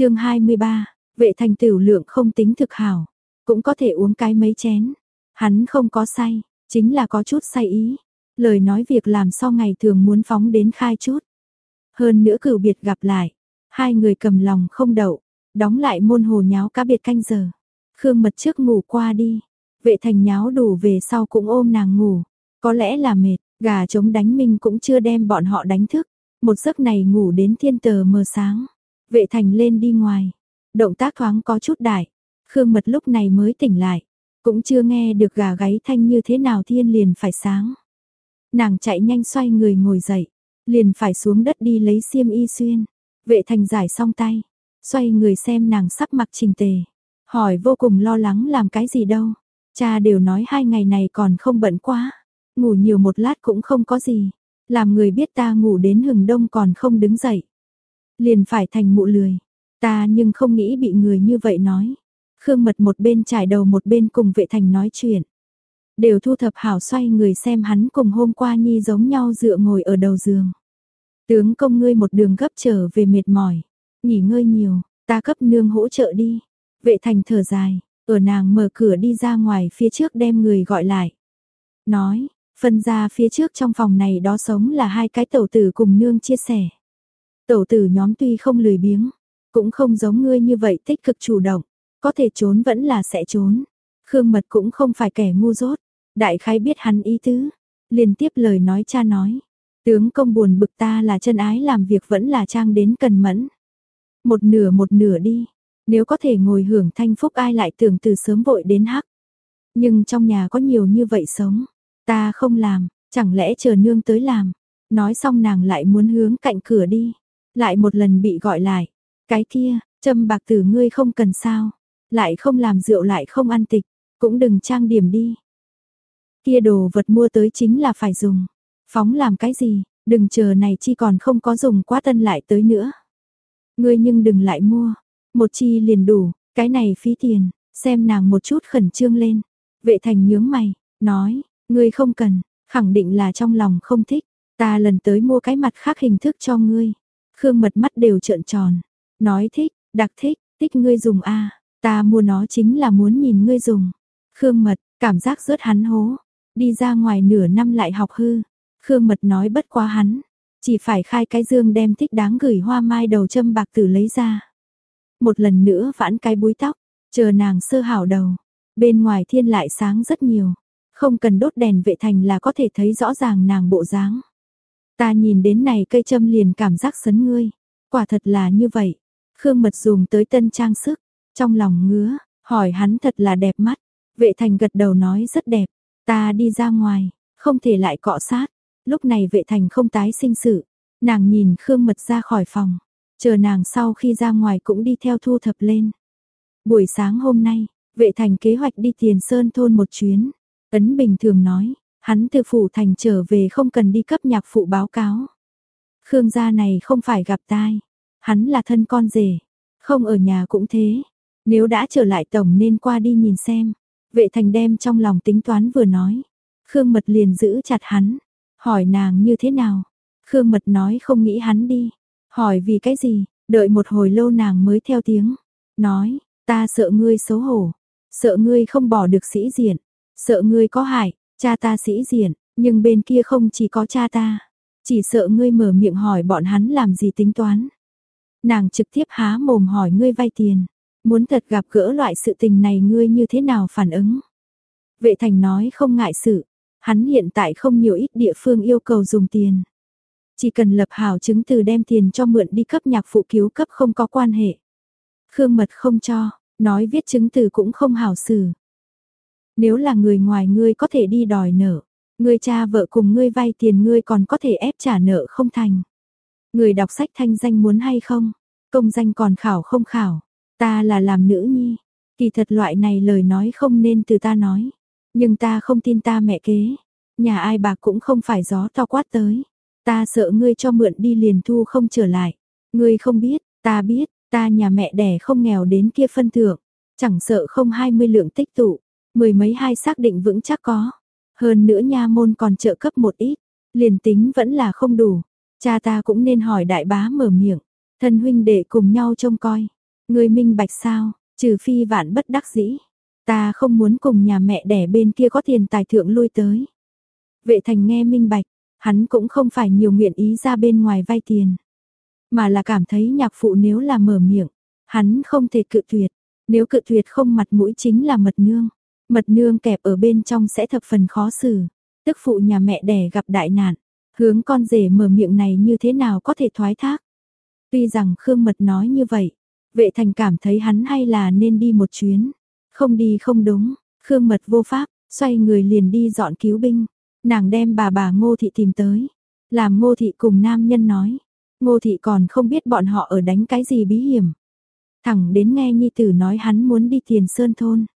chương 23, vệ thành tiểu lượng không tính thực hảo, cũng có thể uống cái mấy chén. Hắn không có say, chính là có chút say ý. Lời nói việc làm sau ngày thường muốn phóng đến khai chút. Hơn nữa cửu biệt gặp lại, hai người cầm lòng không đậu, đóng lại môn hồ nháo cá biệt canh giờ. Khương mật trước ngủ qua đi, vệ thành nháo đủ về sau cũng ôm nàng ngủ. Có lẽ là mệt, gà trống đánh mình cũng chưa đem bọn họ đánh thức. Một giấc này ngủ đến thiên tờ mờ sáng. Vệ thành lên đi ngoài. Động tác thoáng có chút đại. Khương mật lúc này mới tỉnh lại. Cũng chưa nghe được gà gáy thanh như thế nào thiên liền phải sáng. Nàng chạy nhanh xoay người ngồi dậy. Liền phải xuống đất đi lấy xiêm y xuyên. Vệ thành giải xong tay. Xoay người xem nàng sắc mặc trình tề. Hỏi vô cùng lo lắng làm cái gì đâu. Cha đều nói hai ngày này còn không bận quá. Ngủ nhiều một lát cũng không có gì. Làm người biết ta ngủ đến hừng đông còn không đứng dậy. Liền phải thành mụ lười. Ta nhưng không nghĩ bị người như vậy nói. Khương Mật một bên trải đầu một bên cùng vệ thành nói chuyện. Đều thu thập hảo xoay người xem hắn cùng hôm qua nhi giống nhau dựa ngồi ở đầu giường. Tướng công ngươi một đường gấp trở về mệt mỏi. Nghỉ ngơi nhiều, ta cấp nương hỗ trợ đi. Vệ thành thở dài, ở nàng mở cửa đi ra ngoài phía trước đem người gọi lại. Nói, phân ra phía trước trong phòng này đó sống là hai cái tẩu tử cùng nương chia sẻ. Tẩu tử nhóm tuy không lười biếng, cũng không giống ngươi như vậy tích cực chủ động, có thể trốn vẫn là sẽ trốn. Khương Mật cũng không phải kẻ ngu dốt, đại khái biết hắn ý tứ, liên tiếp lời nói cha nói. Tướng công buồn bực ta là chân ái làm việc vẫn là trang đến cần mẫn. Một nửa một nửa đi, nếu có thể ngồi hưởng thanh phúc ai lại tưởng từ sớm vội đến hắc. Nhưng trong nhà có nhiều như vậy sống, ta không làm, chẳng lẽ chờ nương tới làm. Nói xong nàng lại muốn hướng cạnh cửa đi, lại một lần bị gọi lại. Cái kia, châm bạc tử ngươi không cần sao, lại không làm rượu lại không ăn tịch, cũng đừng trang điểm đi. Kia đồ vật mua tới chính là phải dùng, phóng làm cái gì, đừng chờ này chi còn không có dùng quá tân lại tới nữa. Ngươi nhưng đừng lại mua, một chi liền đủ, cái này phí tiền, xem nàng một chút khẩn trương lên. Vệ thành nhướng mày, nói, ngươi không cần, khẳng định là trong lòng không thích, ta lần tới mua cái mặt khác hình thức cho ngươi. Khương mật mắt đều trợn tròn, nói thích, đặc thích, thích ngươi dùng a ta mua nó chính là muốn nhìn ngươi dùng. Khương mật, cảm giác rớt hắn hố, đi ra ngoài nửa năm lại học hư. Khương mật nói bất quá hắn, chỉ phải khai cái dương đem thích đáng gửi hoa mai đầu châm bạc tử lấy ra. Một lần nữa vãn cái búi tóc, chờ nàng sơ hảo đầu. Bên ngoài thiên lại sáng rất nhiều, không cần đốt đèn vệ thành là có thể thấy rõ ràng nàng bộ dáng. Ta nhìn đến này cây châm liền cảm giác sấn ngươi, quả thật là như vậy. Khương Mật dùng tới tân trang sức, trong lòng ngứa, hỏi hắn thật là đẹp mắt. Vệ thành gật đầu nói rất đẹp, ta đi ra ngoài, không thể lại cọ sát. Lúc này vệ thành không tái sinh sự, nàng nhìn Khương Mật ra khỏi phòng, chờ nàng sau khi ra ngoài cũng đi theo thu thập lên. Buổi sáng hôm nay, vệ thành kế hoạch đi tiền sơn thôn một chuyến. Ấn bình thường nói, hắn từ phủ thành trở về không cần đi cấp nhạc phụ báo cáo. Khương gia này không phải gặp tai, hắn là thân con rể, không ở nhà cũng thế. Nếu đã trở lại tổng nên qua đi nhìn xem. Vệ thành đem trong lòng tính toán vừa nói. Khương mật liền giữ chặt hắn, hỏi nàng như thế nào. Khương mật nói không nghĩ hắn đi. Hỏi vì cái gì, đợi một hồi lâu nàng mới theo tiếng. Nói, ta sợ ngươi xấu hổ, sợ ngươi không bỏ được sĩ diện, sợ ngươi có hại, cha ta sĩ diện, nhưng bên kia không chỉ có cha ta. Chỉ sợ ngươi mở miệng hỏi bọn hắn làm gì tính toán. Nàng trực tiếp há mồm hỏi ngươi vay tiền. Muốn thật gặp gỡ loại sự tình này ngươi như thế nào phản ứng? Vệ thành nói không ngại sự. Hắn hiện tại không nhiều ít địa phương yêu cầu dùng tiền. Chỉ cần lập hảo chứng từ đem tiền cho mượn đi cấp nhạc phụ cứu cấp không có quan hệ. Khương mật không cho, nói viết chứng từ cũng không hảo xử. Nếu là người ngoài ngươi có thể đi đòi nợ, ngươi cha vợ cùng ngươi vay tiền ngươi còn có thể ép trả nợ không thành. Người đọc sách thanh danh muốn hay không? Công danh còn khảo không khảo? Ta là làm nữ nhi. Kỳ thật loại này lời nói không nên từ ta nói. Nhưng ta không tin ta mẹ kế. Nhà ai bạc cũng không phải gió to quát tới. Ta sợ ngươi cho mượn đi liền thu không trở lại. Ngươi không biết, ta biết, ta nhà mẹ đẻ không nghèo đến kia phân thượng. Chẳng sợ không hai mươi lượng tích tụ. Mười mấy hai xác định vững chắc có. Hơn nữa nha môn còn trợ cấp một ít. Liền tính vẫn là không đủ. Cha ta cũng nên hỏi đại bá mở miệng, thân huynh đệ cùng nhau trông coi. người minh bạch sao, trừ phi vạn bất đắc dĩ. Ta không muốn cùng nhà mẹ đẻ bên kia có tiền tài thượng lui tới. Vệ thành nghe minh bạch, hắn cũng không phải nhiều nguyện ý ra bên ngoài vay tiền. Mà là cảm thấy nhạc phụ nếu là mở miệng, hắn không thể cự tuyệt. Nếu cự tuyệt không mặt mũi chính là mật nương. Mật nương kẹp ở bên trong sẽ thập phần khó xử. Tức phụ nhà mẹ đẻ gặp đại nạn. Hướng con rể mở miệng này như thế nào có thể thoái thác. Tuy rằng Khương Mật nói như vậy, vệ thành cảm thấy hắn hay là nên đi một chuyến. Không đi không đúng, Khương Mật vô pháp, xoay người liền đi dọn cứu binh. Nàng đem bà bà Ngô Thị tìm tới. Làm Ngô Thị cùng nam nhân nói. Ngô Thị còn không biết bọn họ ở đánh cái gì bí hiểm. Thẳng đến nghe Nhi Tử nói hắn muốn đi tiền sơn thôn.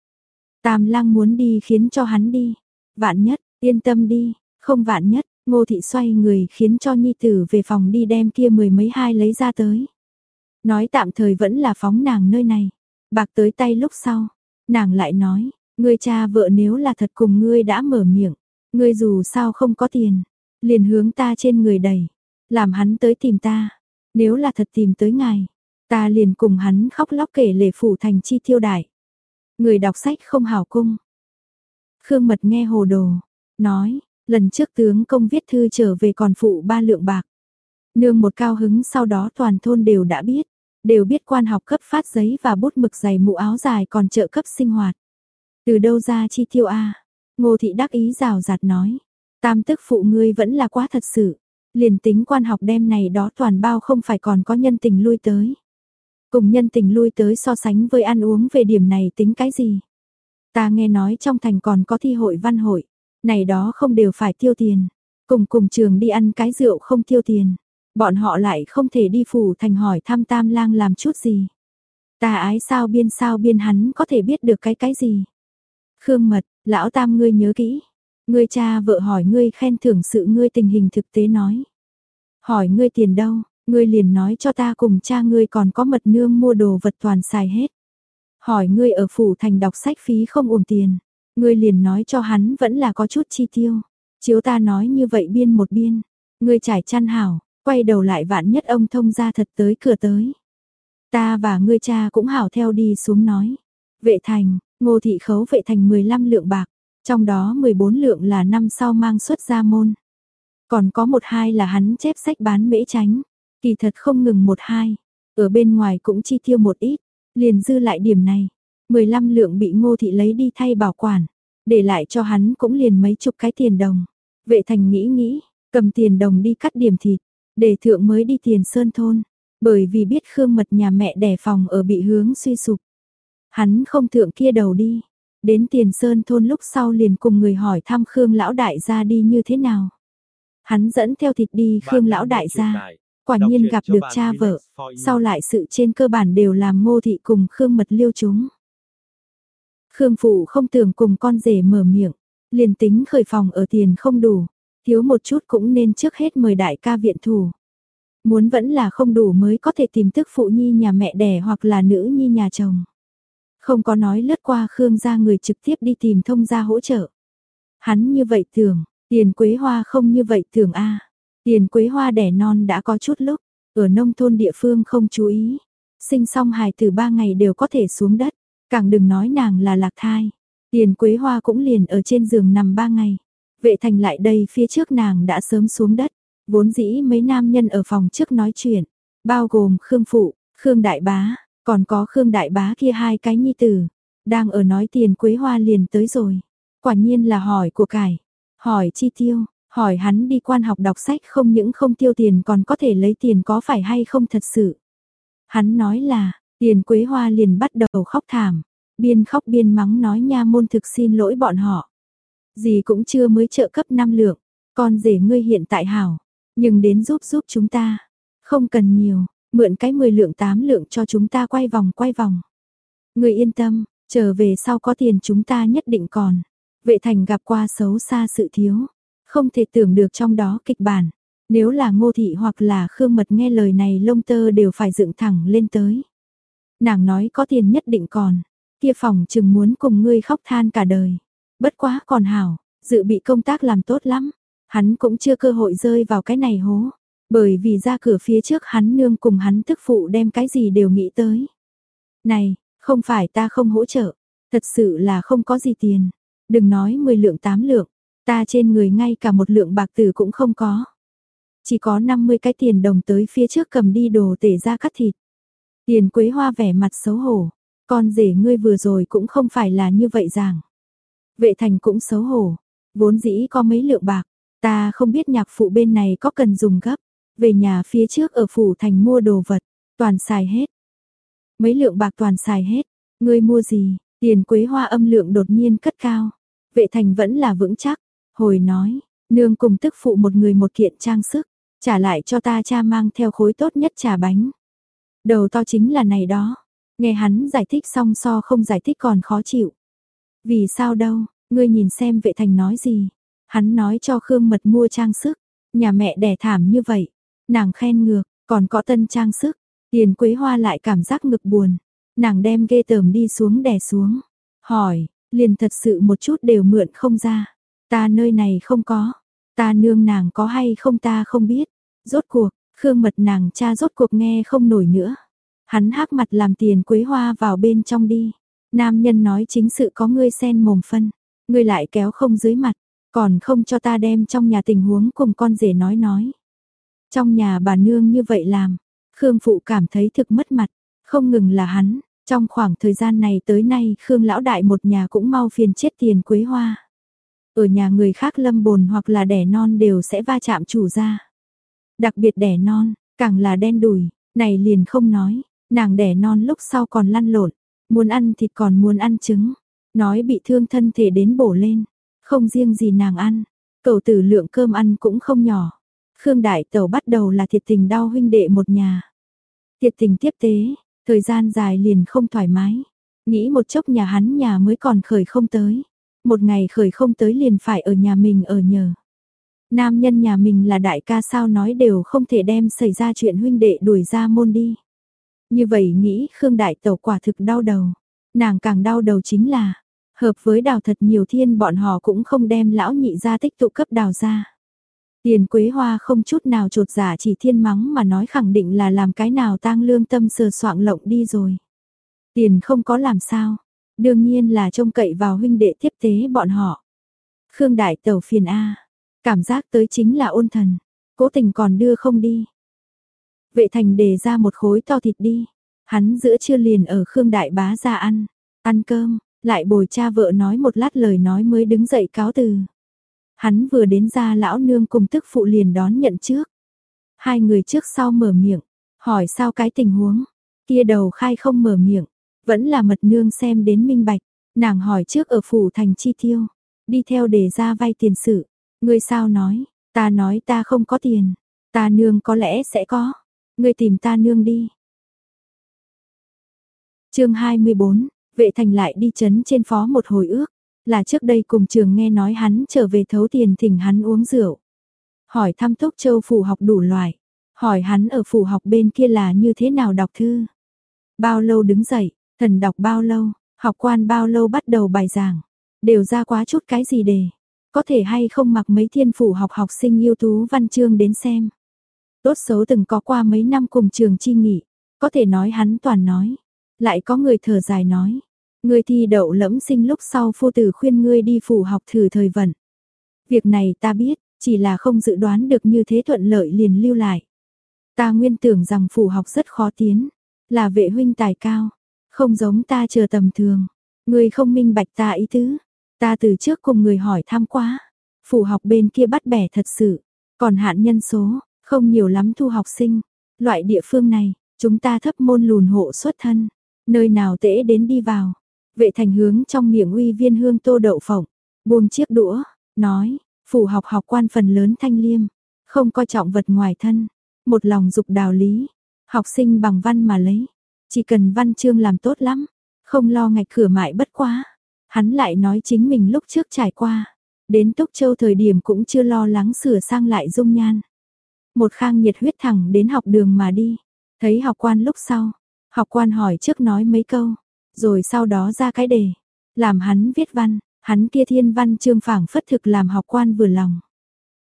Tam lang muốn đi khiến cho hắn đi. Vạn nhất, yên tâm đi, không vạn nhất, Ngô Thị xoay người khiến cho Nhi Tử về phòng đi đem kia mười mấy hai lấy ra tới. Nói tạm thời vẫn là phóng nàng nơi này. Bạc tới tay lúc sau, nàng lại nói, ngươi cha vợ nếu là thật cùng ngươi đã mở miệng, ngươi dù sao không có tiền, liền hướng ta trên người đầy, làm hắn tới tìm ta, nếu là thật tìm tới ngài, ta liền cùng hắn khóc lóc kể lể phủ thành chi tiêu đại. Người đọc sách không hảo cung. Khương Mật nghe hồ đồ, nói, lần trước tướng công viết thư trở về còn phụ ba lượng bạc. Nương một cao hứng sau đó toàn thôn đều đã biết, đều biết quan học cấp phát giấy và bút mực dày mũ áo dài còn trợ cấp sinh hoạt. Từ đâu ra chi tiêu a? Ngô thị đắc ý rào rạt nói, tam tức phụ ngươi vẫn là quá thật sự, liền tính quan học đem này đó toàn bao không phải còn có nhân tình lui tới. Cùng nhân tình lui tới so sánh với ăn uống về điểm này tính cái gì? Ta nghe nói trong thành còn có thi hội văn hội, này đó không đều phải tiêu tiền. Cùng cùng trường đi ăn cái rượu không tiêu tiền. Bọn họ lại không thể đi phủ thành hỏi thăm tam lang làm chút gì. Ta ái sao biên sao biên hắn có thể biết được cái cái gì. Khương mật, lão tam ngươi nhớ kỹ. Ngươi cha vợ hỏi ngươi khen thưởng sự ngươi tình hình thực tế nói. Hỏi ngươi tiền đâu, ngươi liền nói cho ta cùng cha ngươi còn có mật nương mua đồ vật toàn xài hết. Hỏi ngươi ở phủ thành đọc sách phí không uổng tiền. Ngươi liền nói cho hắn vẫn là có chút chi tiêu. Chiếu ta nói như vậy biên một biên. Ngươi trải chăn hảo, quay đầu lại vạn nhất ông thông ra thật tới cửa tới. Ta và ngươi cha cũng hảo theo đi xuống nói. Vệ thành, ngô thị khấu vệ thành 15 lượng bạc, trong đó 14 lượng là năm sau mang xuất ra môn. Còn có một hai là hắn chép sách bán mễ tránh, kỳ thật không ngừng một hai, ở bên ngoài cũng chi tiêu một ít, liền dư lại điểm này. 15 lượng bị ngô thị lấy đi thay bảo quản, để lại cho hắn cũng liền mấy chục cái tiền đồng. Vệ thành nghĩ nghĩ, cầm tiền đồng đi cắt điểm thịt, để thượng mới đi tiền sơn thôn, bởi vì biết Khương Mật nhà mẹ đẻ phòng ở bị hướng suy sụp. Hắn không thượng kia đầu đi, đến tiền sơn thôn lúc sau liền cùng người hỏi thăm Khương lão đại gia đi như thế nào. Hắn dẫn theo thịt đi Khương lão đại gia, quả nhiên gặp được cha vợ, sau lại sự trên cơ bản đều làm ngô thị cùng Khương Mật liêu chúng. Khương Phụ không tưởng cùng con rể mở miệng, liền tính khởi phòng ở tiền không đủ, thiếu một chút cũng nên trước hết mời đại ca viện thủ. Muốn vẫn là không đủ mới có thể tìm tức phụ nhi nhà mẹ đẻ hoặc là nữ nhi nhà chồng. Không có nói lướt qua Khương gia người trực tiếp đi tìm thông gia hỗ trợ. Hắn như vậy tưởng, tiền quế hoa không như vậy tưởng a Tiền quế hoa đẻ non đã có chút lúc, ở nông thôn địa phương không chú ý. Sinh xong hài từ ba ngày đều có thể xuống đất. Càng đừng nói nàng là lạc thai. Tiền quế hoa cũng liền ở trên giường nằm ba ngày. Vệ thành lại đây phía trước nàng đã sớm xuống đất. Vốn dĩ mấy nam nhân ở phòng trước nói chuyện. Bao gồm Khương Phụ, Khương Đại Bá, còn có Khương Đại Bá kia hai cái nhi tử. Đang ở nói tiền quế hoa liền tới rồi. Quả nhiên là hỏi của cải. Hỏi chi tiêu, hỏi hắn đi quan học đọc sách không những không tiêu tiền còn có thể lấy tiền có phải hay không thật sự. Hắn nói là, Tiền Quế Hoa liền bắt đầu khóc thảm, biên khóc biên mắng nói nha môn thực xin lỗi bọn họ. Gì cũng chưa mới trợ cấp năm lượng, con rể ngươi hiện tại hảo, nhưng đến giúp giúp chúng ta. Không cần nhiều, mượn cái 10 lượng 8 lượng cho chúng ta quay vòng quay vòng. Ngươi yên tâm, trở về sau có tiền chúng ta nhất định còn. Vệ thành gặp qua xấu xa sự thiếu, không thể tưởng được trong đó kịch bản. Nếu là ngô thị hoặc là khương mật nghe lời này lông tơ đều phải dựng thẳng lên tới. Nàng nói có tiền nhất định còn, kia phòng chừng muốn cùng ngươi khóc than cả đời. Bất quá còn hảo, dự bị công tác làm tốt lắm, hắn cũng chưa cơ hội rơi vào cái này hố. Bởi vì ra cửa phía trước hắn nương cùng hắn thức phụ đem cái gì đều nghĩ tới. Này, không phải ta không hỗ trợ, thật sự là không có gì tiền. Đừng nói 10 lượng 8 lượng, ta trên người ngay cả một lượng bạc tử cũng không có. Chỉ có 50 cái tiền đồng tới phía trước cầm đi đồ tể ra cắt thịt. Tiền quế hoa vẻ mặt xấu hổ, con rể ngươi vừa rồi cũng không phải là như vậy rằng. Vệ thành cũng xấu hổ, vốn dĩ có mấy lượng bạc, ta không biết nhạc phụ bên này có cần dùng gấp. Về nhà phía trước ở phủ thành mua đồ vật, toàn xài hết. Mấy lượng bạc toàn xài hết, ngươi mua gì, tiền quế hoa âm lượng đột nhiên cất cao. Vệ thành vẫn là vững chắc, hồi nói, nương cùng tức phụ một người một kiện trang sức, trả lại cho ta cha mang theo khối tốt nhất trà bánh. Đầu to chính là này đó, nghe hắn giải thích xong so không giải thích còn khó chịu. Vì sao đâu, ngươi nhìn xem vệ thành nói gì, hắn nói cho Khương Mật mua trang sức, nhà mẹ đẻ thảm như vậy, nàng khen ngược, còn có tân trang sức, tiền quế hoa lại cảm giác ngực buồn, nàng đem ghê tởm đi xuống đè xuống, hỏi, liền thật sự một chút đều mượn không ra, ta nơi này không có, ta nương nàng có hay không ta không biết, rốt cuộc, Khương Mật nàng cha rốt cuộc nghe không nổi nữa. Hắn hắc mặt làm tiền quế hoa vào bên trong đi. Nam nhân nói chính sự có ngươi sen mồm phân, ngươi lại kéo không dưới mặt, còn không cho ta đem trong nhà tình huống cùng con rể nói nói. Trong nhà bà nương như vậy làm, Khương phụ cảm thấy thực mất mặt, không ngừng là hắn, trong khoảng thời gian này tới nay Khương lão đại một nhà cũng mau phiền chết tiền quế hoa. Ở nhà người khác lâm bồn hoặc là đẻ non đều sẽ va chạm chủ gia. Đặc biệt đẻ non, càng là đen đùi, này liền không nói, nàng đẻ non lúc sau còn lăn lộn, muốn ăn thịt còn muốn ăn trứng, nói bị thương thân thể đến bổ lên, không riêng gì nàng ăn, cậu tử lượng cơm ăn cũng không nhỏ. Khương Đại Tẩu bắt đầu là thiệt tình đau huynh đệ một nhà. Thiệt tình tiếp tế, thời gian dài liền không thoải mái. Nghĩ một chốc nhà hắn nhà mới còn khởi không tới. Một ngày khởi không tới liền phải ở nhà mình ở nhờ. Nam nhân nhà mình là đại ca sao nói đều không thể đem xảy ra chuyện huynh đệ đuổi ra môn đi. Như vậy nghĩ Khương Đại Tẩu quả thực đau đầu. Nàng càng đau đầu chính là, hợp với đào thật nhiều thiên bọn họ cũng không đem lão nhị ra tích tụ cấp đào ra. Tiền quế hoa không chút nào trột giả chỉ thiên mắng mà nói khẳng định là làm cái nào tang lương tâm sờ soạng lộng đi rồi. Tiền không có làm sao, đương nhiên là trông cậy vào huynh đệ tiếp tế bọn họ. Khương Đại Tẩu phiền A. Cảm giác tới chính là ôn thần, cố tình còn đưa không đi. Vệ thành đề ra một khối to thịt đi, hắn giữa trưa liền ở Khương Đại Bá ra ăn, ăn cơm, lại bồi cha vợ nói một lát lời nói mới đứng dậy cáo từ. Hắn vừa đến ra lão nương cùng tức phụ liền đón nhận trước. Hai người trước sau mở miệng, hỏi sao cái tình huống, kia đầu khai không mở miệng, vẫn là mật nương xem đến minh bạch, nàng hỏi trước ở phủ thành chi tiêu, đi theo để ra vay tiền sự, Ngươi sao nói, ta nói ta không có tiền, ta nương có lẽ sẽ có, ngươi tìm ta nương đi. chương 24, vệ thành lại đi chấn trên phó một hồi ước, là trước đây cùng trường nghe nói hắn trở về thấu tiền thỉnh hắn uống rượu. Hỏi thăm Túc Châu phủ học đủ loại, hỏi hắn ở phủ học bên kia là như thế nào đọc thư. Bao lâu đứng dậy, thần đọc bao lâu, học quan bao lâu bắt đầu bài giảng, đều ra quá chút cái gì đề. Có thể hay không mặc mấy thiên phủ học học sinh yêu tú văn chương đến xem. Tốt xấu từng có qua mấy năm cùng trường chi nghỉ, có thể nói hắn toàn nói. Lại có người thở dài nói, người thi đậu lẫm sinh lúc sau phu tử khuyên ngươi đi phủ học thử thời vận. Việc này ta biết, chỉ là không dự đoán được như thế thuận lợi liền lưu lại. Ta nguyên tưởng rằng phủ học rất khó tiến, là vệ huynh tài cao, không giống ta chờ tầm thường. người không minh bạch ta ý tứ, Ta từ trước cùng người hỏi tham quá, phủ học bên kia bắt bẻ thật sự, còn hạn nhân số, không nhiều lắm thu học sinh. Loại địa phương này, chúng ta thấp môn lùn hộ xuất thân, nơi nào tễ đến đi vào. Vệ thành hướng trong miệng uy viên hương tô đậu phộng, buông chiếc đũa, nói, phủ học học quan phần lớn thanh liêm, không coi trọng vật ngoài thân, một lòng dục đạo lý, học sinh bằng văn mà lấy, chỉ cần văn chương làm tốt lắm, không lo ngạch cửa mại bất quá. Hắn lại nói chính mình lúc trước trải qua, đến Túc Châu thời điểm cũng chưa lo lắng sửa sang lại dung nhan. Một khang nhiệt huyết thẳng đến học đường mà đi, thấy học quan lúc sau, học quan hỏi trước nói mấy câu, rồi sau đó ra cái đề, làm hắn viết văn, hắn kia thiên văn chương phảng phất thực làm học quan vừa lòng.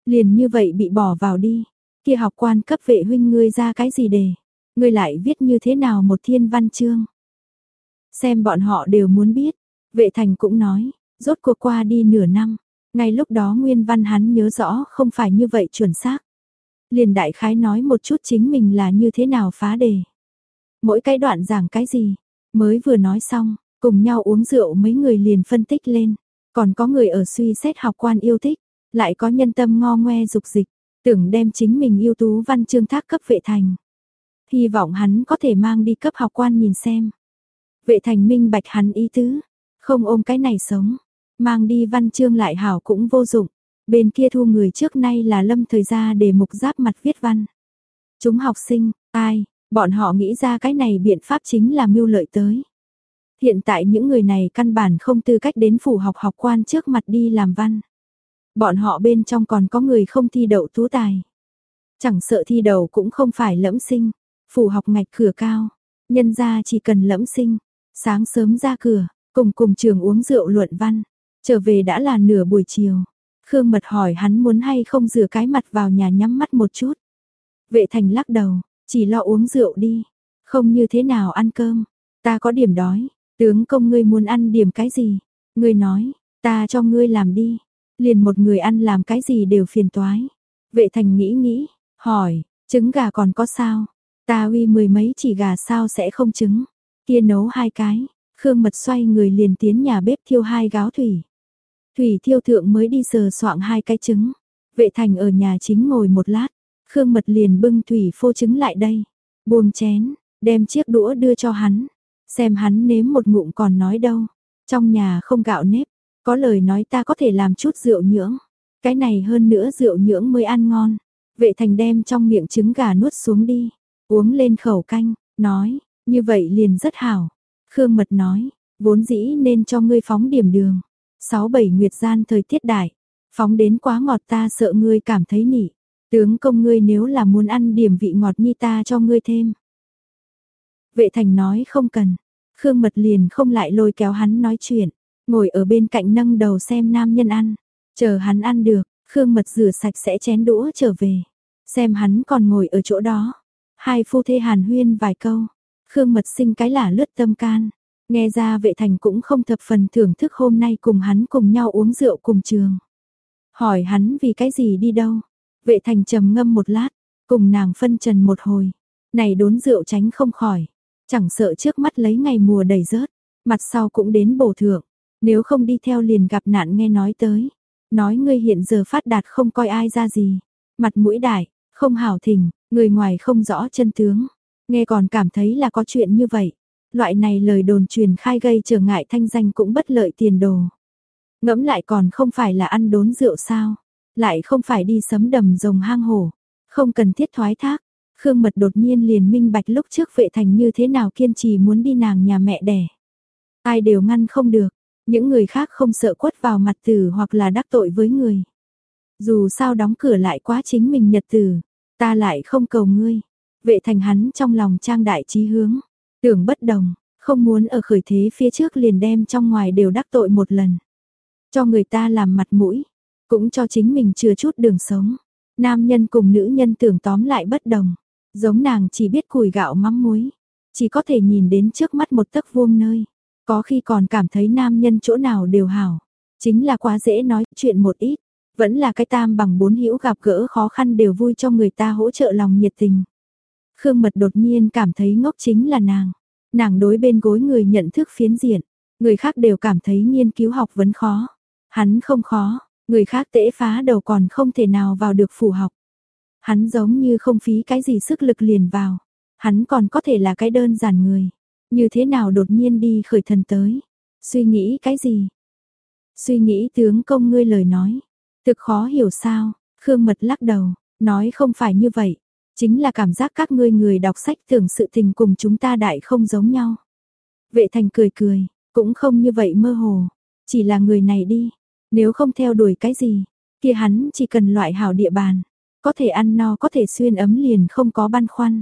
Liền như vậy bị bỏ vào đi, kia học quan cấp vệ huynh ngươi ra cái gì đề, ngươi lại viết như thế nào một thiên văn chương. Xem bọn họ đều muốn biết. Vệ thành cũng nói, rốt cuộc qua đi nửa năm. Ngay lúc đó nguyên văn hắn nhớ rõ không phải như vậy chuẩn xác. Liền đại khái nói một chút chính mình là như thế nào phá đề. Mỗi cái đoạn giảng cái gì, mới vừa nói xong, cùng nhau uống rượu mấy người liền phân tích lên. Còn có người ở suy xét học quan yêu thích, lại có nhân tâm ngo ngoe dục dịch, tưởng đem chính mình yêu tú văn chương thác cấp vệ thành. Hy vọng hắn có thể mang đi cấp học quan nhìn xem. Vệ thành minh bạch hắn ý tứ, không ôm cái này sống, mang đi văn chương lại hảo cũng vô dụng. Bên kia thu người trước nay là lâm thời ra để mục giáp mặt viết văn. Chúng học sinh, ai, bọn họ nghĩ ra cái này biện pháp chính là mưu lợi tới. Hiện tại những người này căn bản không tư cách đến phủ học học quan trước mặt đi làm văn. Bọn họ bên trong còn có người không thi đậu tú tài. Chẳng sợ thi đậu cũng không phải lẫm sinh, phủ học ngạch cửa cao, nhân ra chỉ cần lẫm sinh, sáng sớm ra cửa, cùng cùng trường uống rượu luận văn, trở về đã là nửa buổi chiều. Khương Mật hỏi hắn muốn hay không rửa cái mặt vào nhà nhắm mắt một chút. Vệ thành lắc đầu, chỉ lo uống rượu đi, không như thế nào ăn cơm, ta có điểm đói, tướng công ngươi muốn ăn điểm cái gì? Ngươi nói, ta cho ngươi làm đi, liền một người ăn làm cái gì đều phiền toái. Vệ thành nghĩ nghĩ, hỏi, trứng gà còn có sao? Ta uy mười mấy chỉ gà sao sẽ không trứng, kia nấu hai cái, Khương Mật xoay người liền tiến nhà bếp thiêu hai gáo thủy. Thủy thiêu thượng mới đi sờ soạng hai cái trứng. Vệ thành ở nhà chính ngồi một lát, Khương Mật liền bưng thủy phô trứng lại đây, buông chén, đem chiếc đũa đưa cho hắn, xem hắn nếm một ngụm còn nói đâu, trong nhà không gạo nếp, có lời nói ta có thể làm chút rượu nhưỡng, cái này hơn nữa rượu nhưỡng mới ăn ngon. Vệ thành đem trong miệng trứng gà nuốt xuống đi, uống lên khẩu canh, nói, như vậy liền rất hảo. Khương Mật nói, vốn dĩ nên cho ngươi phóng điểm đường. Sáu bảy nguyệt gian thời tiết đại, phóng đến quá ngọt ta sợ ngươi cảm thấy nỉ. Tướng công ngươi nếu là muốn ăn điểm vị ngọt như ta cho ngươi thêm. Vệ thành nói không cần, Khương Mật liền không lại lôi kéo hắn nói chuyện, ngồi ở bên cạnh nâng đầu xem nam nhân ăn, chờ hắn ăn được, Khương Mật rửa sạch sẽ chén đũa trở về, xem hắn còn ngồi ở chỗ đó. Hai phu thê hàn huyên vài câu, Khương Mật sinh cái lả lướt tâm can, nghe ra vệ thành cũng không thập phần thưởng thức hôm nay cùng hắn cùng nhau uống rượu cùng trường. Hỏi hắn vì cái gì đi đâu, vệ thành trầm ngâm một lát, cùng nàng phân trần một hồi, này đốn rượu tránh không khỏi, chẳng sợ trước mắt lấy ngày mùa đầy rớt, mặt sau cũng đến bổ thượng, nếu không đi theo liền gặp nạn nghe nói tới, nói ngươi hiện giờ phát đạt không coi ai ra gì, mặt mũi đại, không hảo thỉnh, người ngoài không rõ chân tướng, nghe còn cảm thấy là có chuyện như vậy. Loại này lời đồn truyền khai gây trở ngại thanh danh cũng bất lợi tiền đồ. Ngẫm lại còn không phải là ăn đốn rượu sao, lại không phải đi sấm đầm rồng hang hổ, không cần thiết thoái thác. Khương Mật đột nhiên liền minh bạch lúc trước vệ thành như thế nào kiên trì muốn đi nàng nhà mẹ đẻ. Ai đều ngăn không được, những người khác không sợ quất vào mặt tử hoặc là đắc tội với người. Dù sao đóng cửa lại quá chính mình nhật tử, ta lại không cầu ngươi. Vệ thành hắn trong lòng trang đại trí hướng, tưởng bất đồng, không muốn ở khởi thế phía trước liền đem trong ngoài đều đắc tội một lần. Cho người ta làm mặt mũi, cũng cho chính mình chưa chút đường sống. Nam nhân cùng nữ nhân tưởng tóm lại bất đồng, giống nàng chỉ biết cùi gạo mắm muối, chỉ có thể nhìn đến trước mắt một tấc vuông nơi. Có khi còn cảm thấy nam nhân chỗ nào đều hảo, chính là quá dễ nói chuyện một ít, vẫn là cái tam bằng bốn hữu gặp gỡ khó khăn đều vui cho người ta hỗ trợ lòng nhiệt tình. Khương Mật đột nhiên cảm thấy ngốc chính là nàng. Nàng đối bên gối người nhận thức phiến diện, người khác đều cảm thấy nghiên cứu học vấn khó. Hắn không khó, người khác tễ phá đầu còn không thể nào vào được phủ học. Hắn giống như không phí cái gì sức lực liền vào. Hắn còn có thể là cái đơn giản người. Như thế nào đột nhiên đi khởi thần tới? Suy nghĩ cái gì? Suy nghĩ tướng công ngươi lời nói. Thực khó hiểu sao? Khương Mật lắc đầu, nói không phải như vậy. Chính là cảm giác các ngươi người đọc sách tưởng sự tình cùng chúng ta đại không giống nhau. Vệ thành cười cười, cũng không như vậy mơ hồ. Chỉ là người này đi, nếu không theo đuổi cái gì, kia hắn chỉ cần loại hảo địa bàn. Có thể ăn no có thể xuyên ấm liền không có băn khoăn.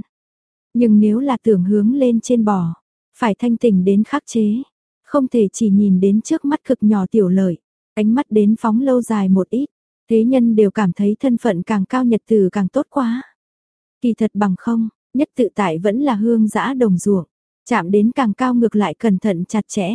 Nhưng nếu là tưởng hướng lên trên bò, phải thanh tỉnh đến khắc chế. Không thể chỉ nhìn đến trước mắt cực nhỏ tiểu lợi, ánh mắt đến phóng lâu dài một ít. Thế nhân đều cảm thấy thân phận càng cao nhật từ càng tốt quá. Kỳ thật bằng không, nhất tự tại vẫn là hương giã đồng ruộng. Chạm đến càng cao ngược lại cẩn thận chặt chẽ.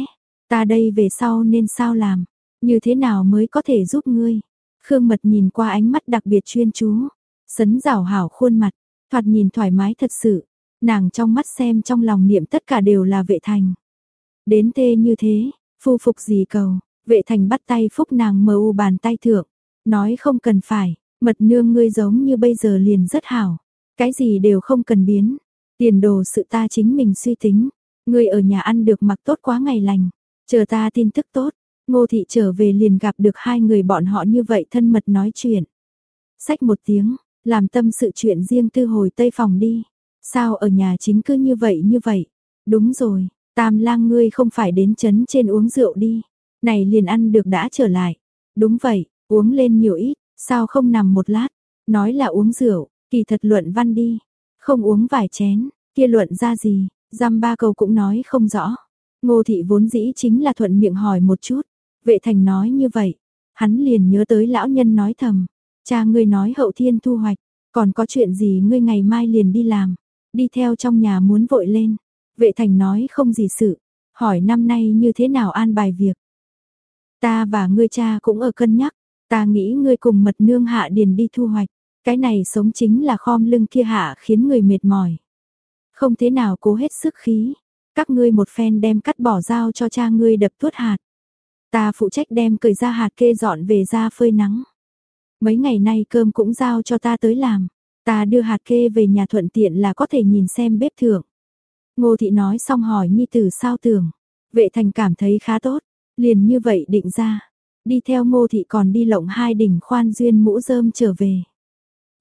Ta đây về sau nên sao làm? Như thế nào mới có thể giúp ngươi? Khương Mật nhìn qua ánh mắt đặc biệt chuyên chú. Sấn rào hảo khuôn mặt. Thoạt nhìn thoải mái thật sự. Nàng trong mắt xem trong lòng niệm tất cả đều là vệ thành. Đến tê như thế, phu phục gì cầu, vệ thành bắt tay phúc nàng mờ u bàn tay thượng. Nói không cần phải, mật nương ngươi giống như bây giờ liền rất hảo. Cái gì đều không cần biến. Tiền đồ sự ta chính mình suy tính. Ngươi ở nhà ăn được mặc tốt quá ngày lành. Chờ ta tin tức tốt. Ngô thị trở về liền gặp được hai người bọn họ như vậy thân mật nói chuyện. Sách một tiếng, làm tâm sự chuyện riêng tư hồi tây phòng đi. Sao ở nhà chính cứ như vậy như vậy? Đúng rồi, tam lang ngươi không phải đến chấn trên uống rượu đi. Này liền ăn được đã trở lại. Đúng vậy, uống lên nhiều ít, sao không nằm một lát? Nói là uống rượu, kỳ thật luận văn đi. Không uống vài chén, kia luận ra gì, giam ba câu cũng nói không rõ. Ngô thị vốn dĩ chính là thuận miệng hỏi một chút. Vệ thành nói như vậy, hắn liền nhớ tới lão nhân nói thầm. Cha ngươi nói hậu thiên thu hoạch, còn có chuyện gì ngươi ngày mai liền đi làm. Đi theo trong nhà muốn vội lên. Vệ thành nói không gì sự. Hỏi năm nay như thế nào an bài việc. Ta và ngươi cha cũng ở cân nhắc. Ta nghĩ ngươi cùng mật nương hạ điền đi thu hoạch. Cái này sống chính là khom lưng kia hạ khiến người mệt mỏi. Không thế nào cố hết sức khí. Các ngươi một phen đem cắt bỏ dao cho cha ngươi đập tuốt hạt. Ta phụ trách đem cởi ra hạt kê dọn về ra phơi nắng. Mấy ngày nay cơm cũng giao cho ta tới làm. Ta đưa hạt kê về nhà thuận tiện là có thể nhìn xem bếp thượng. Ngô thị nói xong hỏi nhi tử sao tưởng. Vệ thành cảm thấy khá tốt. Liền như vậy định ra. Đi theo ngô thị còn đi lộng hai đỉnh khoan duyên mũ rơm trở về.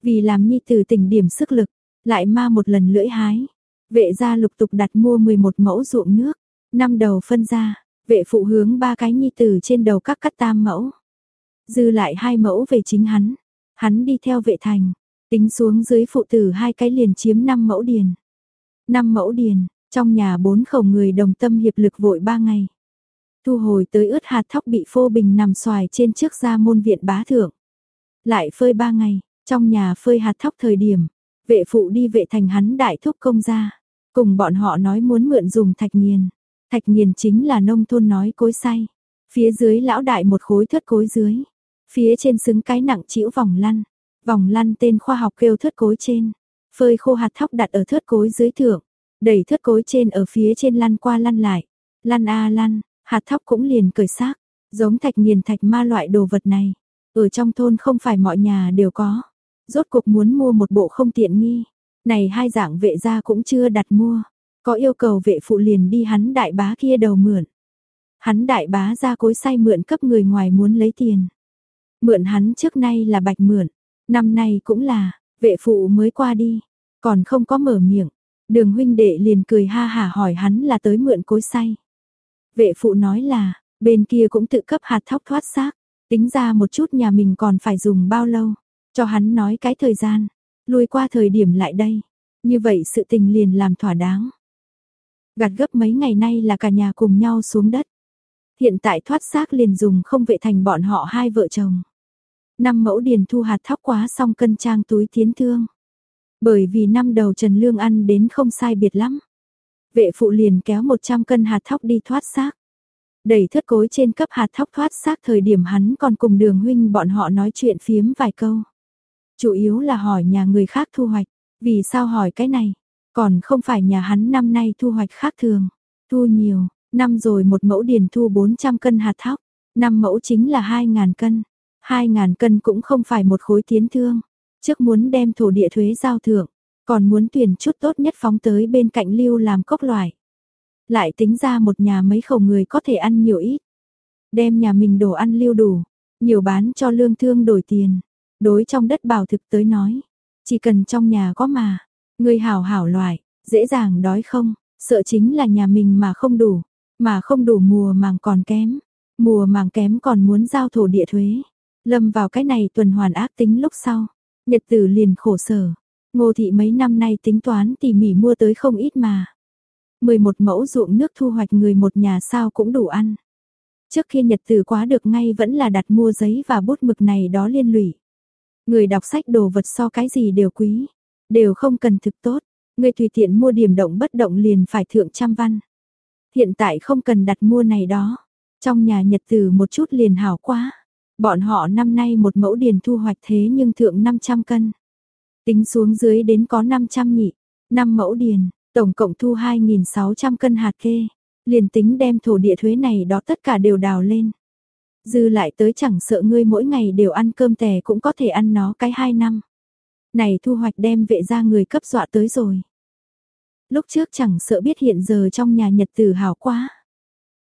Vì làm nhi tử tỉnh điểm sức lực. Lại ma một lần lưỡi hái. Vệ gia lục tục đặt mua 11 mẫu ruộng nước. Năm đầu phân ra. Vệ phụ hướng ba cái nhi tử trên đầu các cắt tam mẫu. Dư lại hai mẫu về chính hắn. Hắn đi theo vệ thành, tính xuống dưới phụ tử hai cái liền chiếm năm mẫu điền. năm mẫu điền, trong nhà bốn khẩu người đồng tâm hiệp lực vội ba ngày. Thu hồi tới ướt hạt thóc bị phô bình nằm xoài trên trước gia môn viện bá thượng. Lại phơi ba ngày, trong nhà phơi hạt thóc thời điểm, vệ phụ đi vệ thành hắn đại thúc công gia. Cùng bọn họ nói muốn mượn dùng thạch nghiền. Thạch nghiền chính là nông thôn nói cối say. Phía dưới lão đại một khối thất cối dưới. Phía trên xứng cái nặng chĩu vòng lăn. Vòng lăn tên khoa học kêu thất cối trên. Phơi khô hạt thóc đặt ở thất cối dưới thượng. Đẩy thất cối trên ở phía trên lăn qua lăn lại. Lăn a lăn, hạt thóc cũng liền cởi xác. Giống thạch nghiền thạch ma loại đồ vật này. Ở trong thôn không phải mọi nhà đều có. Rốt cục muốn mua một bộ không tiện nghi. Này hai dạng vệ gia cũng chưa đặt mua. Có yêu cầu vệ phụ liền đi hắn đại bá kia đầu mượn. Hắn đại bá ra cối say mượn cấp người ngoài muốn lấy tiền. Mượn hắn trước nay là bạch mượn, năm nay cũng là, vệ phụ mới qua đi, còn không có mở miệng. Đường huynh đệ liền cười ha hả hỏi hắn là tới mượn cối say. Vệ phụ nói là, bên kia cũng tự cấp hạt thóc thoát xác, tính ra một chút nhà mình còn phải dùng bao lâu, cho hắn nói cái thời gian, lùi qua thời điểm lại đây. Như vậy sự tình liền làm thỏa đáng. Gạt gấp mấy ngày nay là cả nhà cùng nhau xuống đất. Hiện tại thoát xác liền dùng không vệ thành bọn họ hai vợ chồng. Năm mẫu điền thu hạt thóc quá xong cân trang túi tiến thương. Bởi vì năm đầu Trần Lương ăn đến không sai biệt lắm. Vệ phụ liền kéo 100 cân hạt thóc đi thoát xác. Đẩy thất cối trên cấp hạt thóc thoát xác thời điểm hắn còn cùng đường huynh bọn họ nói chuyện phiếm vài câu. Chủ yếu là hỏi nhà người khác thu hoạch. Vì sao hỏi cái này? Còn không phải nhà hắn năm nay thu hoạch khác thường. Thu nhiều, năm rồi một mẫu điền thu 400 cân hạt thóc. Năm mẫu chính là 2.000 cân. 2.000 cân cũng không phải một khối tiến thương. Trước muốn đem thổ địa thuế giao thưởng, còn muốn tuyển chút tốt nhất phóng tới bên cạnh lưu làm cốc loại. Lại tính ra một nhà mấy khẩu người có thể ăn nhiều ít. Đem nhà mình đồ ăn lưu đủ, nhiều bán cho lương thương đổi tiền. Đối trong đất bảo thực tới nói, chỉ cần trong nhà có mà, người hảo hảo loại, dễ dàng đói không, sợ chính là nhà mình mà không đủ, mà không đủ mùa màng còn kém, mùa màng kém còn muốn giao thổ địa thuế. Lâm vào cái này tuần hoàn ác tính lúc sau, nhật tử liền khổ sở. Ngô thị mấy năm nay tính toán tỉ mỉ mua tới không ít mà. 11 mẫu ruộng nước thu hoạch người một nhà sao cũng đủ ăn. Trước khi nhật tử quá được ngay vẫn là đặt mua giấy và bút mực này đó liên lụy. Người đọc sách đồ vật so cái gì đều quý, đều không cần thực tốt. Người tùy tiện mua điểm động bất động liền phải thượng trăm văn. Hiện tại không cần đặt mua này đó, trong nhà nhật từ một chút liền hảo quá. Bọn họ năm nay một mẫu điền thu hoạch thế nhưng thượng 500 cân. Tính xuống dưới đến có 500 nhị, 5 mẫu điền, tổng cộng thu 2.600 cân hạt kê. Liền tính đem thổ địa thuế này đó tất cả đều đào lên. Dư lại tới chẳng sợ ngươi mỗi ngày đều ăn cơm tè cũng có thể ăn nó cái 2 năm. Này thu hoạch đem vệ ra người cấp dọa tới rồi. Lúc trước chẳng sợ biết hiện giờ trong nhà nhật tử hào quá.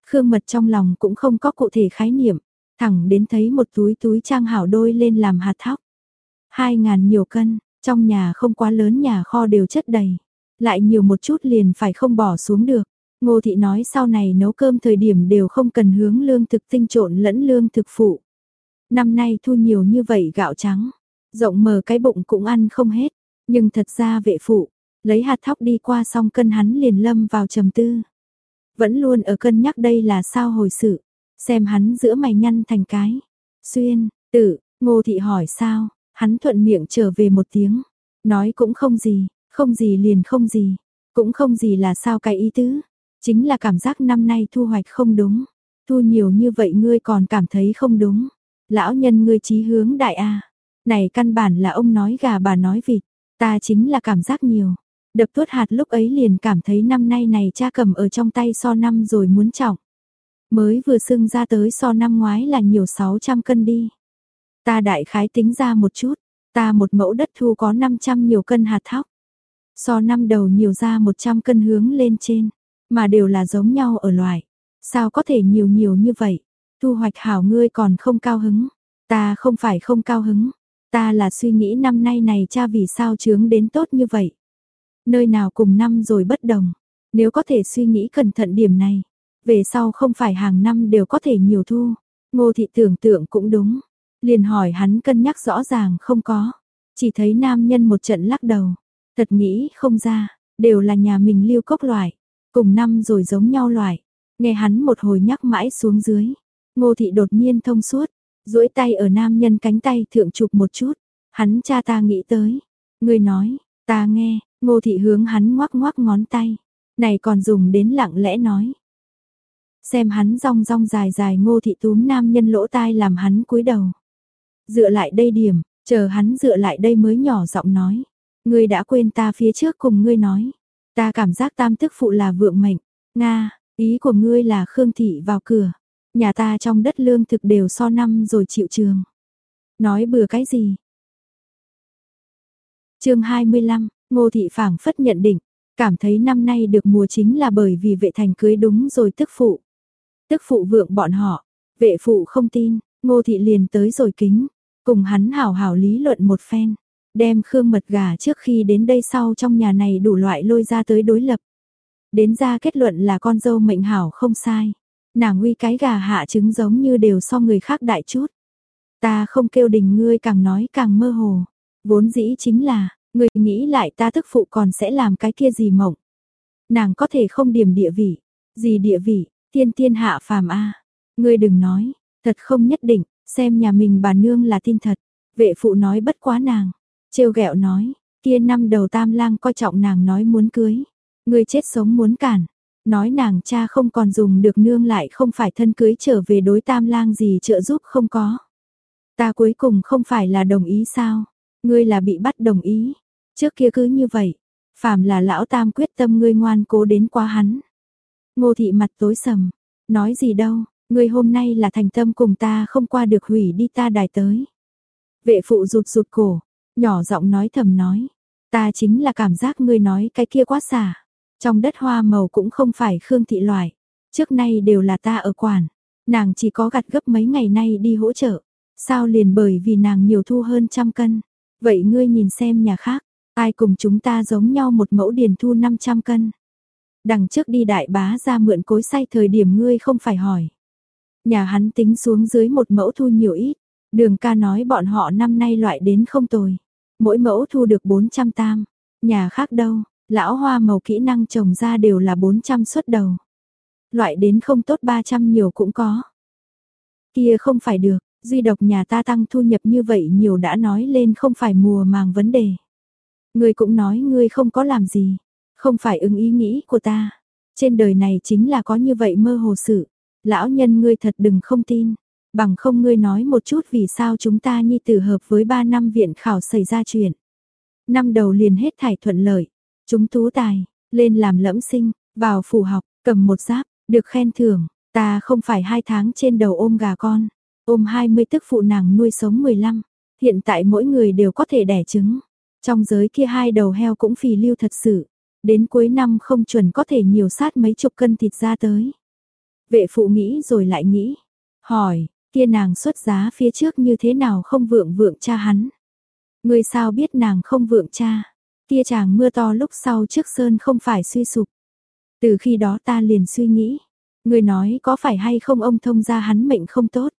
Khương Mật trong lòng cũng không có cụ thể khái niệm, thẳng đến thấy một túi túi trang hảo đôi lên làm hạt thóc. Hai ngàn nhiều cân, trong nhà không quá lớn nhà kho đều chất đầy, lại nhiều một chút liền phải không bỏ xuống được. Ngô Thị nói sau này nấu cơm thời điểm đều không cần hướng lương thực tinh trộn lẫn lương thực phụ. Năm nay thu nhiều như vậy gạo trắng, rộng mở cái bụng cũng ăn không hết, nhưng thật ra vệ phụ, lấy hạt thóc đi qua xong cân hắn liền lâm vào trầm tư. Vẫn luôn ở cân nhắc đây là sao hồi sự, xem hắn giữa mày nhăn thành cái. Xuyên, tử, ngô thị hỏi sao, hắn thuận miệng trở về một tiếng, nói cũng không gì, không gì liền không gì, cũng không gì là sao cái ý tứ, chính là cảm giác năm nay thu hoạch không đúng, thu nhiều như vậy ngươi còn cảm thấy không đúng, lão nhân ngươi chí hướng đại a, này căn bản là ông nói gà bà nói vịt, ta chính là cảm giác nhiều, Đập tuốt hạt lúc ấy liền cảm thấy năm nay này cha cầm ở trong tay so năm rồi muốn trọng. Mới vừa xưng ra tới so năm ngoái là nhiều 600 cân đi. Ta đại khái tính ra một chút, ta một mẫu đất thu có 500 nhiều cân hạt thóc. So năm đầu nhiều ra 100 cân hướng lên trên, mà đều là giống nhau ở loài, Sao có thể nhiều nhiều như vậy? Thu hoạch hảo ngươi còn không cao hứng. Ta không phải không cao hứng, ta là suy nghĩ năm nay này cha vì sao chướng đến tốt như vậy. Nơi nào cùng năm rồi bất đồng. Nếu có thể suy nghĩ cẩn thận điểm này, về sau không phải hàng năm đều có thể nhiều thu. Ngô thị tưởng tượng cũng đúng. Liền hỏi hắn cân nhắc rõ ràng không có. Chỉ thấy nam nhân một trận lắc đầu. Thật nghĩ không ra, đều là nhà mình lưu cốc loại. Cùng năm rồi giống nhau loại. Nghe hắn một hồi nhắc mãi xuống dưới. Ngô thị đột nhiên thông suốt. duỗi tay ở nam nhân cánh tay thượng chụp một chút. Hắn cha ta nghĩ tới. Người nói, ta nghe, Ngô thị hướng hắn ngoắc ngoắc ngón tay, này còn dùng đến lặng lẽ nói. Xem hắn rong rong dài dài ngô thị túm nam nhân lỗ tai làm hắn cúi đầu. Dựa lại đây điểm, chờ hắn dựa lại đây mới nhỏ giọng nói. Ngươi đã quên ta phía trước cùng ngươi nói. Ta cảm giác tam tức phụ là vượng mệnh. Nga, ý của ngươi là Khương Thị vào cửa. Nhà ta trong đất lương thực đều so năm rồi chịu trường. Nói bừa cái gì? chương 25, Ngô thị phảng phất nhận định, cảm thấy năm nay được mùa chính là bởi vì vệ thành cưới đúng rồi tức phụ. Tức phụ vượng bọn họ, vệ phụ không tin, ngô thị liền tới rồi kính, cùng hắn hảo hảo lý luận một phen, đem khương mật gà trước khi đến đây sau trong nhà này đủ loại lôi ra tới đối lập. Đến ra kết luận là con dâu mệnh hảo không sai, nàng uy cái gà hạ trứng giống như đều so người khác đại chút. Ta không kêu đình ngươi càng nói càng mơ hồ, vốn dĩ chính là, Người nghĩ lại ta tức phụ còn sẽ làm cái kia gì mộng. Nàng có thể không điểm địa vị. Gì địa vị, tiên tiên hạ phàm a à. Ngươi đừng nói, thật không nhất định, xem nhà mình bà nương là tin thật. Vệ phụ nói bất quá nàng. trêu ghẹo nói, kia năm đầu tam lang coi trọng nàng nói muốn cưới. Ngươi chết sống muốn cản. Nói nàng cha không còn dùng được nương lại không phải thân cưới trở về đối tam lang gì trợ giúp không có. Ta cuối cùng không phải là đồng ý sao? Ngươi là bị bắt đồng ý. Trước kia cứ như vậy, phàm là lão tam quyết tâm ngươi ngoan cố đến quá hắn. Ngô thị mặt tối sầm, nói gì đâu, ngươi hôm nay là thành tâm cùng ta không qua được hủy đi ta đài tới. Vệ phụ rụt rụt cổ, nhỏ giọng nói thầm nói, ta chính là cảm giác ngươi nói cái kia quá xả. Trong đất hoa màu cũng không phải khương thị loại, trước nay đều là ta ở quản, nàng chỉ có gặt gấp mấy ngày nay đi hỗ trợ, sao liền bởi vì nàng nhiều thu hơn trăm cân. Vậy ngươi nhìn xem nhà khác, Ai cùng chúng ta giống nhau một mẫu điền thu 500 cân. Đằng trước đi đại bá ra mượn cối say thời điểm ngươi không phải hỏi. Nhà hắn tính xuống dưới một mẫu thu nhiều ít. Đường ca nói bọn họ năm nay loại đến không tồi. Mỗi mẫu thu được 400 tam. Nhà khác đâu, lão hoa màu kỹ năng trồng ra đều là 400 xuất đầu. Loại đến không tốt 300 nhiều cũng có. Kia không phải được, duy độc nhà ta tăng thu nhập như vậy nhiều đã nói lên không phải mùa màng vấn đề. Ngươi cũng nói ngươi không có làm gì, không phải ứng ý nghĩ của ta. Trên đời này chính là có như vậy mơ hồ sự. Lão nhân ngươi thật đừng không tin, bằng không ngươi nói một chút vì sao chúng ta nhi tử hợp với 3 năm viện khảo xảy ra chuyện. Năm đầu liền hết thải thuận lợi, chúng tú tài, lên làm lẫm sinh, vào phủ học, cầm một giáp, được khen thưởng, ta không phải hai tháng trên đầu ôm gà con, ôm 20 tức phụ nàng nuôi sống 15, hiện tại mỗi người đều có thể đẻ trứng. Trong giới kia hai đầu heo cũng phì lưu thật sự, đến cuối năm không chuẩn có thể nhiều sát mấy chục cân thịt ra tới. Vệ phụ nghĩ rồi lại nghĩ, hỏi, kia nàng xuất giá phía trước như thế nào không vượng vượng cha hắn. Người sao biết nàng không vượng cha, kia chàng mưa to lúc sau trước sơn không phải suy sụp. Từ khi đó ta liền suy nghĩ, người nói có phải hay không ông thông ra hắn mệnh không tốt.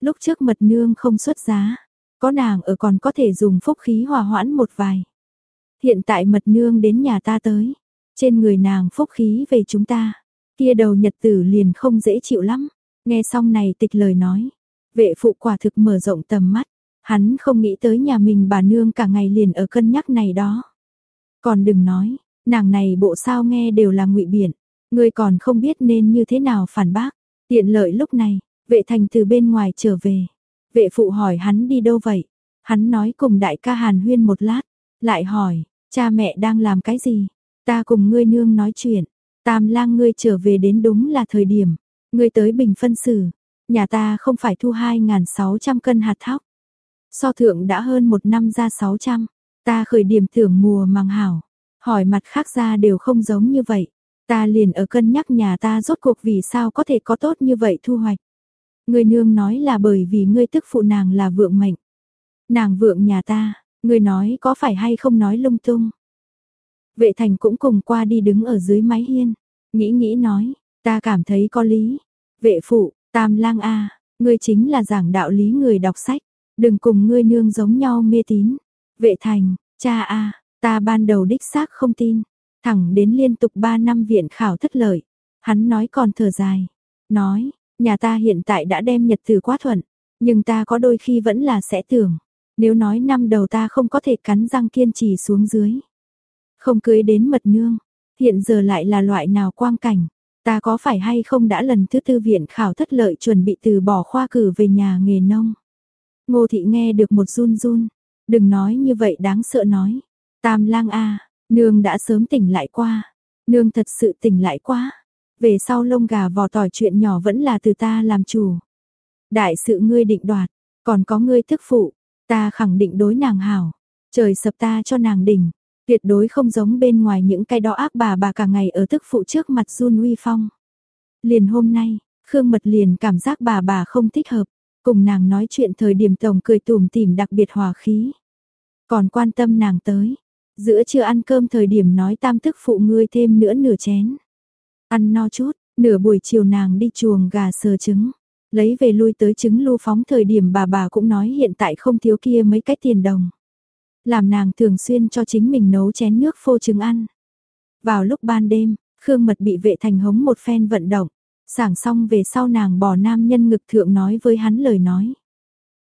Lúc trước mật nương không xuất giá, có nàng ở còn có thể dùng phúc khí hòa hoãn một vài. Hiện tại mật nương đến nhà ta tới, trên người nàng phúc khí về chúng ta, kia đầu nhật tử liền không dễ chịu lắm. Nghe xong này tịch lời nói, vệ phụ quả thực mở rộng tầm mắt, hắn không nghĩ tới nhà mình bà nương cả ngày liền ở cân nhắc này đó. Còn đừng nói, nàng này bộ sao nghe đều là ngụy biện, người còn không biết nên như thế nào phản bác. Tiện lợi lúc này, vệ thành từ bên ngoài trở về. Vệ phụ hỏi hắn đi đâu vậy? Hắn nói cùng đại ca Hàn Huyên một lát, lại hỏi, cha mẹ đang làm cái gì? Ta cùng ngươi nương nói chuyện, tam lang ngươi trở về đến đúng là thời điểm, ngươi tới bình phân xử, nhà ta không phải thu 2.600 cân hạt thóc. So thượng đã hơn một năm ra 600, ta khởi điểm thưởng mùa màng hảo, hỏi mặt khác ra đều không giống như vậy. Ta liền ở cân nhắc nhà ta rốt cuộc vì sao có thể có tốt như vậy thu hoạch. Người nương nói là bởi vì ngươi tức phụ nàng là vượng mệnh. Nàng vượng nhà ta, ngươi nói có phải hay không nói lung tung. Vệ thành cũng cùng qua đi đứng ở dưới mái hiên, nghĩ nghĩ nói, ta cảm thấy có lý. Vệ phụ, tam lang a, ngươi chính là giảng đạo lý người đọc sách, đừng cùng ngươi nương giống nhau mê tín. Vệ thành, cha a, ta ban đầu đích xác không tin, thẳng đến liên tục 3 năm viện khảo thất lợi. Hắn nói còn thở dài, nói, nhà ta hiện tại đã đem nhật từ quá thuận, nhưng ta có đôi khi vẫn là sẽ tưởng, nếu nói năm đầu ta không có thể cắn răng kiên trì xuống dưới. Không cưới đến mật nương, hiện giờ lại là loại nào quang cảnh, ta có phải hay không đã lần thứ tư viện khảo thất lợi chuẩn bị từ bỏ khoa cử về nhà nghề nông. Ngô thị nghe được một run run, đừng nói như vậy đáng sợ nói. Tam lang a, nương đã sớm tỉnh lại qua, nương thật sự tỉnh lại quá. Về sau lông gà vò tỏi chuyện nhỏ vẫn là từ ta làm chủ. Đại sự ngươi định đoạt, còn có ngươi thức phụ, ta khẳng định đối nàng hảo. Trời sập ta cho nàng đỉnh, tuyệt đối không giống bên ngoài những cái đó ác bà bà cả ngày ở thức phụ trước mặt run uy phong. Liền hôm nay, Khương Mật liền cảm giác bà bà không thích hợp, cùng nàng nói chuyện thời điểm tổng cười tủm tỉm đặc biệt hòa khí. Còn quan tâm nàng tới, giữa trưa ăn cơm thời điểm nói tam thức phụ ngươi thêm nữa nửa chén. Ăn no chút, nửa buổi chiều nàng đi chuồng gà sờ trứng. Lấy về lui tới trứng lưu phóng thời điểm bà bà cũng nói hiện tại không thiếu kia mấy cái tiền đồng. Làm nàng thường xuyên cho chính mình nấu chén nước phô trứng ăn. Vào lúc ban đêm, Khương Mật bị vệ thành hống một phen vận động. Sảng xong về sau nàng bỏ nam nhân ngực thượng nói với hắn lời nói.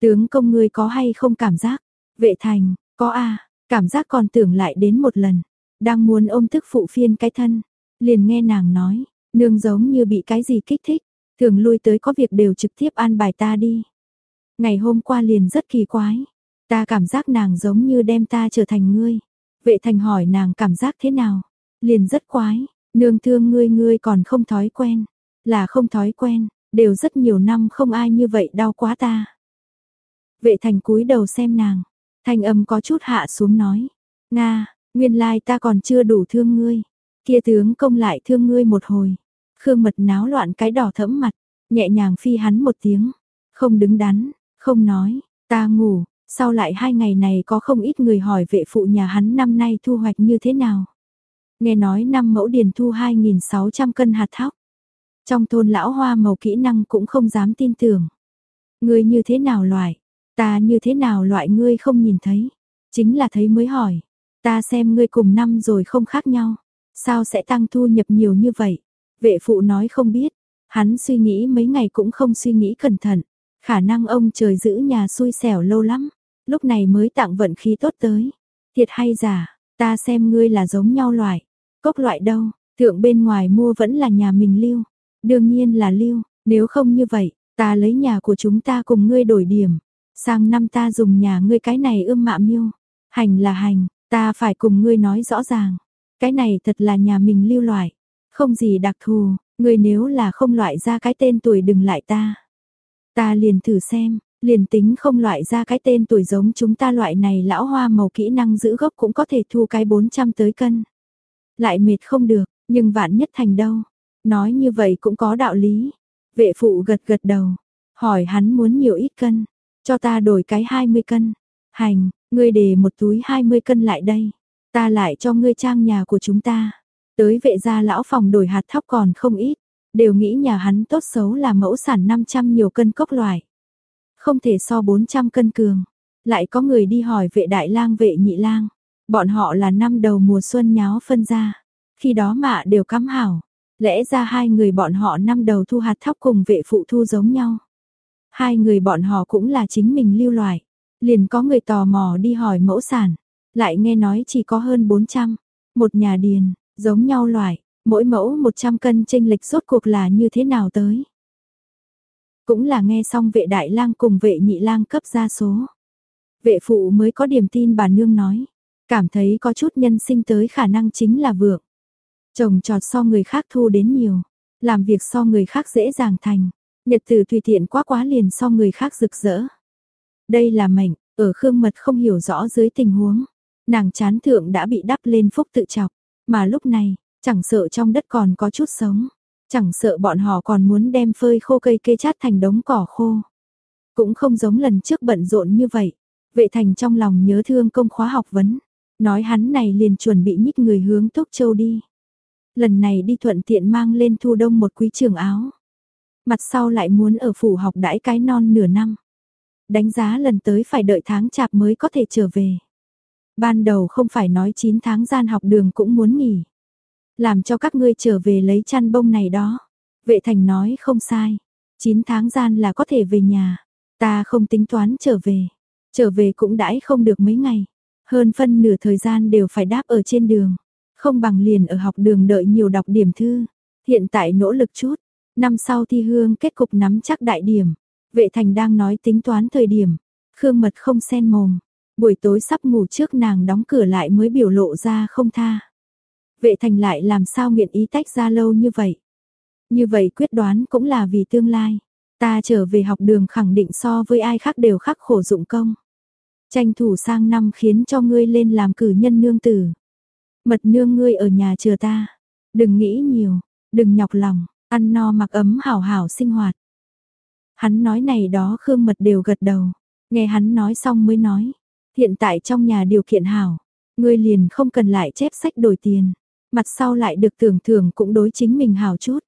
Tướng công ngươi có hay không cảm giác? Vệ thành, có a cảm giác còn tưởng lại đến một lần. Đang muốn ôm thức phụ phiên cái thân. Liền nghe nàng nói, nương giống như bị cái gì kích thích, thường lui tới có việc đều trực tiếp an bài ta đi. Ngày hôm qua liền rất kỳ quái, ta cảm giác nàng giống như đem ta trở thành ngươi. Vệ thành hỏi nàng cảm giác thế nào, liền rất quái, nương thương ngươi ngươi còn không thói quen, là không thói quen, đều rất nhiều năm không ai như vậy đau quá ta. Vệ thành cúi đầu xem nàng, thanh âm có chút hạ xuống nói, Nga, nguyên lai ta còn chưa đủ thương ngươi, Kia tướng công lại thương ngươi một hồi. Khương mật náo loạn cái đỏ thẫm mặt, nhẹ nhàng phi hắn một tiếng. Không đứng đắn, không nói, ta ngủ, sau lại hai ngày này có không ít người hỏi vệ phụ nhà hắn năm nay thu hoạch như thế nào. Nghe nói năm mẫu điền thu 2.600 cân hạt thóc. Trong thôn lão hoa màu kỹ năng cũng không dám tin tưởng. Ngươi như thế nào loại, ta như thế nào loại ngươi không nhìn thấy. Chính là thấy mới hỏi, ta xem ngươi cùng năm rồi không khác nhau. Sao sẽ tăng thu nhập nhiều như vậy? Vệ phụ nói không biết, hắn suy nghĩ mấy ngày cũng không suy nghĩ cẩn thận, khả năng ông trời giữ nhà xui xẻo lâu lắm, lúc này mới tặng vận khí tốt tới. thiệt hay giả, ta xem ngươi là giống nhau loại, cốc loại đâu, thượng bên ngoài mua vẫn là nhà mình lưu, đương nhiên là lưu, nếu không như vậy, ta lấy nhà của chúng ta cùng ngươi đổi điểm, sang năm ta dùng nhà ngươi cái này ươm mạ miêu, hành là hành, ta phải cùng ngươi nói rõ ràng, cái này thật là nhà mình lưu loại, không gì đặc thù, ngươi nếu là không loại ra cái tên tuổi đừng lại ta. Ta liền thử xem, liền tính không loại ra cái tên tuổi giống chúng ta loại này lão hoa màu kỹ năng giữ gốc cũng có thể thu cái 400 tới cân. Lại mệt không được, nhưng vạn nhất thành đâu. Nói như vậy cũng có đạo lý. Vệ phụ gật gật đầu, hỏi hắn muốn nhiều ít cân, cho ta đổi cái 20 cân. Hành, ngươi để một túi 20 cân lại đây, ta lại cho ngươi trang nhà của chúng ta. Tới vệ gia lão phòng đổi hạt thóc còn không ít, đều nghĩ nhà hắn tốt xấu là mẫu sản 500 nhiều cân cốc loại. Không thể so 400 cân cường. Lại có người đi hỏi vệ đại lang vệ nhị lang, bọn họ là năm đầu mùa xuân nháo phân ra, khi đó mạ đều cắm hảo, lẽ ra hai người bọn họ năm đầu thu hạt thóc cùng vệ phụ thu giống nhau. Hai người bọn họ cũng là chính mình lưu loại, liền có người tò mò đi hỏi mẫu sản, lại nghe nói chỉ có hơn 400, một nhà điền, giống nhau loại, mỗi mẫu 100 cân chênh lệch rốt cuộc là như thế nào tới. Cũng là nghe xong vệ đại lang cùng vệ nhị lang cấp ra số. Vệ phụ mới có điểm tin bà nương nói, cảm thấy có chút nhân sinh tới khả năng chính là vượng. Chồng trọt so người khác thu đến nhiều, làm việc so người khác dễ dàng thành, nhật tử tùy tiện quá quá liền so người khác rực rỡ. Đây là mệnh, ở Khương Mật không hiểu rõ dưới tình huống, nàng chán thượng đã bị đắp lên phúc tự chọc, mà lúc này, chẳng sợ trong đất còn có chút sống, chẳng sợ bọn họ còn muốn đem phơi khô cây kê chát thành đống cỏ khô. Cũng không giống lần trước bận rộn như vậy, vệ thành trong lòng nhớ thương công khóa học vấn, nói hắn này liền chuẩn bị nhích người hướng Tốc Châu đi. Lần này đi thuận tiện mang lên thu đông một quý trường áo. Mặt sau lại muốn ở phủ học đãi cái non nửa năm. Đánh giá lần tới phải đợi tháng chạp mới có thể trở về. Ban đầu không phải nói 9 tháng gian học đường cũng muốn nghỉ. Làm cho các ngươi trở về lấy chăn bông này đó. Vệ thành nói không sai. 9 tháng gian là có thể về nhà. Ta không tính toán trở về. Trở về cũng đãi không được mấy ngày. Hơn phân nửa thời gian đều phải đáp ở trên đường. Không bằng liền ở học đường đợi nhiều đọc điểm thư. Hiện tại nỗ lực chút. Năm sau thi hương kết cục nắm chắc đại điểm. Vệ thành đang nói tính toán thời điểm. Khương mật không sen mồm. Buổi tối sắp ngủ trước nàng đóng cửa lại mới biểu lộ ra không tha. Vệ thành lại làm sao nguyện ý tách ra lâu như vậy. Như vậy quyết đoán cũng là vì tương lai. Ta trở về học đường khẳng định so với ai khác đều khắc khổ dụng công. Tranh thủ sang năm khiến cho ngươi lên làm cử nhân nương tử. Mật nương ngươi ở nhà chờ ta. Đừng nghĩ nhiều, đừng nhọc lòng, ăn no mặc ấm hảo hảo sinh hoạt. Hắn nói này đó Khương Mật đều gật đầu. Nghe hắn nói xong mới nói. Hiện tại trong nhà điều kiện hảo. Ngươi liền không cần lại chép sách đổi tiền. Mặt sau lại được tưởng thưởng cũng đối chính mình hảo chút.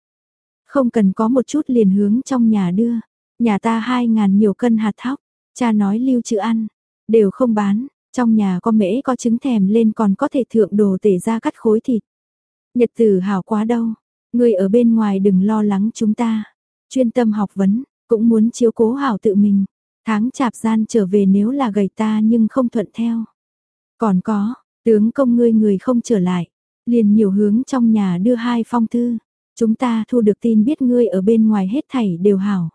Không cần có một chút liền hướng trong nhà đưa. Nhà ta hai ngàn nhiều cân hạt thóc. Cha nói lưu trữ ăn. Đều không bán. Trong nhà có mễ có trứng thèm lên còn có thể thượng đồ tể ra cắt khối thịt. Nhật tử hảo quá đâu. Người ở bên ngoài đừng lo lắng chúng ta. Chuyên tâm học vấn, cũng muốn chiếu cố hảo tự mình. Tháng chạp gian trở về nếu là gầy ta nhưng không thuận theo. Còn có, tướng công ngươi người không trở lại. Liền nhiều hướng trong nhà đưa hai phong thư. Chúng ta thu được tin biết ngươi ở bên ngoài hết thảy đều hảo.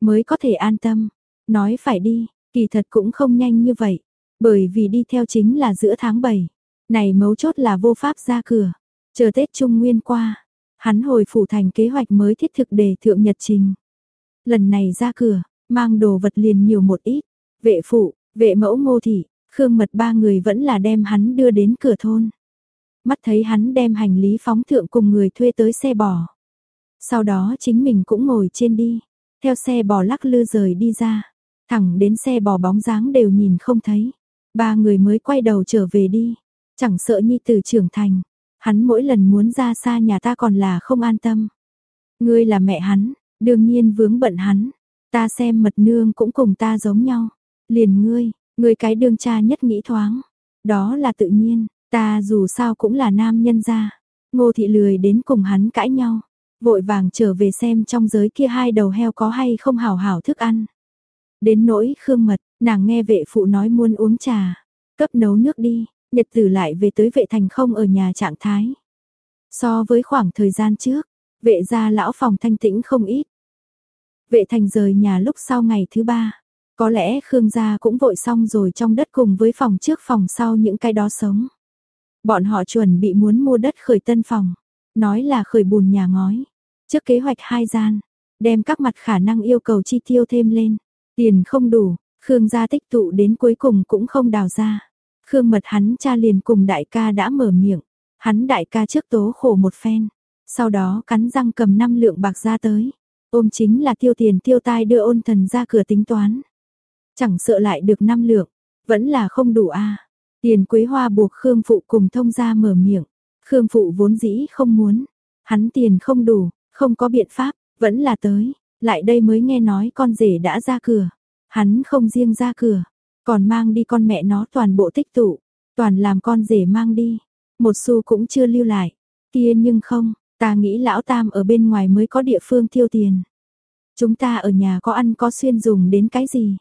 Mới có thể an tâm. Nói phải đi, kỳ thật cũng không nhanh như vậy. Bởi vì đi theo chính là giữa tháng 7. Này mấu chốt là vô pháp ra cửa. Chờ Tết Trung Nguyên qua. Hắn hồi phủ thành kế hoạch mới thiết thực để thượng nhật trình. Lần này ra cửa, mang đồ vật liền nhiều một ít. Vệ phụ, vệ mẫu ngô thị, khương mật ba người vẫn là đem hắn đưa đến cửa thôn. Mắt thấy hắn đem hành lý phóng thượng cùng người thuê tới xe bò. Sau đó chính mình cũng ngồi trên đi, theo xe bò lắc lư rời đi ra, thẳng đến xe bò bóng dáng đều nhìn không thấy. Ba người mới quay đầu trở về đi, chẳng sợ nhi tử trưởng thành, hắn mỗi lần muốn ra xa nhà ta còn là không an tâm. Ngươi là mẹ hắn, đương nhiên vướng bận hắn, ta xem mật nương cũng cùng ta giống nhau, liền ngươi, ngươi cái đương cha nhất nghĩ thoáng, đó là tự nhiên, ta dù sao cũng là nam nhân gia. Ngô thị lười đến cùng hắn cãi nhau, vội vàng trở về xem trong giới kia hai đầu heo có hay không hảo hảo thức ăn. Đến nỗi Khương Mật, nàng nghe vệ phụ nói muốn uống trà, cấp nấu nước đi, Nhật tử lại về tới vệ thành không ở nhà trạng thái. So với khoảng thời gian trước, vệ gia lão phòng thanh tĩnh không ít. Vệ thành rời nhà lúc sau ngày thứ ba. Có lẽ Khương gia cũng vội xong rồi trong đất cùng với phòng trước phòng sau những cái đó sống. Bọn họ chuẩn bị muốn mua đất khởi tân phòng. Nói là khởi bùn nhà ngói. Trước kế hoạch hai gian. Đem các mặt khả năng yêu cầu chi tiêu thêm lên. Tiền không đủ. Khương gia tích tụ đến cuối cùng cũng không đào ra. Khương mật hắn cha liền cùng đại ca đã mở miệng. Hắn đại ca trước tố khổ một phen. Sau đó cắn răng cầm năm lượng bạc ra tới. Ôm chính là tiêu tiền tiêu tai đưa ôn thần ra cửa tính toán. Chẳng sợ lại được năm lượng, vẫn là không đủ a. Tiền Quế Hoa buộc Khương phụ cùng thông gia mở miệng. Khương phụ vốn dĩ không muốn, hắn tiền không đủ, không có biện pháp, vẫn là tới, lại đây mới nghe nói con rể đã ra cửa. Hắn không riêng ra cửa, còn mang đi con mẹ nó toàn bộ tích tụ, toàn làm con rể mang đi. Một xu cũng chưa lưu lại. Kia nhưng không, ta nghĩ lão tam ở bên ngoài mới có địa phương tiêu tiền. Chúng ta ở nhà có ăn có xuyên dùng đến cái gì?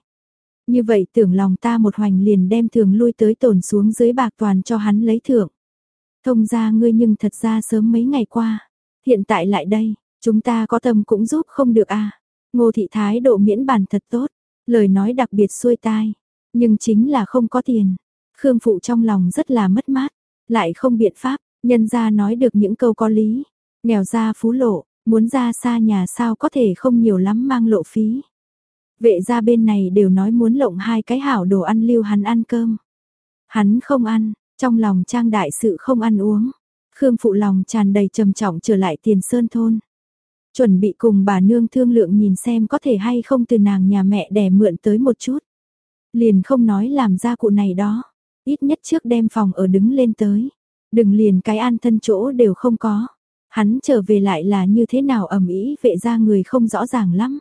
Như vậy tưởng lòng ta một hoành liền đem thường lui tới tổn xuống dưới bạc toàn cho hắn lấy thưởng. Thông ra ngươi nhưng thật ra sớm mấy ngày qua. Hiện tại lại đây, chúng ta có tâm cũng giúp không được a Ngô thị thái độ miễn bàn thật tốt, lời nói đặc biệt xuôi tai. Nhưng chính là không có tiền. Khương phụ trong lòng rất là mất mát, lại không biện pháp, nhân ra nói được những câu có lý. Nghèo ra phú lộ, muốn ra xa nhà sao có thể không nhiều lắm mang lộ phí. Vệ gia bên này đều nói muốn lộng hai cái hảo đồ ăn lưu hắn ăn cơm. Hắn không ăn, trong lòng trang đại sự không ăn uống. Khương phụ lòng tràn đầy trầm trọng trở lại tiền sơn thôn. Chuẩn bị cùng bà nương thương lượng nhìn xem có thể hay không từ nàng nhà mẹ đẻ mượn tới một chút. Liền không nói làm ra cụ này đó. Ít nhất trước đem phòng ở đứng lên tới. Đừng liền cái an thân chỗ đều không có. Hắn trở về lại là như thế nào ẩm ý vệ ra người không rõ ràng lắm.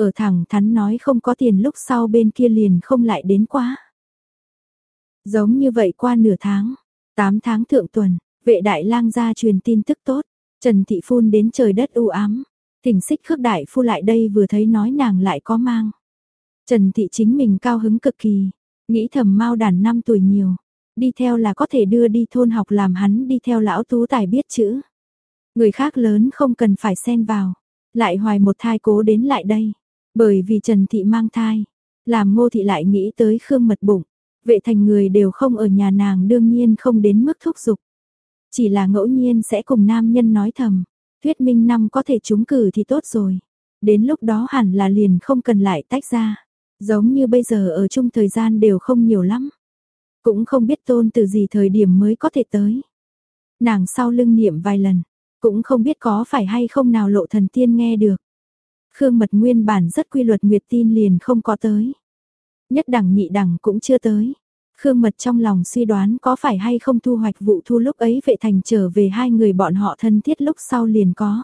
Ở thẳng thắn nói không có tiền lúc sau bên kia liền không lại đến quá. Giống như vậy qua nửa tháng, 8 tháng thượng tuần, vệ đại lang ra truyền tin tức tốt, Trần Thị Phun đến trời đất u ám, thỉnh xích khước đại phu lại đây vừa thấy nói nàng lại có mang. Trần Thị chính mình cao hứng cực kỳ, nghĩ thầm mau đàn năm tuổi nhiều, đi theo là có thể đưa đi thôn học làm hắn đi theo lão tú tài biết chữ. Người khác lớn không cần phải xen vào, lại hoài một thai cố đến lại đây. Bởi vì Trần Thị mang thai, làm ngô thị lại nghĩ tới Khương mật bụng, vệ thành người đều không ở nhà nàng đương nhiên không đến mức thúc giục. Chỉ là ngẫu nhiên sẽ cùng nam nhân nói thầm, thuyết minh năm có thể trúng cử thì tốt rồi. Đến lúc đó hẳn là liền không cần lại tách ra. Giống như bây giờ ở chung thời gian đều không nhiều lắm. Cũng không biết tôn từ gì thời điểm mới có thể tới. Nàng sau lưng niệm vài lần, cũng không biết có phải hay không nào lộ thần tiên nghe được. Khương Mật nguyên bản rất quy luật nguyệt tin liền không có tới. Nhất đẳng nhị đẳng cũng chưa tới. Khương Mật trong lòng suy đoán có phải hay không thu hoạch vụ thu lúc ấy vệ thành trở về hai người bọn họ thân thiết lúc sau liền có.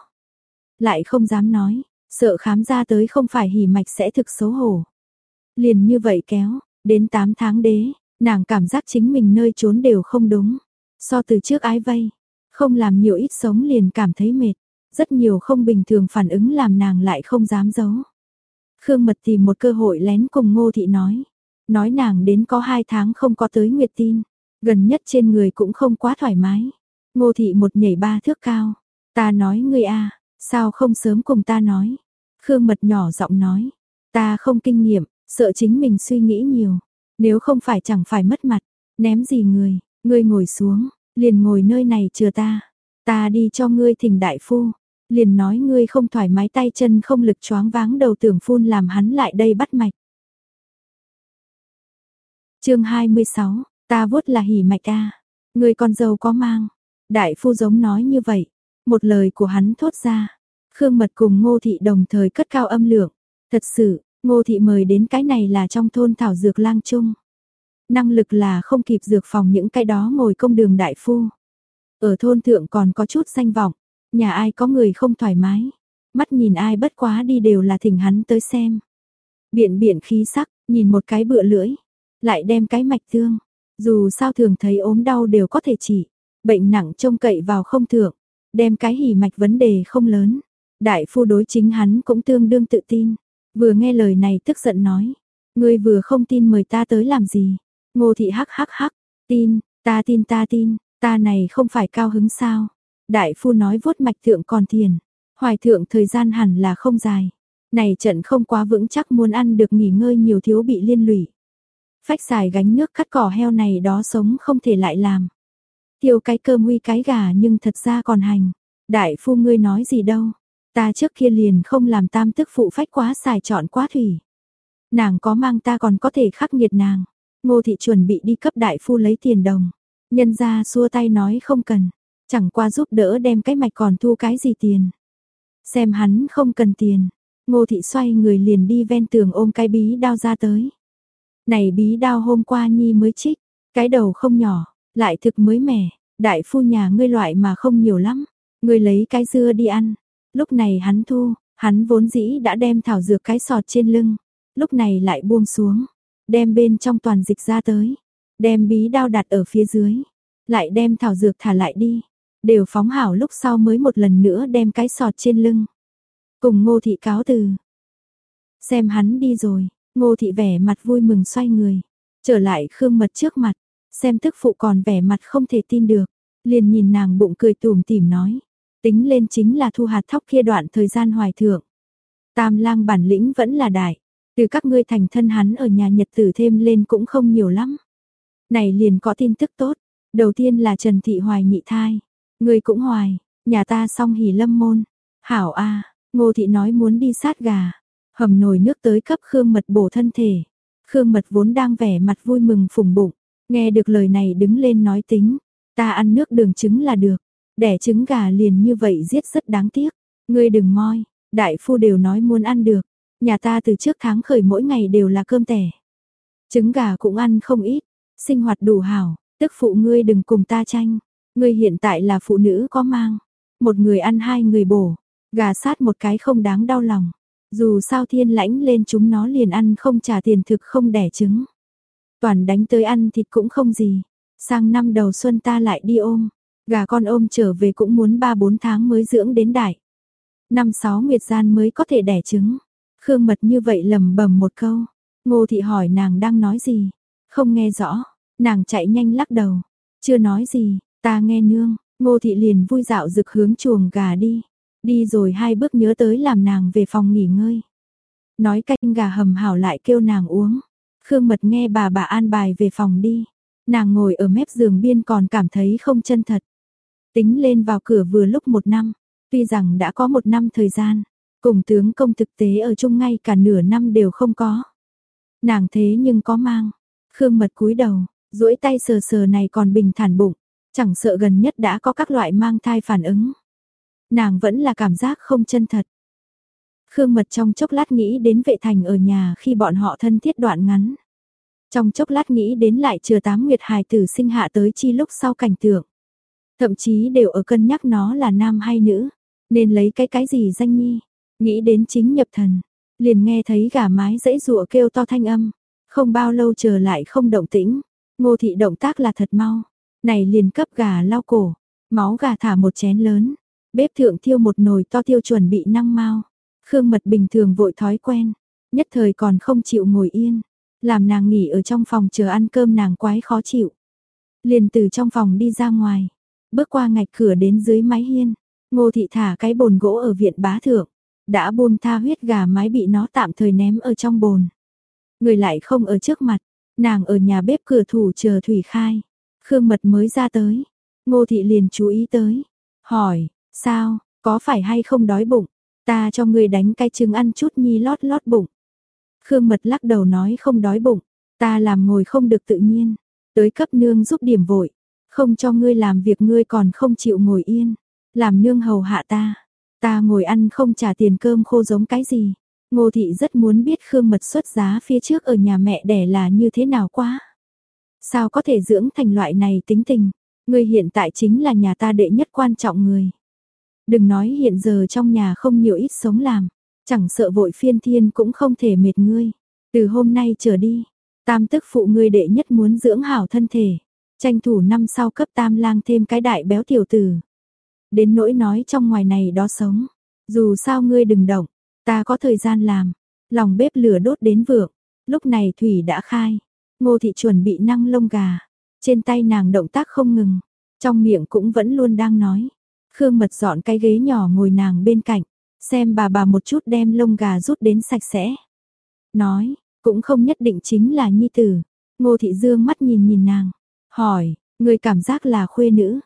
Lại không dám nói, sợ khám ra tới không phải hỉ mạch sẽ thực xấu hổ. Liền như vậy kéo, đến 8 tháng đế, nàng cảm giác chính mình nơi trốn đều không đúng. So từ trước ái vây, không làm nhiều ít sống liền cảm thấy mệt. Rất nhiều không bình thường phản ứng làm nàng lại không dám giấu. Khương Mật tìm một cơ hội lén cùng Ngô Thị nói. Nói nàng đến có hai tháng không có tới Nguyệt tin. Gần nhất trên người cũng không quá thoải mái. Ngô Thị một nhảy ba thước cao. Ta nói ngươi a sao không sớm cùng ta nói. Khương Mật nhỏ giọng nói. Ta không kinh nghiệm, sợ chính mình suy nghĩ nhiều. Nếu không phải chẳng phải mất mặt, ném gì người, ngươi ngồi xuống, liền ngồi nơi này chờ ta. Ta đi cho ngươi thỉnh đại phu liền nói ngươi không thoải mái tay chân không lực choáng váng đầu tưởng phun làm hắn lại đây bắt mạch. chương 26, ta vuốt là hỉ mạch a người con dâu có mang. Đại phu giống nói như vậy, một lời của hắn thốt ra. Khương Mật cùng Ngô Thị đồng thời cất cao âm lượng. Thật sự, Ngô Thị mời đến cái này là trong thôn thảo dược lang trung. Năng lực là không kịp dược phòng những cái đó ngồi công đường đại phu. Ở thôn thượng còn có chút danh vọng, Nhà ai có người không thoải mái, mắt nhìn ai bất quá đi đều là thỉnh hắn tới xem. Biện biện khí sắc, nhìn một cái bựa lưỡi, lại đem cái mạch thương. Dù sao thường thấy ốm đau đều có thể chỉ, bệnh nặng trông cậy vào không thượng, đem cái hỉ mạch vấn đề không lớn. Đại phu đối chính hắn cũng tương đương tự tin, vừa nghe lời này tức giận nói, ngươi vừa không tin mời ta tới làm gì. Ngô thị hắc hắc hắc, tin, Ta tin ta tin, ta này không phải cao hứng sao? Đại phu nói vuốt mạch thượng còn thiền, hoài thượng thời gian hẳn là không dài. Này trận không quá vững chắc muốn ăn được nghỉ ngơi nhiều thiếu bị liên lụy. Phách xài gánh nước cắt cỏ heo này đó sống không thể lại làm. Tiêu cái cơm huy cái gà nhưng thật ra còn hành. Đại phu ngươi nói gì đâu. Ta trước kia liền không làm tam tức phụ phách quá xài chọn quá thủy. Nàng có mang ta còn có thể khắc nghiệt nàng. Ngô thị chuẩn bị đi cấp đại phu lấy tiền đồng. Nhân ra xua tay nói không cần. Chẳng qua giúp đỡ đem cái mạch còn thu cái gì tiền. Xem hắn không cần tiền. Ngô thị xoay người liền đi ven tường ôm cái bí đao ra tới. Này bí đao hôm qua Nhi mới trích, cái đầu không nhỏ, lại thực mới mẻ, đại phu nhà ngươi loại mà không nhiều lắm, ngươi lấy cái dưa đi ăn. Lúc này hắn thu, hắn vốn dĩ đã đem thảo dược cái sọt trên lưng, lúc này lại buông xuống, đem bên trong toàn dịch ra tới, đem bí đao đặt ở phía dưới, lại đem thảo dược thả lại đi, đều phóng hảo lúc sau mới một lần nữa đem cái sọt trên lưng. Cùng ngô thị cáo từ. Xem hắn đi rồi, ngô thị vẻ mặt vui mừng xoay người, trở lại khương mật trước mặt, xem tức phụ còn vẻ mặt không thể tin được, liền nhìn nàng bụng cười tủm tỉm nói, tính lên chính là thu hạt thóc kia đoạn thời gian hoài thượng. Tam lang bản lĩnh vẫn là đại, từ các ngươi thành thân hắn ở nhà nhật tử thêm lên cũng không nhiều lắm. Này liền có tin tức tốt, đầu tiên là Trần Thị Hoài nhị thai, người cũng hoài, nhà ta xong hỉ lâm môn, hảo a ngô thị nói muốn đi sát gà, hầm nồi nước tới cấp Khương Mật bổ thân thể. Khương Mật vốn đang vẻ mặt vui mừng phùng bụng, nghe được lời này đứng lên nói tính, ta ăn nước đường trứng là được, đẻ trứng gà liền như vậy giết rất đáng tiếc, ngươi đừng moi, đại phu đều nói muốn ăn được, nhà ta từ trước tháng khởi mỗi ngày đều là cơm tẻ. Trứng gà cũng ăn không ít, sinh hoạt đủ hảo, tức phụ ngươi đừng cùng ta tranh, người hiện tại là phụ nữ có mang, một người ăn hai người bổ, gà sát một cái không đáng đau lòng. Dù sao thiên lãnh lên chúng nó liền ăn không trả tiền thực không đẻ trứng. Toàn đánh tới ăn thịt cũng không gì. Sang năm đầu xuân ta lại đi ôm. Gà con ôm trở về cũng muốn 3-4 tháng mới dưỡng đến đại. Năm sáu nguyệt gian mới có thể đẻ trứng. Khương mật như vậy lầm bầm một câu. Ngô thị hỏi nàng đang nói gì. Không nghe rõ. Nàng chạy nhanh lắc đầu. Chưa nói gì. Ta nghe nương. Ngô thị liền vui dạo rực hướng chuồng gà đi. Đi rồi hai bước nhớ tới làm nàng về phòng nghỉ ngơi. Nói canh gà hầm hảo lại kêu nàng uống. Khương Mật nghe bà bà an bài về phòng đi. Nàng ngồi ở mép giường biên còn cảm thấy không chân thật. Tính lên vào cửa vừa lúc một năm. Tuy rằng đã có một năm thời gian. Cùng tướng công thực tế ở chung ngay cả nửa năm đều không có. Nàng thế nhưng có mang. Khương Mật cúi đầu, duỗi tay sờ sờ này còn bình thản bụng. Chẳng sợ gần nhất đã có các loại mang thai phản ứng. Nàng vẫn là cảm giác không chân thật. Khương Mật trong chốc lát nghĩ đến vệ thành ở nhà khi bọn họ thân thiết đoạn ngắn. Trong chốc lát nghĩ đến lại chờ tám nguyệt hài tử sinh hạ tới chi lúc sau cảnh tượng. Thậm chí đều ở cân nhắc nó là nam hay nữ, nên lấy cái cái gì danh nhi. Nghĩ đến chính nhập thần, liền nghe thấy gà mái dãy rụa kêu to thanh âm. Không bao lâu chờ lại không động tĩnh, ngô thị động tác là thật mau. Này liền cấp gà lau cổ, máu gà thả một chén lớn, Bếp thượng thiêu một nồi to tiêu chuẩn bị năng mau. Khương Mật bình thường vội thói quen, nhất thời còn không chịu ngồi yên, làm nàng nghỉ ở trong phòng chờ ăn cơm nàng quái khó chịu. Liền từ trong phòng đi ra ngoài, bước qua ngạch cửa đến dưới mái hiên, Ngô thị thả cái bồn gỗ ở viện bá thượng, đã buông tha huyết gà mái bị nó tạm thời ném ở trong bồn. Người lại không ở trước mặt, nàng ở nhà bếp cửa thủ chờ thủy khai. Khương Mật mới ra tới, Ngô thị liền chú ý tới, hỏi, Sao, có phải hay không đói bụng? Ta cho ngươi đánh cái trứng ăn chút nhi lót lót bụng. Khương Mật lắc đầu nói không đói bụng, ta làm ngồi không được tự nhiên, tới cấp nương giúp điểm vội, không cho ngươi làm việc ngươi còn không chịu ngồi yên, làm nương hầu hạ ta. Ta ngồi ăn không trả tiền cơm khô giống cái gì. Ngô thị rất muốn biết Khương Mật xuất giá phía trước ở nhà mẹ đẻ là như thế nào quá. Sao có thể dưỡng thành loại này tính tình, ngươi hiện tại chính là nhà ta đệ nhất quan trọng người. Đừng nói hiện giờ trong nhà không nhiều ít sống làm, chẳng sợ vội phiên thiên cũng không thể mệt ngươi. Từ hôm nay trở đi, tam tức phụ ngươi đệ nhất muốn dưỡng hảo thân thể, tranh thủ năm sau cấp tam lang thêm cái đại béo tiểu tử. Đến nỗi nói trong ngoài này đó sống, dù sao ngươi đừng động, ta có thời gian làm, lòng bếp lửa đốt đến vượng, lúc này thủy đã khai, ngô thị chuẩn bị năng lông gà, Trên tay nàng động tác không ngừng, trong miệng cũng vẫn luôn đang nói. Khương Mật dọn cái ghế nhỏ ngồi nàng bên cạnh, xem bà bà một chút đem lông gà rút đến sạch sẽ. Nói, cũng không nhất định chính là nhi tử. Ngô Thị Dương mắt nhìn nhìn nàng, hỏi, người cảm giác là khuê nữ.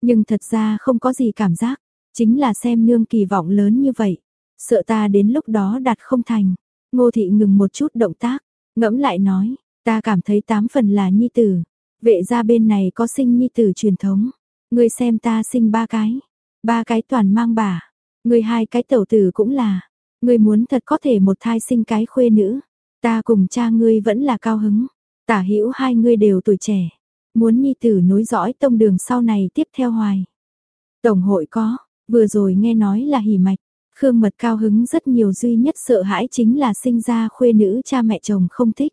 Nhưng thật ra không có gì cảm giác, chính là xem nương kỳ vọng lớn như vậy, sợ ta đến lúc đó đạt không thành. Ngô Thị ngừng một chút động tác, ngẫm lại nói, ta cảm thấy tám phần là nhi tử, vệ gia bên này có sinh nhi tử truyền thống, ngươi xem ta sinh ba cái, ba cái toàn mang bà, ngươi hai cái tẩu tử cũng là, ngươi muốn thật có thể một thai sinh cái khuê nữ, ta cùng cha ngươi vẫn là cao hứng, tả hữu hai ngươi đều tuổi trẻ, muốn nhi tử nối dõi tông đường sau này tiếp theo hoài. Tổng hội có, vừa rồi nghe nói là hỉ mạch, Khương Mật cao hứng rất nhiều duy nhất sợ hãi chính là sinh ra khuê nữ cha mẹ chồng không thích.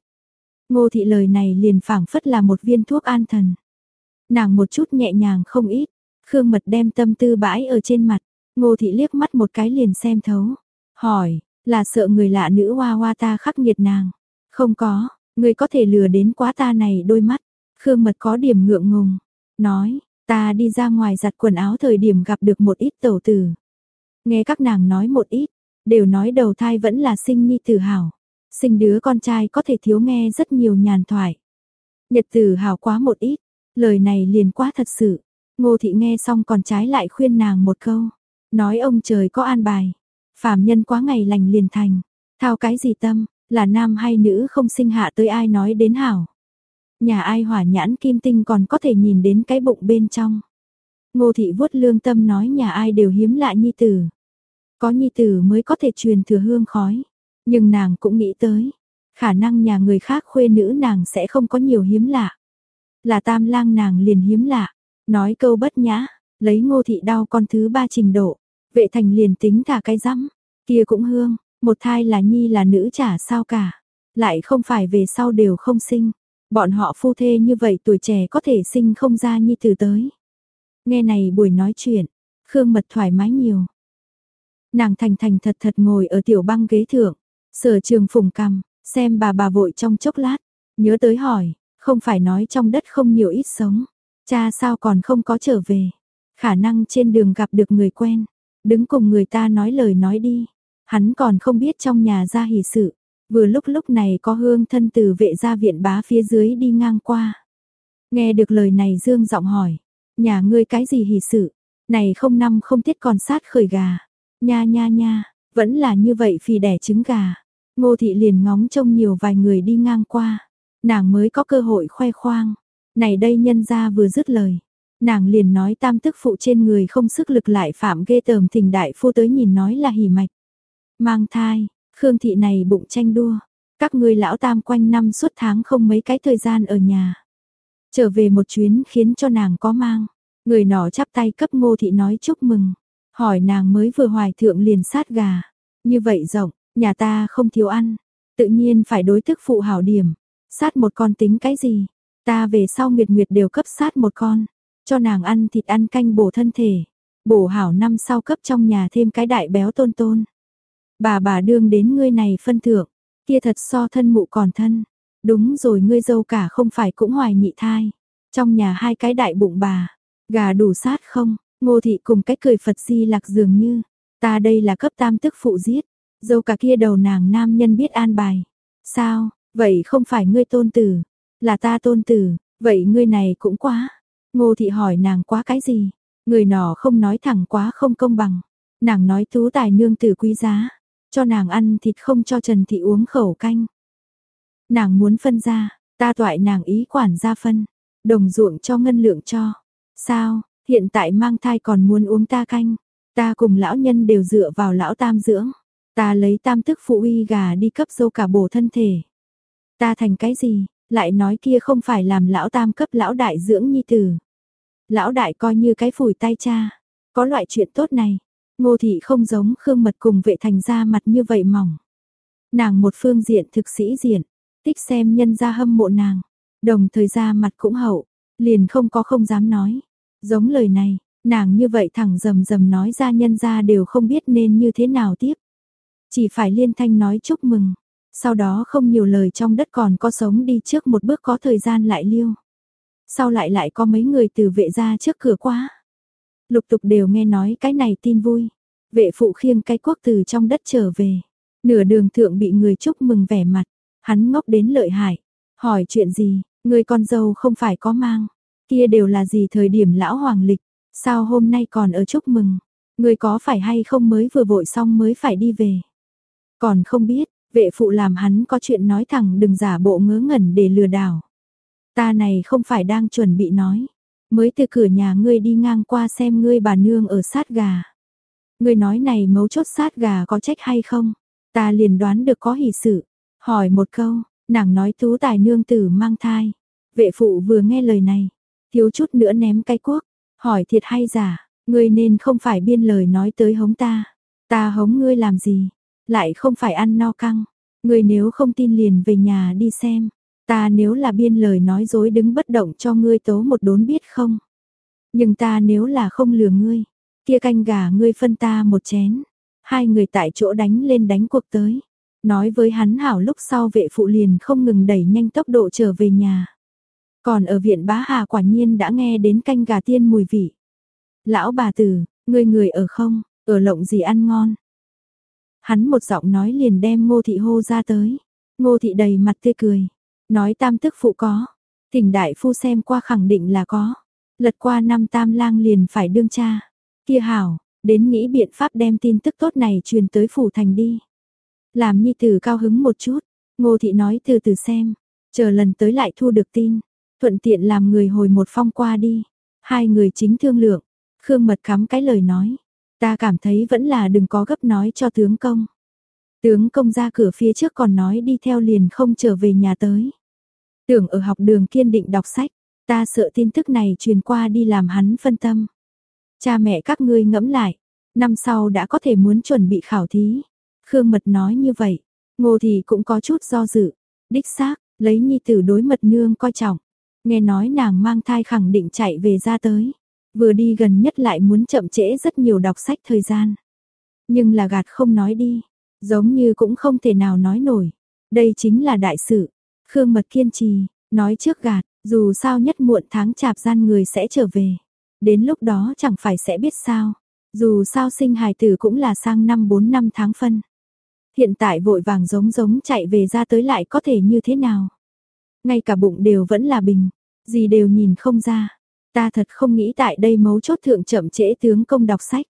Ngô thị lời này liền phảng phất là một viên thuốc an thần. Nàng một chút nhẹ nhàng không ít, Khương Mật đem tâm tư bãi ở trên mặt, Ngô thị liếc mắt một cái liền xem thấu, hỏi, là sợ người lạ nữ hoa hoa ta khắc nghiệt nàng. Không có, người có thể lừa đến quá ta này đôi mắt. Khương Mật có điểm ngượng ngùng, nói, ta đi ra ngoài giặt quần áo thời điểm gặp được một ít tẩu tử. Nghe các nàng nói một ít, đều nói đầu thai vẫn là sinh nhi tử hảo. Sinh đứa con trai có thể thiếu nghe rất nhiều nhàn thoại. Nhật tử hào quá một ít, lời này liền quá thật sự. Ngô thị nghe xong còn trái lại khuyên nàng một câu. Nói ông trời có an bài. Phàm nhân quá ngày lành liền thành. Thao cái gì tâm, là nam hay nữ không sinh hạ tới ai nói đến hảo. Nhà ai hỏa nhãn kim tinh còn có thể nhìn đến cái bụng bên trong. Ngô thị vuốt lương tâm nói nhà ai đều hiếm lạ nhi tử. Có nhi tử mới có thể truyền thừa hương khói. Nhưng nàng cũng nghĩ tới, khả năng nhà người khác khuê nữ nàng sẽ không có nhiều hiếm lạ. Là tam lang nàng liền hiếm lạ, nói câu bất nhã, lấy ngô thị đau con thứ ba trình độ, vệ thành liền tính thả cái rắm, kia cũng hương, một thai là nhi là nữ chả sao cả, lại không phải về sau đều không sinh, bọn họ phu thê như vậy tuổi trẻ có thể sinh không ra nhi từ tới. Nghe này buổi nói chuyện, Khương Mật thoải mái nhiều. Nàng thành thành thật thật ngồi ở tiểu băng ghế thượng, sở trường phùng cằm, xem bà bà vội trong chốc lát, nhớ tới hỏi, không phải nói trong đất không nhiều ít sống, cha sao còn không có trở về, khả năng trên đường gặp được người quen, đứng cùng người ta nói lời nói đi, hắn còn không biết trong nhà ra hỷ sự, vừa lúc lúc này có hương thân từ vệ gia viện bá phía dưới đi ngang qua. Nghe được lời này dương giọng hỏi, nhà ngươi cái gì hỷ sự, này không năm không tiết còn sát khởi gà, nha nha nha, vẫn là như vậy phì đẻ trứng gà. Ngô thị liền ngóng trông nhiều vài người đi ngang qua, nàng mới có cơ hội khoe khoang. Này đây nhân gia vừa dứt lời, nàng liền nói tam tức phụ trên người không sức lực lại phạm ghê tởm thình đại phu tới nhìn nói là hỉ mạch. Mang thai, Khương thị này bụng tranh đua, các ngươi lão tam quanh năm suốt tháng không mấy cái thời gian ở nhà. Trở về một chuyến khiến cho nàng có mang, người nọ chắp tay cấp ngô thị nói chúc mừng, hỏi nàng mới vừa hoài thượng liền sát gà, như vậy rộng, nhà ta không thiếu ăn, tự nhiên phải đối thức phụ hảo điểm, sát một con tính cái gì, ta về sau nguyệt nguyệt đều cấp sát một con, cho nàng ăn thịt ăn canh bổ thân thể, bổ hảo năm sau cấp trong nhà thêm cái đại béo tôn tôn. Bà bà đương đến ngươi này phân thượng, kia thật so thân mụ còn thân. Đúng rồi ngươi dâu cả không phải cũng hoài nhị thai. Trong nhà hai cái đại bụng bà, gà đủ sát không? Ngô thị cùng cái cười Phật di lạc dường như, ta đây là cấp tam tức phụ giết, dâu cả kia đầu nàng nam nhân biết an bài. Sao, vậy không phải ngươi tôn tử, là ta tôn tử, vậy ngươi này cũng quá. Ngô thị hỏi nàng quá cái gì? Người nọ không nói thẳng quá không công bằng. Nàng nói tú tài nương tử quý giá, cho nàng ăn thịt không cho Trần thị uống khẩu canh. Nàng muốn phân ra, ta toại nàng ý quản gia phân, đồng ruộng cho ngân lượng cho. Sao, hiện tại mang thai còn muốn uống ta canh, ta cùng lão nhân đều dựa vào lão tam dưỡng. Ta lấy tam tức phụ uy gà đi cấp dâu cả bổ thân thể. Ta thành cái gì, lại nói kia không phải làm lão tam cấp lão đại dưỡng nhi tử. Lão đại coi như cái phủi tay cha, có loại chuyện tốt này. Ngô thị không giống Khương Mật cùng vệ thành ra mặt như vậy mỏng. Nàng một phương diện thực sĩ diện, tích xem nhân gia hâm mộ nàng, đồng thời ra mặt cũng hậu, liền không có không dám nói. Giống lời này, nàng như vậy thẳng rầm rầm nói ra nhân gia đều không biết nên như thế nào tiếp. Chỉ phải liên thanh nói chúc mừng, sau đó không nhiều lời trong đất còn có sống đi trước một bước có thời gian lại liêu. Sau lại lại có mấy người từ vệ gia trước cửa quá. Lục tục đều nghe nói cái này tin vui. Vệ phụ khiêng cái quốc từ trong đất trở về. Nửa đường thượng bị người chúc mừng vẻ mặt. Hắn ngốc đến lợi hại. Hỏi chuyện gì, người con dâu không phải có mang. Kia đều là gì thời điểm lão hoàng lịch. Sao hôm nay còn ở chúc mừng. Người có phải hay không mới vừa vội xong mới phải đi về. Còn không biết, vệ phụ làm hắn có chuyện nói thẳng đừng giả bộ ngớ ngẩn để lừa đảo. Ta này không phải đang chuẩn bị nói. Mới từ cửa nhà ngươi đi ngang qua xem ngươi bà nương ở sát gà. Ngươi nói này mấu chốt sát gà có trách hay không? Ta liền đoán được có hỷ sự. Hỏi một câu, nàng nói tú tài nương tử mang thai. Vệ phụ vừa nghe lời này, thiếu chút nữa ném cái cuốc. Hỏi thiệt hay giả, ngươi nên không phải biên lời nói tới hống ta. Ta hống ngươi làm gì? Lại không phải ăn no căng. Ngươi nếu không tin liền về nhà đi xem. Ta nếu là biên lời nói dối đứng bất động cho ngươi tố một đốn biết không? Nhưng ta nếu là không lừa ngươi, kia canh gà ngươi phân ta một chén. Hai người tại chỗ đánh lên đánh cuộc tới. Nói với hắn hảo lúc sau vệ phụ liền không ngừng đẩy nhanh tốc độ trở về nhà. Còn ở viện bá hà quả nhiên đã nghe đến canh gà tiên mùi vị. Lão bà tử, ngươi người ở không, ở lộng gì ăn ngon. Hắn một giọng nói liền đem ngô thị hô ra tới. Ngô thị đầy mặt tươi cười. Nói tam tức phụ có. Thỉnh đại phu xem qua khẳng định là có. Lật qua năm tam lang liền phải đương cha. Kia hảo, đến nghĩ biện pháp đem tin tức tốt này truyền tới phủ thành đi. Làm nhi tử cao hứng một chút. Ngô thị nói từ từ xem. Chờ lần tới lại thu được tin. Thuận tiện làm người hồi một phong qua đi. Hai người chính thương lượng. Khương mật cắm cái lời nói. Ta cảm thấy vẫn là đừng có gấp nói cho tướng công. Tướng công ra cửa phía trước còn nói đi theo liền không trở về nhà tới. Tưởng ở học đường kiên định đọc sách, ta sợ tin tức này truyền qua đi làm hắn phân tâm. Cha mẹ các ngươi ngẫm lại, năm sau đã có thể muốn chuẩn bị khảo thí. Khương Mật nói như vậy, ngô thì cũng có chút do dự. Đích xác, lấy nhi tử đối mật nương coi trọng. Nghe nói nàng mang thai khẳng định chạy về ra tới. Vừa đi gần nhất lại muốn chậm trễ rất nhiều đọc sách thời gian. Nhưng là gạt không nói đi, giống như cũng không thể nào nói nổi. Đây chính là đại sự. Khương Mật kiên trì, nói trước gạt, dù sao nhất muộn tháng chạp gian người sẽ trở về. Đến lúc đó chẳng phải sẽ biết sao. Dù sao sinh hài tử cũng là sang năm 4 năm tháng phân. Hiện tại vội vàng giống giống chạy về ra tới lại có thể như thế nào. Ngay cả bụng đều vẫn là bình, gì đều nhìn không ra. Ta thật không nghĩ tại đây mấu chốt thượng chậm trễ tướng công đọc sách.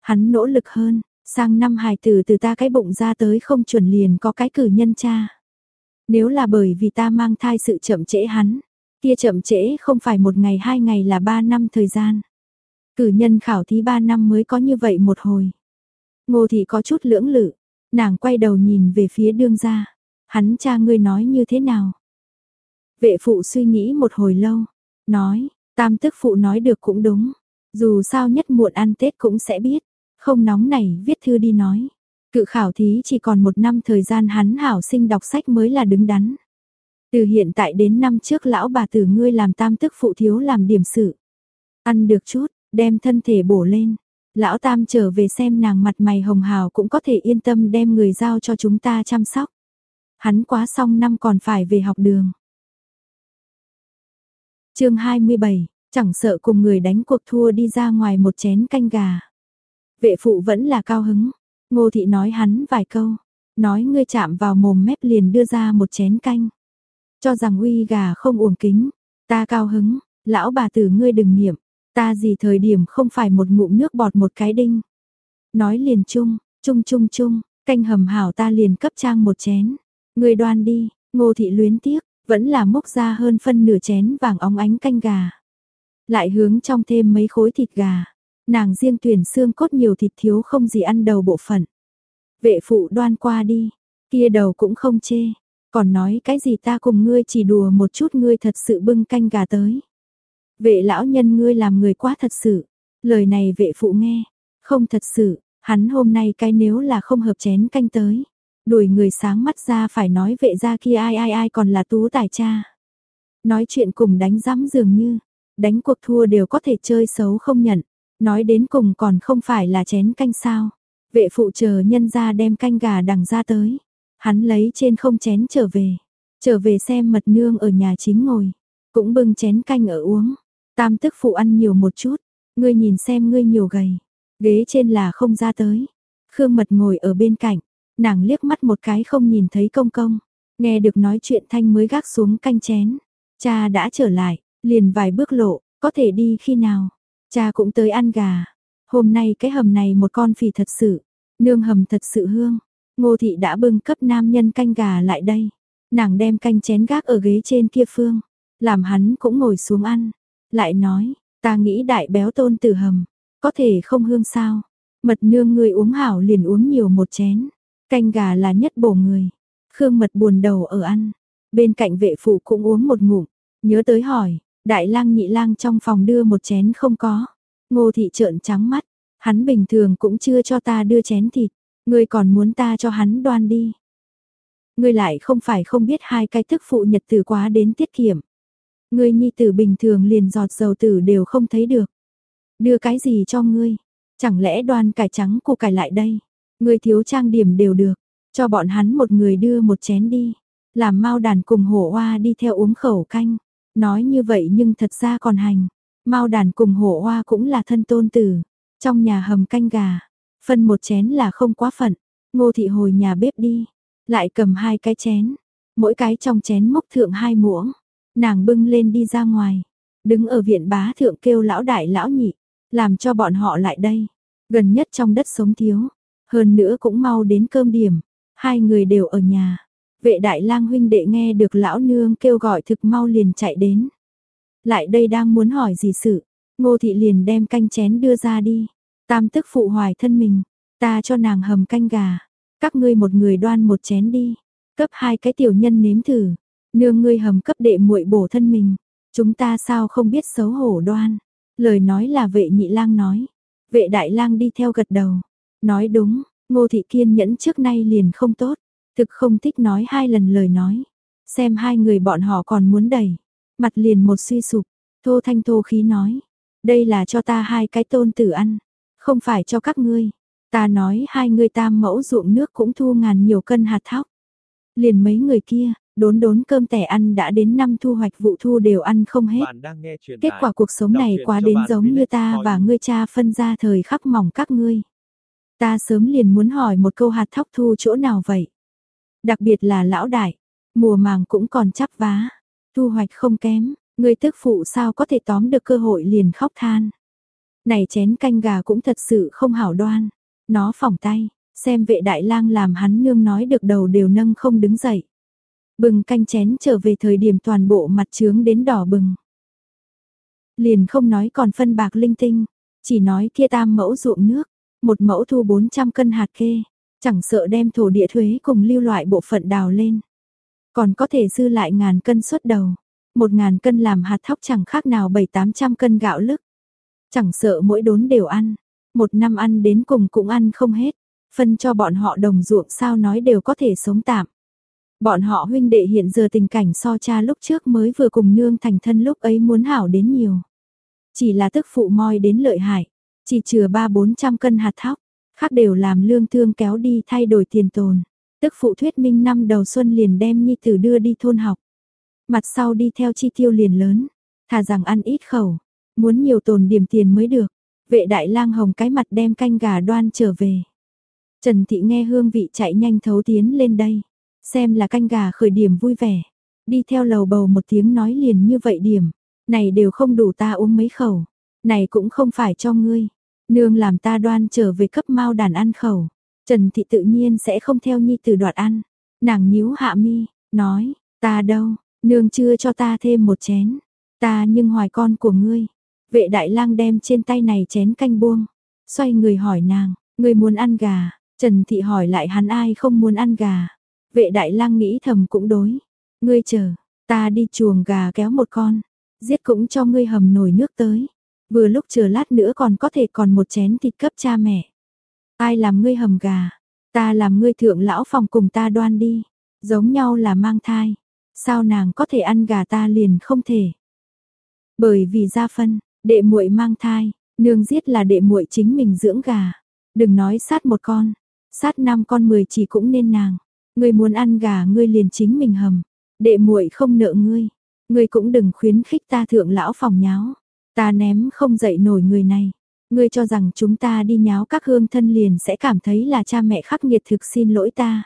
Hắn nỗ lực hơn, sang năm hài tử từ ta cái bụng ra tới không chuẩn liền có cái cử nhân cha. Nếu là bởi vì ta mang thai sự chậm trễ hắn, kia chậm trễ không phải một ngày hai ngày là ba năm thời gian. Cử nhân khảo thí ba năm mới có như vậy một hồi. Ngô thị có chút lưỡng lự, nàng quay đầu nhìn về phía đương gia. Hắn cha ngươi nói như thế nào? Vệ phụ suy nghĩ một hồi lâu, nói, tam tức phụ nói được cũng đúng. Dù sao nhất muộn ăn Tết cũng sẽ biết, không nóng này viết thư đi nói. Cự khảo thí chỉ còn một năm thời gian hắn hảo sinh đọc sách mới là đứng đắn. Từ hiện tại đến năm trước lão bà tử ngươi làm tam tức phụ thiếu làm điểm sự. Ăn được chút, đem thân thể bổ lên. Lão tam trở về xem nàng mặt mày hồng hào cũng có thể yên tâm đem người giao cho chúng ta chăm sóc. Hắn quá xong năm còn phải về học đường chương 27, chẳng sợ cùng người đánh cuộc thua đi ra ngoài một chén canh gà. Vệ phụ vẫn là cao hứng, Ngô thị nói hắn vài câu, nói ngươi chạm vào mồm mép liền đưa ra một chén canh. Cho rằng uy gà không uổng kính, ta cao hứng, lão bà tử ngươi đừng niệm, ta gì thời điểm không phải một ngụm nước bọt một cái đinh. Nói liền chung, chung chung chung, canh hầm hảo ta liền cấp trang một chén. Ngươi đoan đi, ngô thị luyến tiếc, vẫn là mốc ra hơn phân nửa chén vàng óng ánh canh gà. Lại hướng trong thêm mấy khối thịt gà. Nàng riêng tuyển xương cốt nhiều thịt thiếu không gì ăn đầu bộ phận. Vệ phụ đoan qua đi, kia đầu cũng không chê, còn nói cái gì ta cùng ngươi chỉ đùa một chút ngươi thật sự bưng canh gà tới. Vệ lão nhân ngươi làm người quá thật sự, lời này vệ phụ nghe, không thật sự, hắn hôm nay cái nếu là không hợp chén canh tới. Đuổi người sáng mắt ra phải nói vệ ra kia ai ai ai còn là tú tài cha. Nói chuyện cùng đánh rắm dường như, đánh cuộc thua đều có thể chơi xấu không nhận. Nói đến cùng còn không phải là chén canh sao. Vệ phụ chờ nhân ra đem canh gà đằng ra tới. Hắn lấy trên không chén trở về. Trở về xem mật nương ở nhà chính ngồi. cũng bưng chén canh ở uống. Tam tức phụ ăn nhiều một chút, ngươi nhìn xem ngươi nhiều gầy, ghế trên là không ra tới. Khương Mật ngồi ở bên cạnh, nàng liếc mắt một cái không nhìn thấy công công, nghe được nói chuyện thanh mới gác xuống canh chén. Cha đã trở lại, liền vài bước lộ, có thể đi khi nào. Cha cũng tới ăn gà. Hôm nay cái hầm này một con phì thật sự, nương hầm thật sự hương. Ngô thị đã bưng cấp nam nhân canh gà lại đây. Nàng đem canh chén gác ở ghế trên kia phương, làm hắn cũng ngồi xuống ăn. Lại nói, ta nghĩ đại béo tôn tử hầm, có thể không hương sao. Mật nương người uống hảo liền uống nhiều một chén. Canh gà là nhất bổ người. Khương mật buồn đầu ở ăn. Bên cạnh vệ phụ cũng uống một ngụm. Nhớ tới hỏi, đại lang nhị lang trong phòng đưa một chén không có. Ngô thị trợn trắng mắt. Hắn bình thường cũng chưa cho ta đưa chén thịt. Ngươi còn muốn ta cho hắn đoan đi. Ngươi lại không phải không biết hai cái thức phụ nhật tử quá đến tiết kiệm. Ngươi nhi tử bình thường liền giọt dầu tử đều không thấy được. Đưa cái gì cho ngươi? Chẳng lẽ đoan cải trắng của cải lại đây? Người thiếu trang điểm đều được. Cho bọn hắn một người đưa một chén đi. Làm mau đàn cùng hổ oa đi theo uống khẩu canh. Nói như vậy nhưng thật ra còn hành. mau đàn cùng hổ oa cũng là thân tôn tử. Trong nhà hầm canh gà, phân một chén là không quá phận. Ngô thị hồi nhà bếp đi, lại cầm hai cái chén, mỗi cái trong chén mốc thượng hai muỗng. Nàng bưng lên đi ra ngoài, đứng ở viện bá thượng kêu lão đại lão nhị, làm cho bọn họ lại đây. Gần nhất trong đất sống thiếu, hơn nữa cũng mau đến cơm điểm, hai người đều ở nhà. Vệ đại lang huynh đệ nghe được lão nương kêu gọi thực mau liền chạy đến. Lại đây đang muốn hỏi gì sự, ngô thị liền đem canh chén đưa ra đi. Tam tức phụ hoài thân mình, ta cho nàng hầm canh gà, các ngươi một người đoan một chén đi, cấp hai cái tiểu nhân nếm thử, nương ngươi hầm cấp đệ muội bổ thân mình, chúng ta sao không biết xấu hổ đoan. Lời nói là vệ nhị lang nói, vệ đại lang đi theo gật đầu, nói đúng, ngô thị kiên nhẫn trước nay liền không tốt, thực không thích nói hai lần lời nói, xem hai người bọn họ còn muốn đẩy, mặt liền một suy sụp, thô thanh thô khí nói, đây là cho ta hai cái tôn tử ăn, không phải cho các ngươi. Ta nói hai người tam mẫu ruộng nước cũng thu ngàn nhiều cân hạt thóc. Liền mấy người kia, đốn đốn cơm tẻ ăn đã đến năm thu hoạch vụ thu đều ăn không hết. Kết quả cuộc sống này quá đến giống như ta và ngươi cha phân ra thời khắc mỏng các ngươi. Ta sớm liền muốn hỏi một câu hạt thóc thu chỗ nào vậy? Đặc biệt là lão đại, mùa màng cũng còn chắp vá, thu hoạch không kém, người tức phụ sao có thể tóm được cơ hội liền khóc than. Này chén canh gà cũng thật sự không hảo đoan. Nó phỏng tay, xem vệ đại lang làm hắn nương nói được đầu đều nâng không đứng dậy. Bừng canh chén trở về thời điểm toàn bộ mặt trướng đến đỏ bừng. Liền không nói còn phân bạc linh tinh, chỉ nói kia tam mẫu ruộng nước, một mẫu thu 400 cân hạt kê, chẳng sợ đem thổ địa thuế cùng lưu loại bộ phận đào lên. Còn có thể dư lại ngàn cân xuất đầu, một ngàn cân làm hạt thóc chẳng khác nào bảy tám trăm cân gạo lức. Chẳng sợ mỗi đốn đều ăn, một năm ăn đến cùng cũng ăn không hết, phân cho bọn họ đồng ruộng sao nói đều có thể sống tạm. Bọn họ huynh đệ hiện giờ tình cảnh so cha lúc trước mới vừa cùng nương thành thân lúc ấy muốn hảo đến nhiều. Chỉ là tức phụ moi đến lợi hại, chỉ chừa ba bốn trăm cân hạt thóc, khác đều làm lương thương kéo đi thay đổi tiền tồn. Tức phụ thuyết minh năm đầu xuân liền đem nhi tử đưa đi thôn học. Mặt sau đi theo chi tiêu liền lớn, thà rằng ăn ít khẩu, Muốn nhiều tồn điểm tiền mới được. Vệ đại lang hồng cái mặt đem canh gà đoan trở về. Trần Thị nghe hương vị chạy nhanh thấu tiến lên đây. Xem là canh gà khởi điểm vui vẻ. Đi theo lầu bầu một tiếng nói liền như vậy điểm. Này đều không đủ ta uống mấy khẩu. Này cũng không phải cho ngươi. Nương làm ta đoan trở về cấp mau đàn ăn khẩu. Trần Thị tự nhiên sẽ không theo nhi từ đoạt ăn. Nàng nhíu hạ mi, nói, ta đâu, nương chưa cho ta thêm một chén. Ta nhưng hoài con của ngươi, Vệ đại lang đem trên tay này chén canh buông, xoay người hỏi nàng, ngươi muốn ăn gà, Trần Thị hỏi lại hắn ai không muốn ăn gà. Vệ đại lang nghĩ thầm cũng đối, ngươi chờ, ta đi chuồng gà kéo một con, giết cũng cho ngươi hầm nồi nước tới. Vừa lúc chờ lát nữa còn có thể còn một chén thịt cấp cha mẹ. Ai làm ngươi hầm gà, ta làm ngươi thượng lão phòng cùng ta đoan đi, giống nhau là mang thai. Sao nàng có thể ăn gà ta liền không thể? Bởi vì gia phân, Đệ muội mang thai, nương giết là đệ muội chính mình dưỡng gà. Đừng nói sát một con, sát năm con mười chỉ cũng nên nàng. Ngươi muốn ăn gà ngươi liền chính mình hầm. Đệ muội không nợ ngươi. Ngươi cũng đừng khuyến khích ta thượng lão phòng nháo. Ta ném không dậy nổi người này. Ngươi cho rằng chúng ta đi nháo các hương thân liền sẽ cảm thấy là cha mẹ khắc nghiệt thực xin lỗi ta.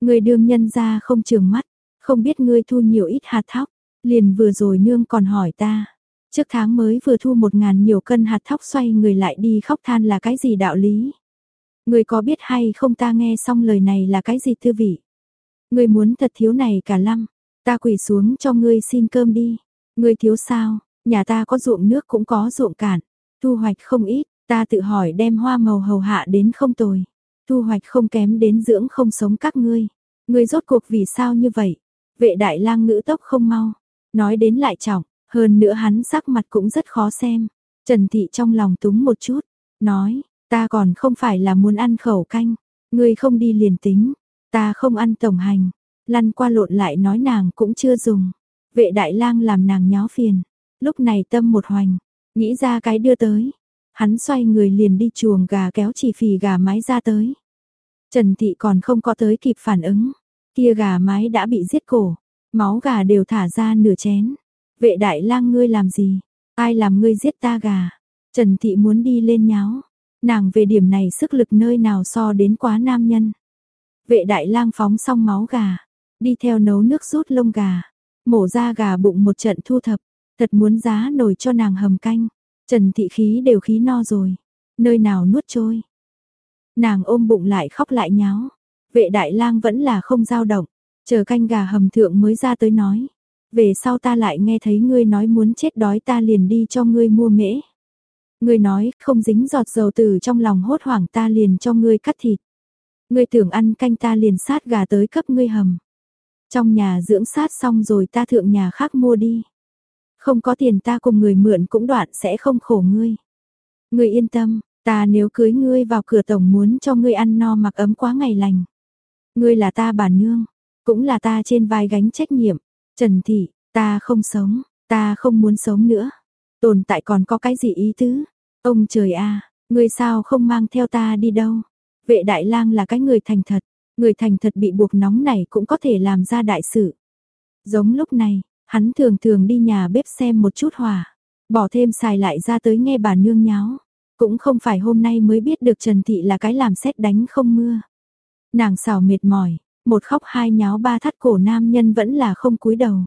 Ngươi đương nhân ra không trường mắt, không biết ngươi thu nhiều ít hạt thóc, liền vừa rồi nương còn hỏi ta. Trước tháng mới vừa thu một ngàn nhiều cân hạt thóc xoay người lại đi khóc than là cái gì đạo lý. Ngươi có biết hay không ta nghe xong lời này là cái gì thư vị. Ngươi muốn thật thiếu này cả lăm, ta quỳ xuống cho ngươi xin cơm đi. Ngươi thiếu sao, nhà ta có ruộng nước cũng có ruộng cạn, thu hoạch không ít, ta tự hỏi đem hoa màu hầu hạ đến không tồi. Thu hoạch không kém đến dưỡng không sống các ngươi. Ngươi rốt cuộc vì sao như vậy? Vệ đại lang ngữ tốc không mau, nói đến lại trọng, hơn nữa hắn sắc mặt cũng rất khó xem. Trần Thị trong lòng túng một chút, nói, ta còn không phải là muốn ăn khẩu canh, ngươi không đi liền tính, ta không ăn tổng hành, lăn qua lộn lại nói nàng cũng chưa dùng. Vệ đại lang làm nàng nháo phiền, lúc này tâm một hoành, nghĩ ra cái đưa tới. Hắn xoay người liền đi chuồng gà kéo chỉ phì gà mái ra tới. Trần Thị còn không có tới kịp phản ứng, kia gà mái đã bị giết cổ, máu gà đều thả ra nửa chén. Vệ đại lang ngươi làm gì? Ai làm ngươi giết ta gà? Trần Thị muốn đi lên nháo. Nàng về điểm này sức lực nơi nào so đến quá nam nhân. Vệ đại lang phóng xong máu gà, đi theo nấu nước rút lông gà, mổ ra gà bụng một trận thu thập, thật muốn giá nồi cho nàng hầm canh. Trần Thị khí đều khí no rồi, nơi nào nuốt trôi. Nàng ôm bụng lại khóc lại nháo. Vệ đại lang vẫn là không dao động, chờ canh gà hầm thượng mới ra tới nói. Về sau ta lại nghe thấy ngươi nói muốn chết đói ta liền đi cho ngươi mua mễ. Ngươi nói không dính giọt dầu từ trong lòng hốt hoảng ta liền cho ngươi cắt thịt. Ngươi tưởng ăn canh ta liền sát gà tới cấp ngươi hầm. Trong nhà dưỡng sát xong rồi ta thượng nhà khác mua đi. Không có tiền ta cùng người mượn cũng đoạn sẽ không khổ ngươi. Ngươi yên tâm, ta nếu cưới ngươi vào cửa tổng muốn cho ngươi ăn no mặc ấm quá ngày lành. Ngươi là ta bà nương, cũng là ta trên vai gánh trách nhiệm. Trần Thị, ta không sống, ta không muốn sống nữa. Tồn tại còn có cái gì ý tứ? Ông trời a, ngươi sao không mang theo ta đi đâu? Vệ đại lang là cái người thành thật, người thành thật bị buộc nóng này cũng có thể làm ra đại sự. Giống lúc này, hắn thường thường đi nhà bếp xem một chút hòa, bỏ thêm xài lại ra tới nghe bà nương nháo. Cũng không phải hôm nay mới biết được Trần Thị là cái làm xét đánh không mưa. Nàng xào mệt mỏi, một khóc hai nháo ba thắt cổ nam nhân vẫn là không cúi đầu.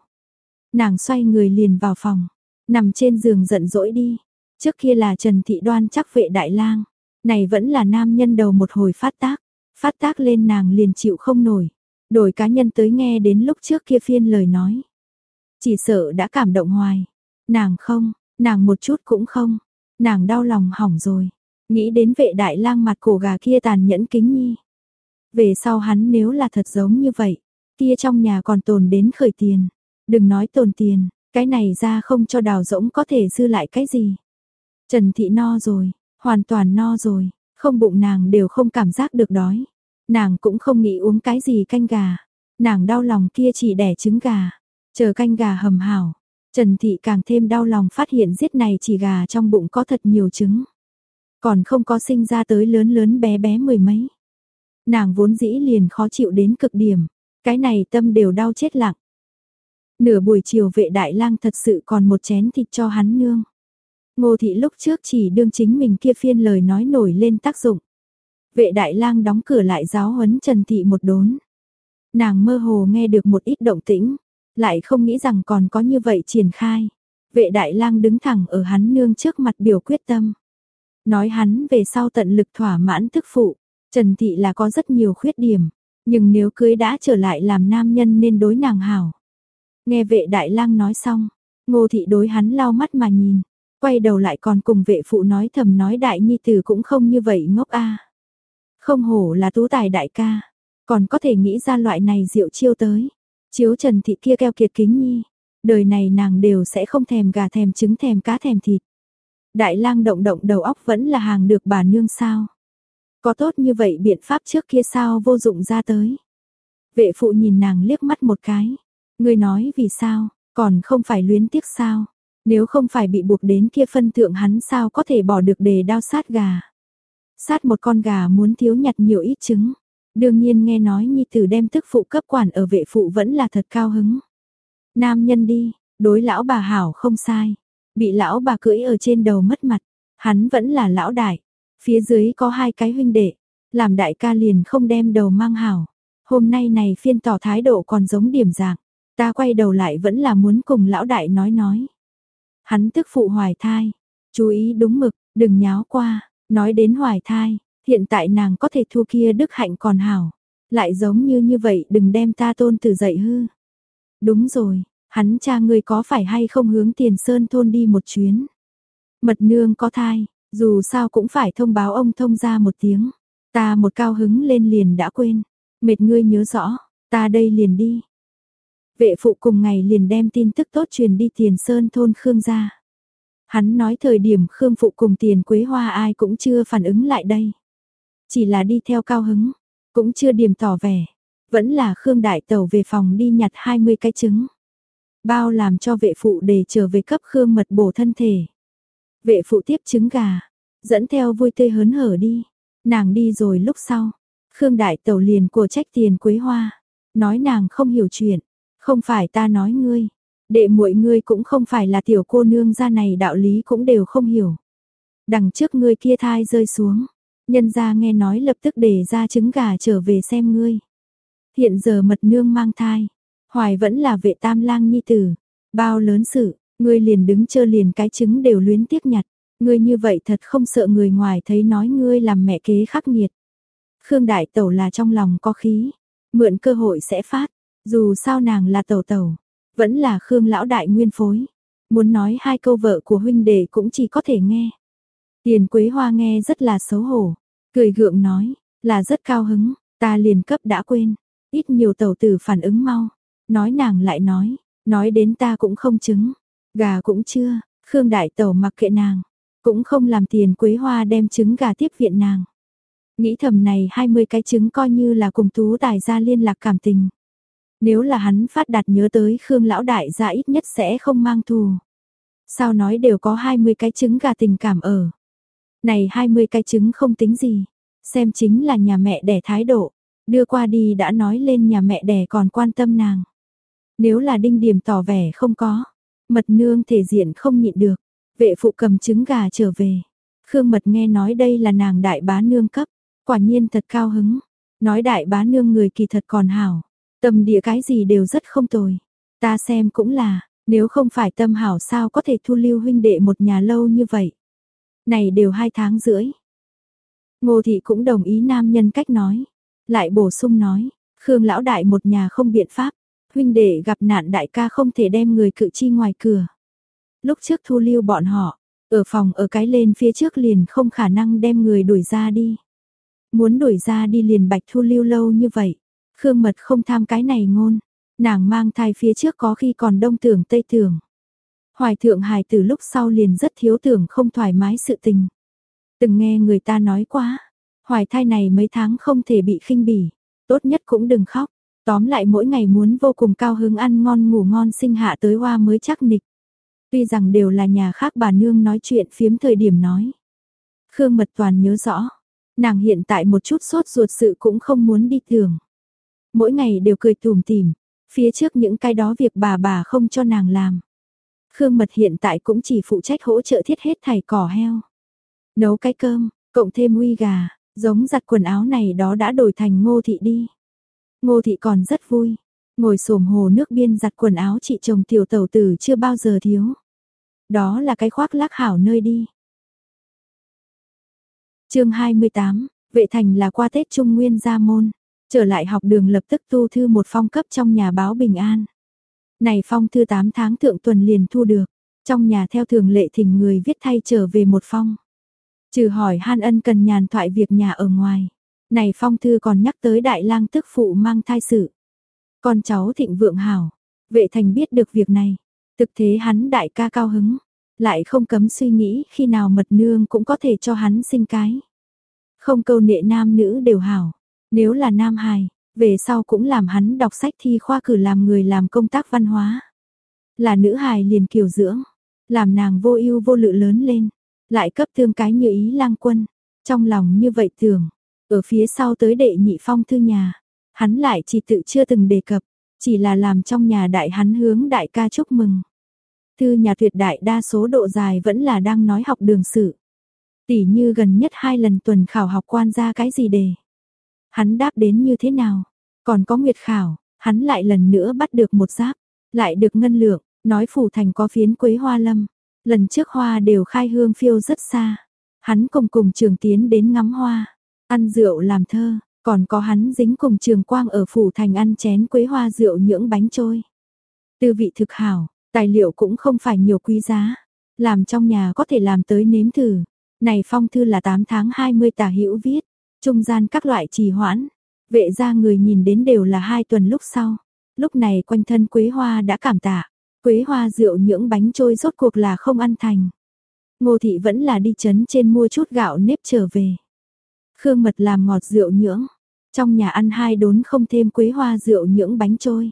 Nàng xoay người liền vào phòng, nằm trên giường giận dỗi đi. Trước kia là Trần Thị Đoan chắc vệ đại lang, này vẫn là nam nhân đầu một hồi phát tác, phát tác lên nàng liền chịu không nổi. Đổi cá nhân tới nghe đến lúc trước kia phiên lời nói. Chỉ sợ đã cảm động hoài. Nàng không, nàng một chút cũng không. Nàng đau lòng hỏng rồi. Nghĩ đến vệ đại lang mặt cổ gà kia tàn nhẫn kính nhi. Về sau hắn nếu là thật giống như vậy, kia trong nhà còn tồn đến khởi tiền. Đừng nói tồn tiền, cái này ra không cho đào rỗng có thể dư lại cái gì. Trần Thị no rồi, hoàn toàn no rồi, không bụng nàng đều không cảm giác được đói. Nàng cũng không nghĩ uống cái gì canh gà. Nàng đau lòng kia chỉ đẻ trứng gà. Chờ canh gà hầm hảo. Trần Thị càng thêm đau lòng phát hiện giết này chỉ gà trong bụng có thật nhiều trứng. Còn không có sinh ra tới lớn lớn bé bé mười mấy. Nàng vốn dĩ liền khó chịu đến cực điểm, cái này tâm đều đau chết lặng. Nửa buổi chiều vệ đại lang thật sự còn một chén thịt cho hắn nương. Ngô thị lúc trước chỉ đương chính mình kia phiên lời nói nổi lên tác dụng. Vệ đại lang đóng cửa lại giáo huấn Trần Thị một đốn. Nàng mơ hồ nghe được một ít động tĩnh, lại không nghĩ rằng còn có như vậy triển khai. Vệ đại lang đứng thẳng ở hắn nương trước mặt biểu quyết tâm. Nói hắn về sau tận lực thỏa mãn thức phụ, Trần Thị là có rất nhiều khuyết điểm, nhưng nếu cưới đã trở lại làm nam nhân nên đối nàng hảo. Nghe vệ đại lang nói xong, ngô thị đối hắn lau mắt mà nhìn, quay đầu lại còn cùng vệ phụ nói thầm nói đại nhi tử cũng không như vậy ngốc a. Không hổ là tú tài đại ca, còn có thể nghĩ ra loại này diệu chiêu tới. Chiếu Trần Thị kia keo kiệt kính nhi, đời này nàng đều sẽ không thèm gà thèm trứng thèm cá thèm thịt. Đại lang động động đầu óc vẫn là hàng được bà nương sao. Có tốt như vậy biện pháp trước kia sao vô dụng ra tới. Vệ phụ nhìn nàng liếc mắt một cái. Ngươi nói vì sao, còn không phải luyến tiếc sao. Nếu không phải bị buộc đến kia phân thượng hắn sao có thể bỏ được đề đao sát gà. Sát một con gà muốn thiếu nhặt nhiều ít trứng. Đương nhiên nghe nói nhi tử đem tức phụ cấp quản ở vệ phụ vẫn là thật cao hứng. Nam nhân đi, Đối lão bà hảo không sai, bị lão bà cưỡi ở trên đầu mất mặt, hắn vẫn là lão đại, phía dưới có hai cái huynh đệ, làm đại ca liền không đem đầu mang hảo. Hôm nay này phiên tỏ thái độ còn giống điểm dạng, ta quay đầu lại vẫn là muốn cùng lão đại nói nói. Hắn tức phụ hoài thai, chú ý đúng mực, đừng nháo qua, nói đến hoài thai, hiện tại nàng có thể thu kia đức hạnh còn hảo, lại giống như như vậy đừng đem ta tôn tử dậy hư. Đúng rồi, hắn cha ngươi có phải hay không hướng tiền sơn thôn đi một chuyến. Mật nương có thai, dù sao cũng phải thông báo ông thông ra một tiếng. Ta một cao hứng lên liền đã quên. Mệt ngươi nhớ rõ, ta đây liền đi. Vệ phụ cùng ngày liền đem tin tức tốt truyền đi tiền sơn thôn Khương gia. Hắn nói thời điểm Khương phụ cùng tiền quế hoa ai cũng chưa phản ứng lại đây. Chỉ là đi theo cao hứng, cũng chưa điểm tỏ vẻ. Vẫn là Khương đại tẩu về phòng đi nhặt 20 cái trứng. Bao làm cho vệ phụ để trở về cấp Khương mật bổ thân thể. Vệ phụ tiếp trứng gà, dẫn theo vui tươi hớn hở đi. Nàng đi rồi lúc sau, Khương Đại Tẩu liền của trách tiền Quế Hoa, nói nàng không hiểu chuyện, không phải ta nói ngươi, đệ muội ngươi cũng không phải là tiểu cô nương gia này đạo lý cũng đều không hiểu. Đằng trước ngươi kia thai rơi xuống, nhân gia nghe nói lập tức để ra trứng gà trở về xem ngươi. Hiện giờ mật nương mang thai, hoài vẫn là vệ tam lang nhi tử, bao lớn sự, ngươi liền đứng chơ liền cái trứng đều luyến tiếc nhặt. Ngươi như vậy thật không sợ người ngoài thấy nói ngươi làm mẹ kế khắc nghiệt. Khương Đại Tẩu là trong lòng có khí, mượn cơ hội sẽ phát, dù sao nàng là tẩu tẩu, vẫn là Khương Lão Đại nguyên phối. Muốn nói hai câu vợ của huynh đệ cũng chỉ có thể nghe. Tiền Quế Hoa nghe rất là xấu hổ, cười gượng nói, là rất cao hứng, ta liền cấp đã quên, ít nhiều tẩu tử phản ứng mau. Nói nàng lại nói, nói đến ta cũng không chứng, gà cũng chưa, Khương Đại Tẩu mặc kệ nàng, cũng không làm tiền quế hoa đem trứng gà tiếp viện nàng. Nghĩ thầm này 20 cái trứng coi như là cùng tú tài gia liên lạc cảm tình. Nếu là hắn phát đạt nhớ tới Khương lão đại gia ít nhất sẽ không mang thù. Sao nói đều có 20 cái trứng gà tình cảm ở. Này 20 cái trứng không tính gì. Xem chính là nhà mẹ đẻ thái độ. Đưa qua đi đã nói lên nhà mẹ đẻ còn quan tâm nàng. Nếu là đinh điểm tỏ vẻ không có. Mật nương thể diện không nhịn được. Vệ phụ cầm trứng gà trở về. Khương Mật nghe nói đây là nàng đại bá nương cấp, quả nhiên thật cao hứng. Nói đại bá nương người kỳ thật còn hảo, tâm địa cái gì đều rất không tồi. Ta xem cũng là, nếu không phải tâm hảo sao có thể thu lưu huynh đệ một nhà lâu như vậy. Này đều hai tháng rưỡi. Ngô thị cũng đồng ý nam nhân cách nói. Lại bổ sung nói, Khương lão đại một nhà không biện pháp, huynh đệ gặp nạn đại ca không thể đem người cự chi ngoài cửa lúc trước thu lưu bọn họ, ở phòng ở cái lên phía trước liền không khả năng đem người đuổi ra đi. Muốn đuổi ra đi liền bạch thu lưu lâu như vậy, Khương Mật không tham cái này ngôn, nàng mang thai phía trước có khi còn đông tưởng tây tưởng. Hoài thượng hài từ lúc sau liền rất thiếu tưởng không thoải mái sự tình. Từng nghe người ta nói quá, hoài thai này mấy tháng không thể bị khinh bỉ, tốt nhất cũng đừng khóc. Tóm lại mỗi ngày muốn vô cùng cao hứng ăn ngon ngủ ngon sinh hạ tới hoa mới chắc nịch. Tuy rằng đều là nhà khác bà nương nói chuyện phiếm thời điểm nói. Khương Mật Toàn nhớ rõ, nàng hiện tại một chút sốt ruột sự cũng không muốn đi thường. Mỗi ngày đều cười tùm tìm, phía trước những cái đó việc bà bà không cho nàng làm. Khương Mật hiện tại cũng chỉ phụ trách hỗ trợ thiết hết thảy cỏ heo. Nấu cái cơm, cộng thêm uy gà, giống giặt quần áo này đó đã đổi thành ngô thị đi. Ngô thị còn rất vui, ngồi xổm hồ nước biên giặt quần áo chị chồng tiểu tẩu tử chưa bao giờ thiếu. Đó là cái khoác lác hảo nơi đi. chương 28, vệ thành là qua Tết Trung Nguyên gia môn. Trở lại học đường lập tức tu thư một phong cấp trong nhà báo Bình An. Này phong thư 8 tháng thượng tuần liền thu được. Trong nhà theo thường lệ thỉnh người viết thay trở về một phong. Trừ hỏi Han Ân cần nhàn thoại việc nhà ở ngoài. Này phong thư còn nhắc tới đại lang tức phụ mang thai sự. Con cháu thịnh vượng hảo. Vệ thành biết được việc này. Thực thế hắn đại ca cao hứng, lại không cấm suy nghĩ khi nào mật nương cũng có thể cho hắn sinh cái. Không câu nệ nam nữ đều hảo, nếu là nam hài, về sau cũng làm hắn đọc sách thi khoa cử làm người làm công tác văn hóa. Là nữ hài liền kiều dưỡng, làm nàng vô ưu vô lự lớn lên, lại cấp thương cái như ý lang quân. Trong lòng như vậy tưởng, ở phía sau tới đệ nhị phong thư nhà, hắn lại chỉ tự chưa từng đề cập, chỉ là làm trong nhà đại hắn hướng đại ca chúc mừng. Thư nhà tuyệt đại đa số độ dài vẫn là đang nói học đường sự. Tỷ như gần nhất hai lần tuần khảo học quan ra cái gì đề. Hắn đáp đến như thế nào? Còn có nguyệt khảo, hắn lại lần nữa bắt được một giáp, lại được ngân lượng, nói phủ thành có phiến quế hoa lâm. Lần trước hoa đều khai hương phiêu rất xa. Hắn cùng cùng trường tiến đến ngắm hoa, ăn rượu làm thơ, còn có hắn dính cùng trường quang ở phủ thành ăn chén quế hoa rượu nhưỡng bánh trôi. Tư vị thực hảo, tài liệu cũng không phải nhiều quý giá. Làm trong nhà có thể làm tới nếm thử. Này phong thư là 8 tháng 20 tả hữu viết. Trung gian các loại trì hoãn. Vệ ra người nhìn đến đều là hai tuần lúc sau. Lúc này quanh thân quế hoa đã cảm tạ. Quế hoa rượu nhưỡng bánh trôi rốt cuộc là không ăn thành. Ngô thị vẫn là đi chấn trên mua chút gạo nếp trở về. Khương mật làm ngọt rượu nhưỡng. Trong nhà ăn hai đốn không thêm quế hoa rượu nhưỡng bánh trôi.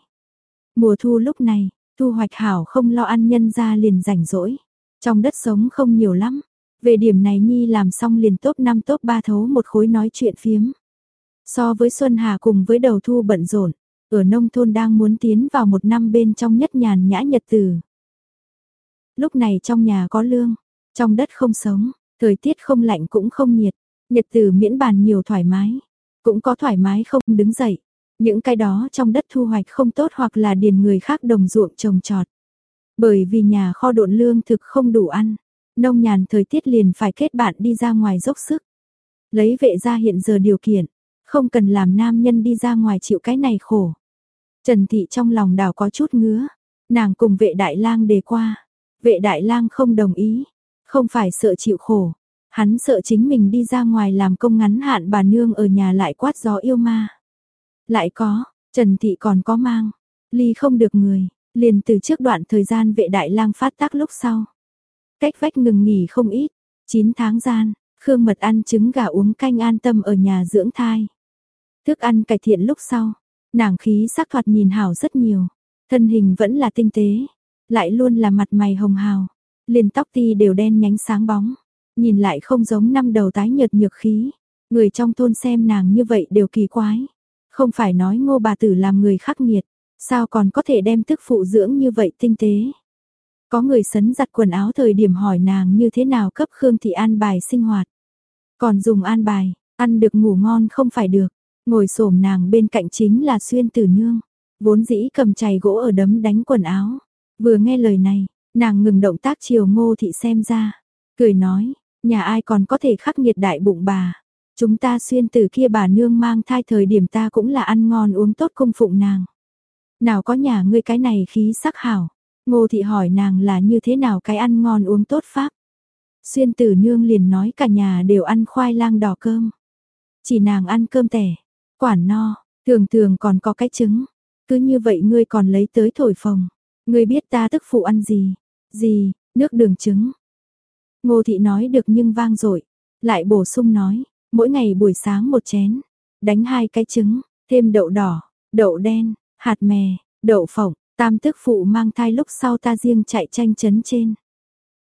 Mùa thu lúc này, thu hoạch hảo không lo ăn nhân ra liền rảnh rỗi. Trong đất sống không nhiều lắm. Về điểm này Nhi làm xong liền top 5 top 3 thấu một khối nói chuyện phiếm. So với Xuân Hà cùng với đầu thu bận rộn, ở nông thôn đang muốn tiến vào một năm bên trong nhất nhàn nhã nhật tử. Lúc này trong nhà có lương, trong đất không sống, thời tiết không lạnh cũng không nhiệt, nhật tử miễn bàn nhiều thoải mái, cũng có thoải mái không đứng dậy. Những cái đó trong đất thu hoạch không tốt hoặc là điền người khác đồng ruộng trồng trọt. Bởi vì nhà kho độn lương thực không đủ ăn, nông nhàn thời tiết liền phải kết bạn đi ra ngoài dốc sức. Lấy vệ ra hiện giờ điều kiện, không cần làm nam nhân đi ra ngoài chịu cái này khổ. Trần Thị trong lòng đảo có chút ngứa, nàng cùng vệ đại lang đề qua. Vệ đại lang không đồng ý, không phải sợ chịu khổ, hắn sợ chính mình đi ra ngoài làm công ngắn hạn bà nương ở nhà lại quát gió yêu ma. Lại có, Trần Thị còn có mang, ly không được người, liền từ trước đoạn thời gian vệ đại lang phát tác lúc sau. Cách vách ngừng nghỉ không ít, 9 tháng gian, Khương Mật ăn trứng gà uống canh an tâm ở nhà dưỡng thai. Thức ăn cải thiện lúc sau, nàng khí sắc thoạt nhìn hảo rất nhiều, thân hình vẫn là tinh tế, lại luôn là mặt mày hồng hào, liền tóc ti đều đen nhánh sáng bóng, nhìn lại không giống năm đầu tái nhợt nhược khí. Người trong thôn xem nàng như vậy đều kỳ quái. Không phải nói ngô bà tử làm người khắc nghiệt, sao còn có thể đem tức phụ dưỡng như vậy tinh tế. Có người sấn giặt quần áo thời điểm hỏi nàng như thế nào cấp Khương Thị an bài sinh hoạt. Còn dùng an bài, ăn được ngủ ngon không phải được, ngồi xổm nàng bên cạnh chính là xuyên tử nương, vốn dĩ cầm chày gỗ ở đấm đánh quần áo. Vừa nghe lời này, nàng ngừng động tác chiều ngô thị xem ra, cười nói, nhà ai còn có thể khắc nghiệt đại bụng bà. Chúng ta xuyên từ kia bà nương mang thai thời điểm ta cũng là ăn ngon uống tốt cung phụng nàng. Nào có nhà ngươi cái này khí sắc hảo. Ngô thị hỏi nàng là như thế nào cái ăn ngon uống tốt pháp. Xuyên tử nương liền nói cả nhà đều ăn khoai lang đỏ cơm. Chỉ nàng ăn cơm tẻ, quản no, thường thường còn có cái trứng. Cứ như vậy ngươi còn lấy tới thổi phồng. Ngươi biết ta tức phụ ăn gì? Gì, nước đường trứng. Ngô thị nói được nhưng vang dội lại bổ sung nói, mỗi ngày buổi sáng một chén, đánh hai cái trứng, thêm đậu đỏ, đậu đen, hạt mè, đậu phộng, tam tức phụ mang thai lúc sau ta riêng chạy tranh chấn trên.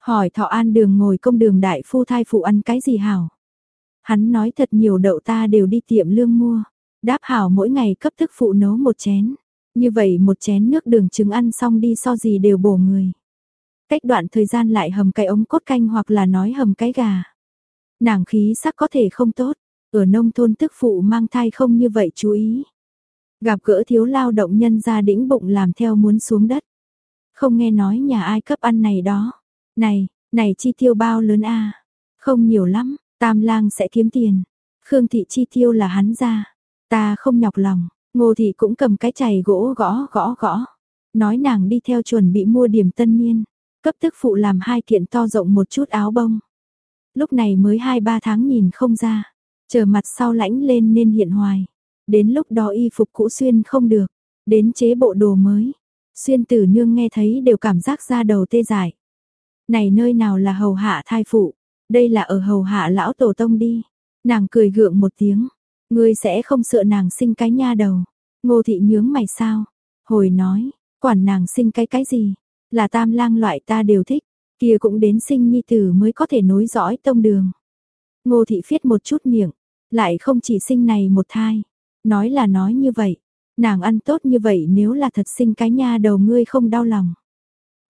Hỏi thọ an đường ngồi công đường đại phu thai phụ ăn cái gì hảo? Hắn nói thật nhiều đậu ta đều đi tiệm lương mua, đáp hảo mỗi ngày cấp tức phụ nấu một chén. Như vậy một chén nước đường trứng ăn xong đi so gì đều bổ người. Cách đoạn thời gian lại hầm cái ống cốt canh hoặc là nói hầm cái gà. Nàng khí sắc có thể không tốt, ở nông thôn tức phụ mang thai không như vậy chú ý. Gặp gỡ thiếu lao động nhân ra đĩnh bụng làm theo muốn xuống đất. Không nghe nói nhà ai cấp ăn này đó. Này, này chi tiêu bao lớn a Không nhiều lắm, tam lang sẽ kiếm tiền. Khương thị chi tiêu là hắn ra. Ta không nhọc lòng, ngô thị cũng cầm cái chày gỗ gõ gõ gõ. Nói nàng đi theo chuẩn bị mua điểm tân niên. Cấp tức phụ làm hai kiện to rộng một chút áo bông. Lúc này mới 2-3 tháng nhìn không ra. Chờ mặt sau lãnh lên nên hiện hoài. Đến lúc đó y phục cũ xuyên không được. Đến chế bộ đồ mới. Xuyên tử nương nghe thấy đều cảm giác ra đầu tê dại. Này nơi nào là hầu hạ thai phụ. Đây là ở hầu hạ lão tổ tông đi. Nàng cười gượng một tiếng. Ngươi sẽ không sợ nàng sinh cái nha đầu. Ngô thị nhướng mày sao? Hồi nói, quản nàng sinh cái cái gì? Là tam lang loại ta đều thích, kia cũng đến sinh nhi tử mới có thể nối dõi tông đường. Ngô thị phiết một chút miệng, lại không chỉ sinh này một thai. Nói là nói như vậy, nàng ăn tốt như vậy nếu là thật sinh cái nha đầu ngươi không đau lòng.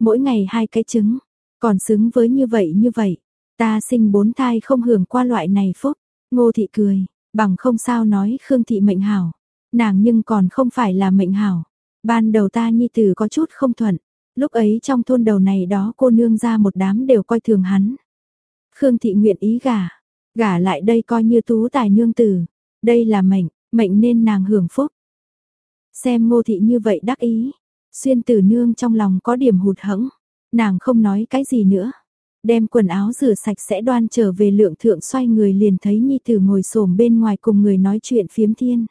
mỗi ngày hai cái trứng, còn xứng với như vậy như vậy. Ta sinh bốn thai không hưởng qua loại này phúc. Ngô thị cười, bằng không sao nói Khương thị mệnh hảo. Nàng nhưng còn không phải là mệnh hảo. Ban đầu ta nhi tử có chút không thuận. Lúc ấy trong thôn đầu này đó cô nương ra một đám đều coi thường hắn. Khương thị nguyện ý gả, gả lại đây coi như tú tài nương tử. Đây là mệnh, mệnh nên nàng hưởng phúc. Xem ngô thị như vậy đắc ý, xuyên tử nương trong lòng có điểm hụt hẫng, nàng không nói cái gì nữa. Đem quần áo rửa sạch sẽ đoan trở về lượng thượng xoay người liền thấy nhi tử ngồi xổm bên ngoài cùng người nói chuyện phiếm thiên.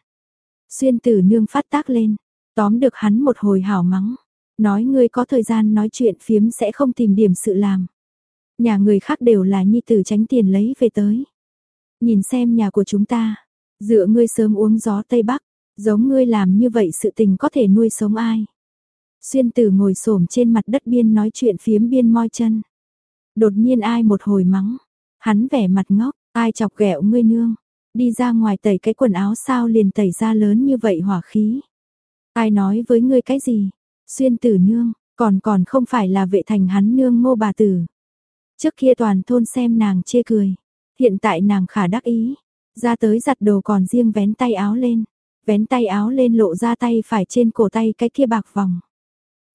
Xuyên tử nương phát tác lên, tóm được hắn một hồi hảo mắng, nói ngươi có thời gian nói chuyện phiếm sẽ không tìm điểm sự làm. Nhà người khác đều là nhi tử tránh tiền lấy về tới. Nhìn xem nhà của chúng ta, dựa ngươi sớm uống gió Tây Bắc, giống ngươi làm như vậy sự tình có thể nuôi sống ai. Xuyên tử ngồi xổm trên mặt đất biên nói chuyện phiếm biên moi chân. Đột nhiên ai một hồi mắng, hắn vẻ mặt ngốc, ai chọc ghẹo ngươi nương, đi ra ngoài tẩy cái quần áo sao liền tẩy ra lớn như vậy hỏa khí. Ai nói với ngươi cái gì, xuyên tử nương, còn còn không phải là vệ thành hắn nương ngô bà tử. Trước kia toàn thôn xem nàng chê cười, hiện tại nàng khả đắc ý, ra tới giặt đồ còn riêng vén tay áo lên, vén tay áo lên lộ ra tay phải trên cổ tay cái kia bạc vòng.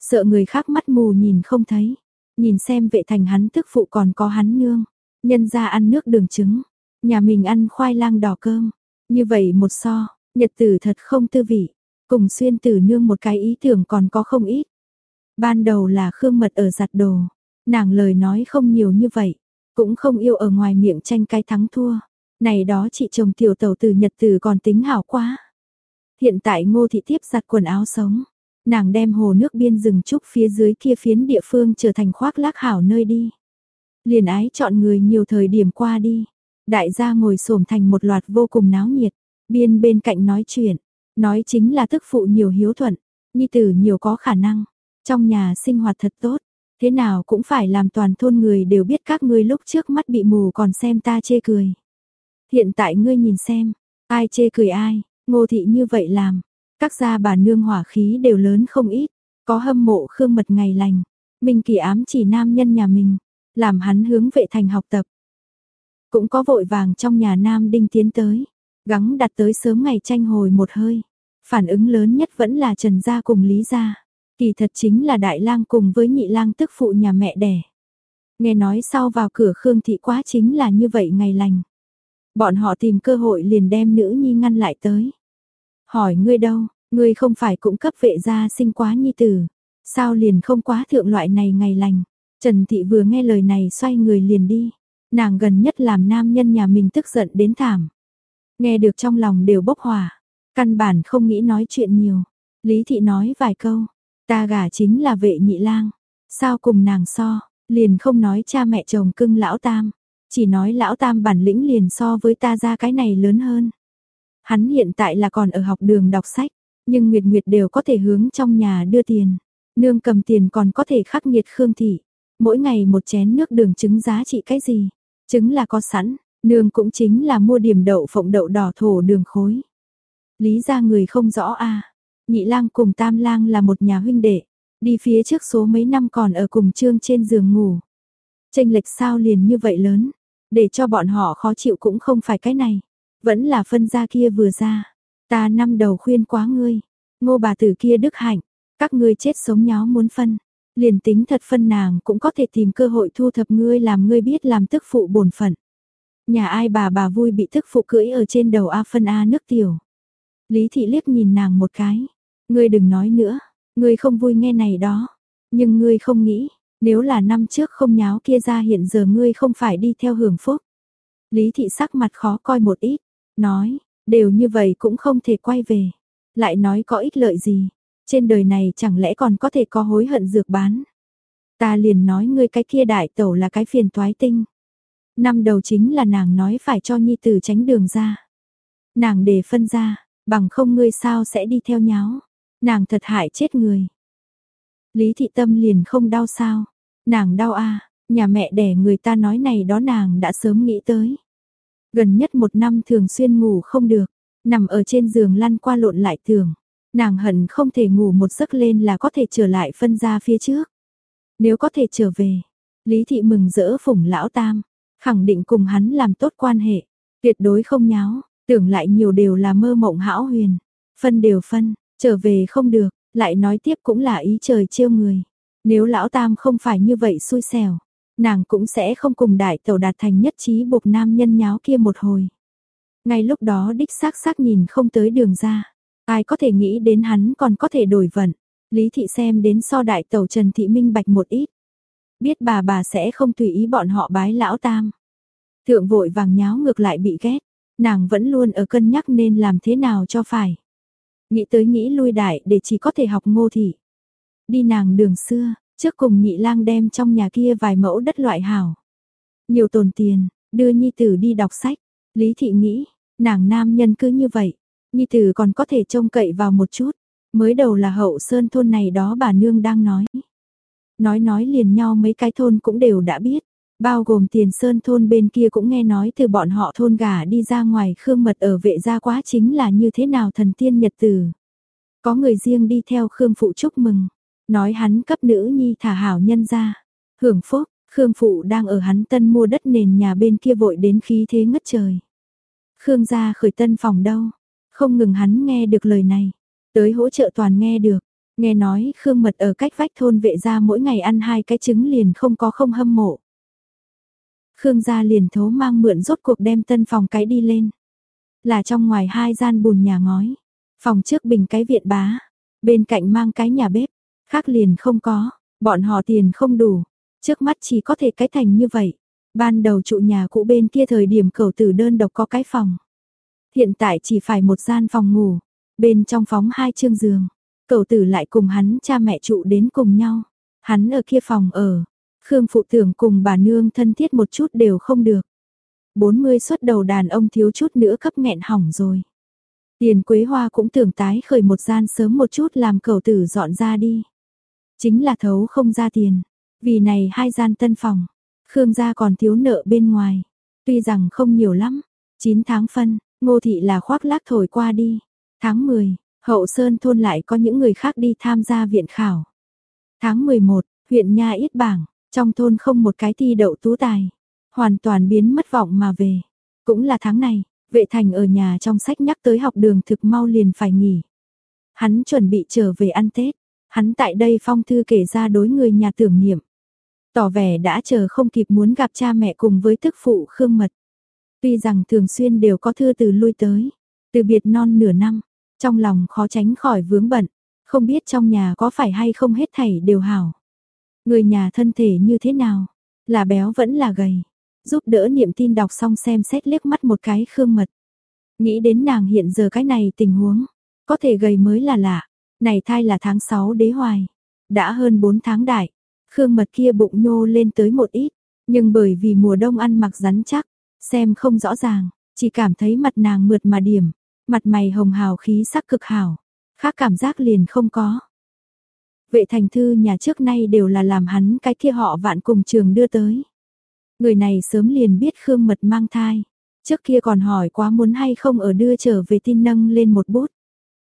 Sợ người khác mắt mù nhìn không thấy, nhìn xem vệ thành hắn tức phụ còn có hắn nương, nhân ra ăn nước đường trứng, nhà mình ăn khoai lang đỏ cơm, như vậy một so, nhật tử thật không tư vị, cùng xuyên tử nương một cái ý tưởng còn có không ít. Ban đầu là Khương Mật ở giặt đồ, nàng lời nói không nhiều như vậy, cũng không yêu ở ngoài miệng tranh cái thắng thua. Này đó chị chồng tiểu tàu từ nhật từ còn tính hảo quá. Hiện tại ngô thị tiếp giặt quần áo sống. Nàng đem hồ nước biên rừng trúc phía dưới kia phiến địa phương trở thành khoác lác hảo nơi đi. Liền ái chọn người nhiều thời điểm qua đi. Đại gia ngồi xổm thành một loạt vô cùng náo nhiệt. Biên bên cạnh nói chuyện. Nói chính là tức phụ nhiều hiếu thuận. Nhi tử nhiều có khả năng. Trong nhà sinh hoạt thật tốt. Thế nào cũng phải làm toàn thôn người đều biết các ngươi lúc trước mắt bị mù còn xem ta chê cười. Hiện tại ngươi nhìn xem, ai chê cười ai, ngô thị như vậy làm. Các gia bà nương hỏa khí đều lớn không ít, có hâm mộ khương mật ngày lành. Minh kỳ ám chỉ nam nhân nhà mình, làm hắn hướng vệ thành học tập. Cũng có vội vàng trong nhà nam đinh tiến tới, gắng đặt tới sớm ngày tranh hồi một hơi. Phản ứng lớn nhất vẫn là Trần Gia cùng Lý Gia. Kỳ thật chính là đại lang cùng với nhị lang tức phụ nhà mẹ đẻ. Nghe nói sau vào cửa Khương thị quá chính là như vậy ngày lành. Bọn họ tìm cơ hội liền đem nữ nhi ngăn lại tới. Hỏi ngươi đâu, ngươi không phải cũng cấp vệ gia sinh quá nhi tử. Sao liền không quá thượng loại này ngày lành. Trần Thị vừa nghe lời này xoay người liền đi. Nàng gần nhất làm nam nhân nhà mình tức giận đến thảm. Nghe được trong lòng đều bốc hỏa. Căn bản không nghĩ nói chuyện nhiều. Lý Thị nói vài câu. Ta gả chính là vệ nhị lang. Sao cùng nàng so, liền không nói cha mẹ chồng cưng lão tam. Chỉ nói lão tam bản lĩnh liền so với ta ra cái này lớn hơn. Hắn hiện tại là còn ở học đường đọc sách, nhưng Nguyệt Nguyệt đều có thể hướng trong nhà đưa tiền. Nương cầm tiền còn có thể khắc nghiệt Khương Thị. Mỗi ngày một chén nước đường trứng giá trị cái gì? Trứng là có sẵn, nương cũng chính là mua điểm đậu phộng đậu đỏ thổ đường khối. Lý ra người không rõ a Nhị lang cùng tam lang là một nhà huynh đệ. Đi phía trước số mấy năm còn ở cùng trương trên giường ngủ. Tranh lệch sao liền như vậy lớn. Để cho bọn họ khó chịu cũng không phải cái này. Vẫn là phân ra kia vừa ra. Ta năm đầu khuyên quá ngươi. Ngô bà tử kia đức hạnh. Các ngươi chết sống nháo muốn phân. Liền tính thật phân nàng cũng có thể tìm cơ hội thu thập ngươi làm ngươi biết làm tức phụ bổn phận. Nhà ai bà bà vui bị tức phụ cưỡi ở trên đầu A phân A nước tiểu. Lý thị liếc nhìn nàng một cái. Ngươi đừng nói nữa, ngươi không vui nghe này đó. Nhưng ngươi không nghĩ, nếu là năm trước không nháo kia ra hiện giờ ngươi không phải đi theo hưởng phúc. Lý thị sắc mặt khó coi một ít, nói, đều như vậy cũng không thể quay về. Lại nói có ích lợi gì, trên đời này chẳng lẽ còn có thể có hối hận dược bán. Ta liền nói ngươi cái kia đại tẩu là cái phiền toái tinh. Năm đầu chính là nàng nói phải cho nhi tử tránh đường ra. Nàng để phân ra, bằng không ngươi sao sẽ đi theo nháo. Nàng thật hại chết người. Lý thị tâm liền không đau sao. Nàng đau a à, nhà mẹ đẻ người ta nói này đó nàng đã sớm nghĩ tới. Gần nhất một năm thường xuyên ngủ không được, nằm ở trên giường lăn qua lộn lại thường Nàng hận không thể ngủ một giấc lên là có thể trở lại phân ra phía trước. Nếu có thể trở về, Lý Thị mừng rỡ phủng lão tam, khẳng định cùng hắn làm tốt quan hệ, tuyệt đối không nháo, tưởng lại nhiều đều là mơ mộng hão huyền, phân đều phân, trở về không được, lại nói tiếp cũng là ý trời trêu người. Nếu lão tam không phải như vậy xui xẻo, nàng cũng sẽ không cùng đại tẩu đạt thành nhất trí buộc nam nhân nháo kia một hồi. Ngay lúc đó đích xác xác nhìn không tới đường ra, ai có thể nghĩ đến hắn còn có thể đổi vận. Lý thị xem đến so đại tẩu Trần Thị Minh bạch một ít. Biết bà bà sẽ không tùy ý bọn họ bái lão tam. Thượng vội vàng nháo ngược lại bị ghét, nàng vẫn luôn ở cân nhắc nên làm thế nào cho phải. Nghĩ tới nghĩ lui đại để chỉ có thể học ngô thị. Đi nàng đường xưa, trước cùng nhị lang đem trong nhà kia vài mẫu đất loại hảo. Nhiều tồn tiền, đưa nhi tử đi đọc sách. Lý thị nghĩ, nàng nam nhân cứ như vậy, nhi tử còn có thể trông cậy vào một chút. Mới đầu là hậu sơn thôn này đó bà nương đang nói. Nói nói liền nhau mấy cái thôn cũng đều đã biết. Bao gồm tiền sơn thôn bên kia cũng nghe nói từ bọn họ thôn gà đi ra ngoài Khương Mật ở vệ gia quá chính là như thế nào thần tiên nhật tử. Có người riêng đi theo Khương Phụ chúc mừng, nói hắn cấp nữ nhi thả hảo nhân ra. Hưởng phúc, Khương Phụ đang ở hắn tân mua đất nền nhà bên kia vội đến khí thế ngất trời. Khương gia khởi tân phòng đâu, không ngừng hắn nghe được lời này, tới hỗ trợ toàn nghe được. Nghe nói Khương Mật ở cách vách thôn vệ gia mỗi ngày ăn hai cái trứng liền không có không hâm mộ. Khương gia liền thấu mang mượn rốt cuộc đem tân phòng cái đi lên. Là trong ngoài hai gian bùn nhà ngói. Phòng trước bình cái viện bá. Bên cạnh mang cái nhà bếp. Khác liền không có. Bọn họ tiền không đủ. Trước mắt chỉ có thể cái thành như vậy. Ban đầu trụ nhà cũ bên kia thời điểm cầu tử đơn độc có cái phòng. Hiện tại chỉ phải một gian phòng ngủ. Bên trong phóng hai chương giường. Cầu tử lại cùng hắn cha mẹ trụ đến cùng nhau. Hắn ở kia phòng ở, Khương phụ tưởng cùng bà nương thân thiết một chút đều không được. 40 xuất đầu đàn ông thiếu chút nữa cấp nghẹn hỏng rồi. Tiền Quế Hoa cũng tưởng tái khởi một gian sớm một chút làm cầu tử dọn ra đi. Chính là thấu không ra tiền. Vì này hai gian tân phòng, Khương gia còn thiếu nợ bên ngoài. Tuy rằng không nhiều lắm, 9 tháng phân, ngô thị là khoác lác thổi qua đi. Tháng 10, hậu sơn thôn lại có những người khác đi tham gia viện khảo. Tháng 11, huyện Nha Yết Bảng, trong thôn không một cái thi đậu tú tài, hoàn toàn biến mất vọng mà về. Cũng là tháng này, vệ thành ở nhà trong sách nhắc tới học đường thực mau liền phải nghỉ. Hắn chuẩn bị trở về ăn Tết, hắn tại đây phong thư kể ra đối người nhà tưởng niệm. Tỏ vẻ đã chờ không kịp muốn gặp cha mẹ cùng với thức phụ Khương Mật. Tuy rằng thường xuyên đều có thư từ lui tới, từ biệt non nửa năm, trong lòng khó tránh khỏi vướng bận, không biết trong nhà có phải hay không hết thảy đều hảo. Người nhà thân thể như thế nào? Là béo vẫn là gầy? Giúp đỡ niệm tin đọc xong xem xét liếc mắt một cái khương mật. Nghĩ đến nàng hiện giờ cái này tình huống. Có thể gầy mới là lạ. Này thai là tháng 6 đế hoài. Đã hơn 4 tháng đại. Khương mật kia bụng nhô lên tới một ít. Nhưng bởi vì mùa đông ăn mặc rắn chắc. Xem không rõ ràng. Chỉ cảm thấy mặt nàng mượt mà điểm. Mặt mày hồng hào, khí sắc cực hảo. Khác cảm giác liền không có vệ thành thư nhà trước nay đều là làm hắn cái kia họ vạn cùng trường đưa tới. Người này sớm liền biết Khương Mật mang thai, trước kia còn hỏi quá muốn hay không ở đưa trở về tin nâng lên một bút.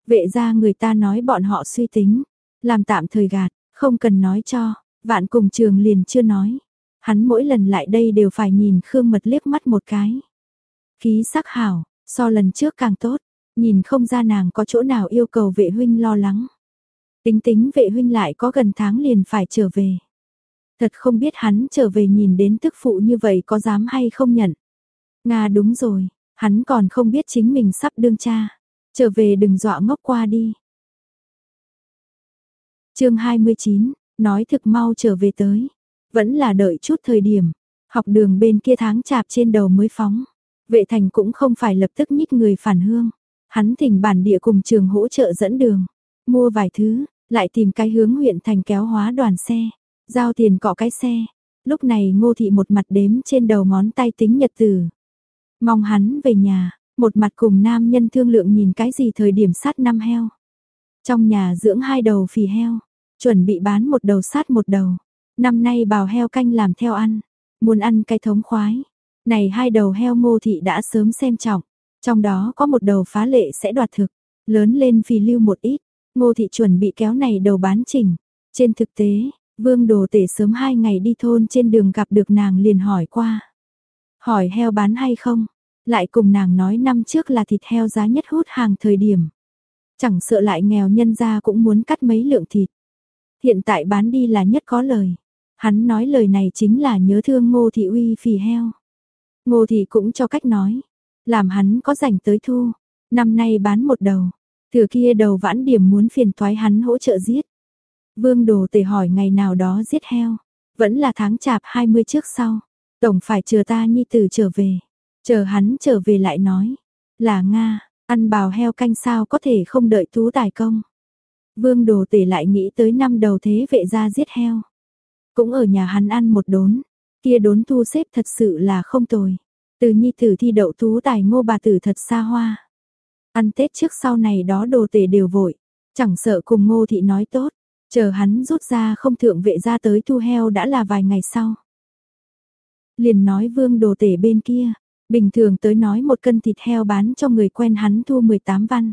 Vệ ra người ta nói bọn họ suy tính, làm tạm thời gạt, không cần nói cho, vạn cùng trường liền chưa nói. Hắn mỗi lần lại đây đều phải nhìn Khương Mật liếc mắt một cái. Khí sắc hảo, so lần trước càng tốt, nhìn không ra nàng có chỗ nào yêu cầu vệ huynh lo lắng. Tính tính vệ huynh lại có gần tháng liền phải trở về. Thật không biết hắn trở về nhìn đến tức phụ như vậy có dám hay không nhận. Nga đúng rồi, hắn còn không biết chính mình sắp đương cha. Trở về đừng dọa ngốc qua đi. chương 29, nói thực mau trở về tới. Vẫn là đợi chút thời điểm. Học đường bên kia tháng chạp trên đầu mới phóng. Vệ thành cũng không phải lập tức nhích người phản hương. Hắn thỉnh bản địa cùng trường hỗ trợ dẫn đường. Mua vài thứ, lại tìm cái hướng huyện thành kéo hóa đoàn xe, giao tiền cọ cái xe. Lúc này ngô thị một mặt đếm trên đầu ngón tay tính nhật tử. Mong hắn về nhà, một mặt cùng nam nhân thương lượng nhìn cái gì thời điểm sát năm heo. Trong nhà dưỡng hai đầu phì heo, chuẩn bị bán một đầu sát một đầu. Năm nay bào heo canh làm theo ăn, muốn ăn cái thống khoái. Này hai đầu heo ngô thị đã sớm xem trọng, trong đó có một đầu phá lệ sẽ đoạt thực, lớn lên phì lưu một ít, Ngô thị chuẩn bị kéo này đầu bán chỉnh. Trên thực tế, Vương đồ tể sớm hai ngày đi thôn trên đường gặp được nàng liền hỏi qua. Hỏi heo bán hay không? Lại cùng nàng nói năm trước là thịt heo giá nhất hút hàng thời điểm. Chẳng sợ lại nghèo nhân ra cũng muốn cắt mấy lượng thịt. Hiện tại bán đi là nhất có lời. Hắn nói lời này chính là nhớ thương ngô thị uy phì heo. Ngô thị cũng cho cách nói. Làm hắn có rảnh tới thu. Năm nay bán một đầu. Thừa kia đầu vãn điểm muốn phiền toái hắn hỗ trợ giết. Vương đồ tề hỏi ngày nào đó giết heo. Vẫn là tháng chạp 20 trước sau. Tổng phải chờ ta nhi tử trở về. Chờ hắn trở về lại nói. Là Nga, ăn bào heo canh sao có thể không đợi tú tài công. Vương đồ tể lại nghĩ tới năm đầu thế vệ gia giết heo. Cũng ở nhà hắn ăn một đốn. Kia đốn thu xếp thật sự là không tồi. Từ nhi tử thi đậu tú tài ngô bà tử thật xa hoa. Ăn Tết trước sau này đó đồ tể đều vội. Chẳng sợ cùng ngô thị nói tốt. Chờ hắn rút ra không thượng vệ ra tới thu heo đã là vài ngày sau. Liền nói vương đồ tể bên kia, bình thường tới nói một cân thịt heo bán cho người quen hắn thu 18 văn.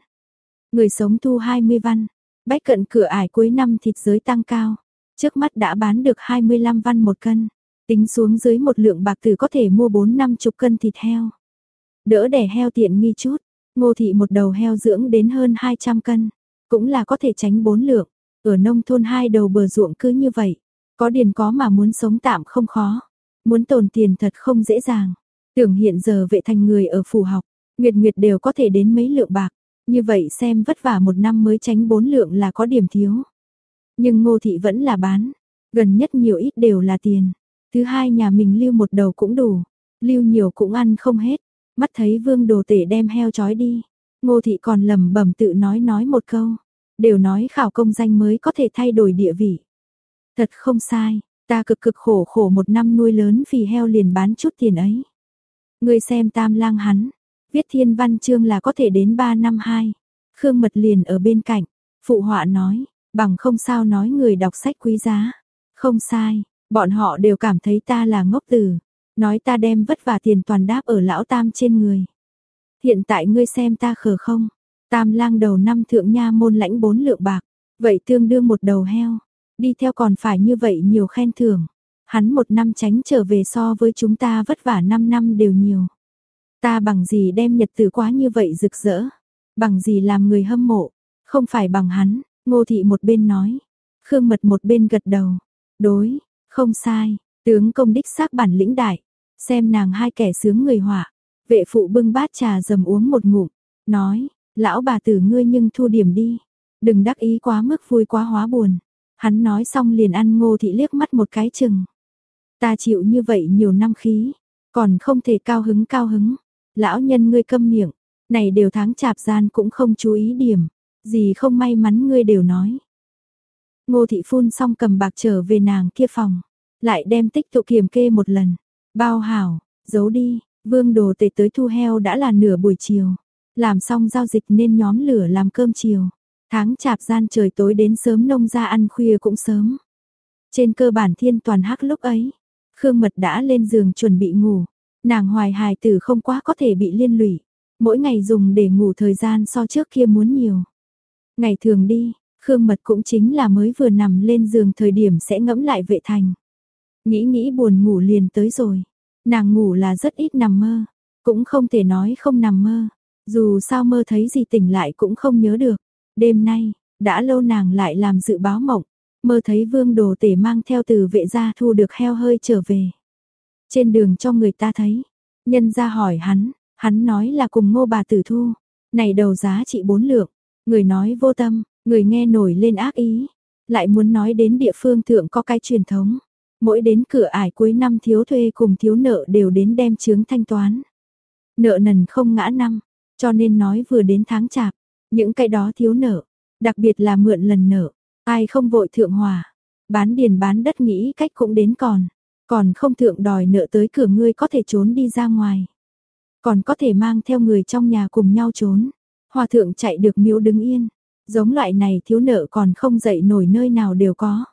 Người sống thu 20 văn, bách cận cửa ải cuối năm thịt giới tăng cao, trước mắt đã bán được 25 văn một cân, tính xuống dưới một lượng bạc tử có thể mua 4 năm chục cân thịt heo. Đỡ đẻ heo tiện nghi chút, ngô thị một đầu heo dưỡng đến hơn 200 cân, cũng là có thể tránh bốn lượng. Ở nông thôn hai đầu bờ ruộng cứ như vậy, có điền có mà muốn sống tạm không khó, muốn tồn tiền thật không dễ dàng. Tưởng hiện giờ vệ thành người ở phủ học, nguyệt nguyệt đều có thể đến mấy lượng bạc, như vậy xem vất vả một năm mới tránh bốn lượng là có điểm thiếu. Nhưng ngô thị vẫn là bán, gần nhất nhiều ít đều là tiền. Thứ hai nhà mình lưu một đầu cũng đủ, lưu nhiều cũng ăn không hết. Mắt thấy vương đồ tể đem heo chói đi, ngô thị còn lầm bẩm tự nói nói một câu. Đều nói khảo công danh mới có thể thay đổi địa vị. Thật không sai, ta cực cực khổ khổ một năm nuôi lớn vì heo liền bán chút tiền ấy. Người xem tam lang hắn, viết thiên văn chương là có thể đến 3 năm 2. Khương Mật liền ở bên cạnh, phụ họa nói, bằng không sao nói người đọc sách quý giá. Không sai, bọn họ đều cảm thấy ta là ngốc tử, nói ta đem vất vả tiền toàn đáp ở lão tam trên người. Hiện tại ngươi xem ta khờ không? Tam lang đầu năm thượng nha môn lãnh bốn lượng bạc, vậy tương đương một đầu heo, đi theo còn phải như vậy nhiều khen thưởng. Hắn một năm tránh trở về so với chúng ta vất vả năm năm đều nhiều. Ta bằng gì đem nhật tử quá như vậy rực rỡ, bằng gì làm người hâm mộ, không phải bằng hắn, ngô thị một bên nói, khương mật một bên gật đầu, đối, không sai, tướng công đích xác bản lĩnh đại, xem nàng hai kẻ sướng người họa, vệ phụ bưng bát trà dầm uống một ngụm, nói, lão bà tử ngươi nhưng thu điểm đi, đừng đắc ý quá mức vui quá hóa buồn. Hắn nói xong liền ăn ngô thị liếc mắt một cái chừng. Ta chịu như vậy nhiều năm khí, còn không thể cao hứng cao hứng. Lão nhân ngươi câm miệng, này đều tháng chạp gian cũng không chú ý điểm, gì không may mắn ngươi đều nói. Ngô thị phun xong cầm bạc trở về nàng kia phòng, lại đem tích tụ kiểm kê một lần, bao hảo, giấu đi, vương đồ tề tới thu heo đã là nửa buổi chiều, làm xong giao dịch nên nhóm lửa làm cơm chiều. Tháng chạp gian trời tối đến sớm nông ra ăn khuya cũng sớm. Trên cơ bản thiên toàn hắc lúc ấy, Khương Mật đã lên giường chuẩn bị ngủ. Nàng hoài hài tử không quá có thể bị liên lụy. Mỗi ngày dùng để ngủ thời gian so trước kia muốn nhiều. Ngày thường đi, Khương Mật cũng chính là mới vừa nằm lên giường thời điểm sẽ ngẫm lại vệ thành. Nghĩ nghĩ buồn ngủ liền tới rồi. Nàng ngủ là rất ít nằm mơ. Cũng không thể nói không nằm mơ. Dù sao mơ thấy gì tỉnh lại cũng không nhớ được. Đêm nay, đã lâu nàng lại làm dự báo mộng, mơ thấy vương đồ tể mang theo từ vệ gia thu được heo hơi trở về. Trên đường cho người ta thấy, nhân ra hỏi hắn, hắn nói là cùng ngô bà tử thu, này đầu giá trị bốn lượng, người nói vô tâm, người nghe nổi lên ác ý, lại muốn nói đến địa phương thượng có cái truyền thống, mỗi đến cửa ải cuối năm thiếu thuê cùng thiếu nợ đều đến đem chướng thanh toán. Nợ nần không ngã năm, cho nên nói vừa đến tháng chạp, những cái đó thiếu nợ, đặc biệt là mượn lần nợ, ai không vội thượng hòa, bán điền bán đất nghĩ cách cũng đến còn, còn không thượng đòi nợ tới cửa ngươi có thể trốn đi ra ngoài. Còn có thể mang theo người trong nhà cùng nhau trốn. Hòa thượng chạy được miếu đứng yên, giống loại này thiếu nợ còn không dậy nổi nơi nào đều có.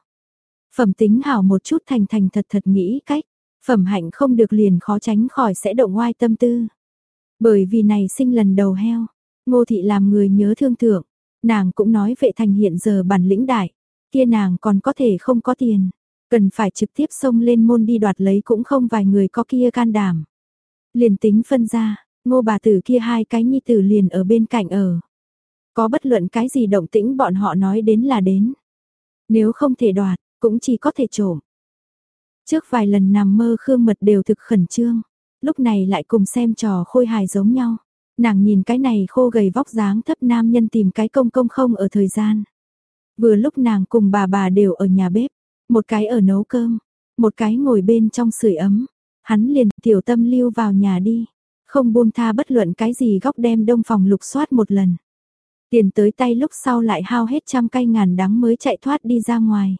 Phẩm tính hảo một chút thành thành thật thật nghĩ cách, phẩm hạnh không được liền khó tránh khỏi sẽ động oai tâm tư. Bởi vì này sinh lần đầu heo, ngô thị làm người nhớ thương thượng, nàng cũng nói vệ thành hiện giờ bản lĩnh đại, kia nàng còn có thể không có tiền, cần phải trực tiếp xông lên môn đi đoạt lấy cũng không vài người có kia can đảm. Liền tính phân ra, ngô bà tử kia hai cái nhi tử liền ở bên cạnh ở. Có bất luận cái gì động tĩnh bọn họ nói đến là đến. Nếu không thể đoạt, cũng chỉ có thể trộm. Trước vài lần nằm mơ Khương Mật đều thực khẩn trương, lúc này lại cùng xem trò khôi hài giống nhau. Nàng nhìn cái này khô gầy vóc dáng thấp nam nhân tìm cái công công không ở thời gian. Vừa lúc nàng cùng bà bà đều ở nhà bếp, một cái ở nấu cơm, một cái ngồi bên trong sưởi ấm. Hắn liền tiểu tâm lưu vào nhà đi, không buông tha bất luận cái gì góc đem đông phòng lục soát một lần. Tiền tới tay lúc sau lại hao hết trăm cây ngàn đắng mới chạy thoát đi ra ngoài.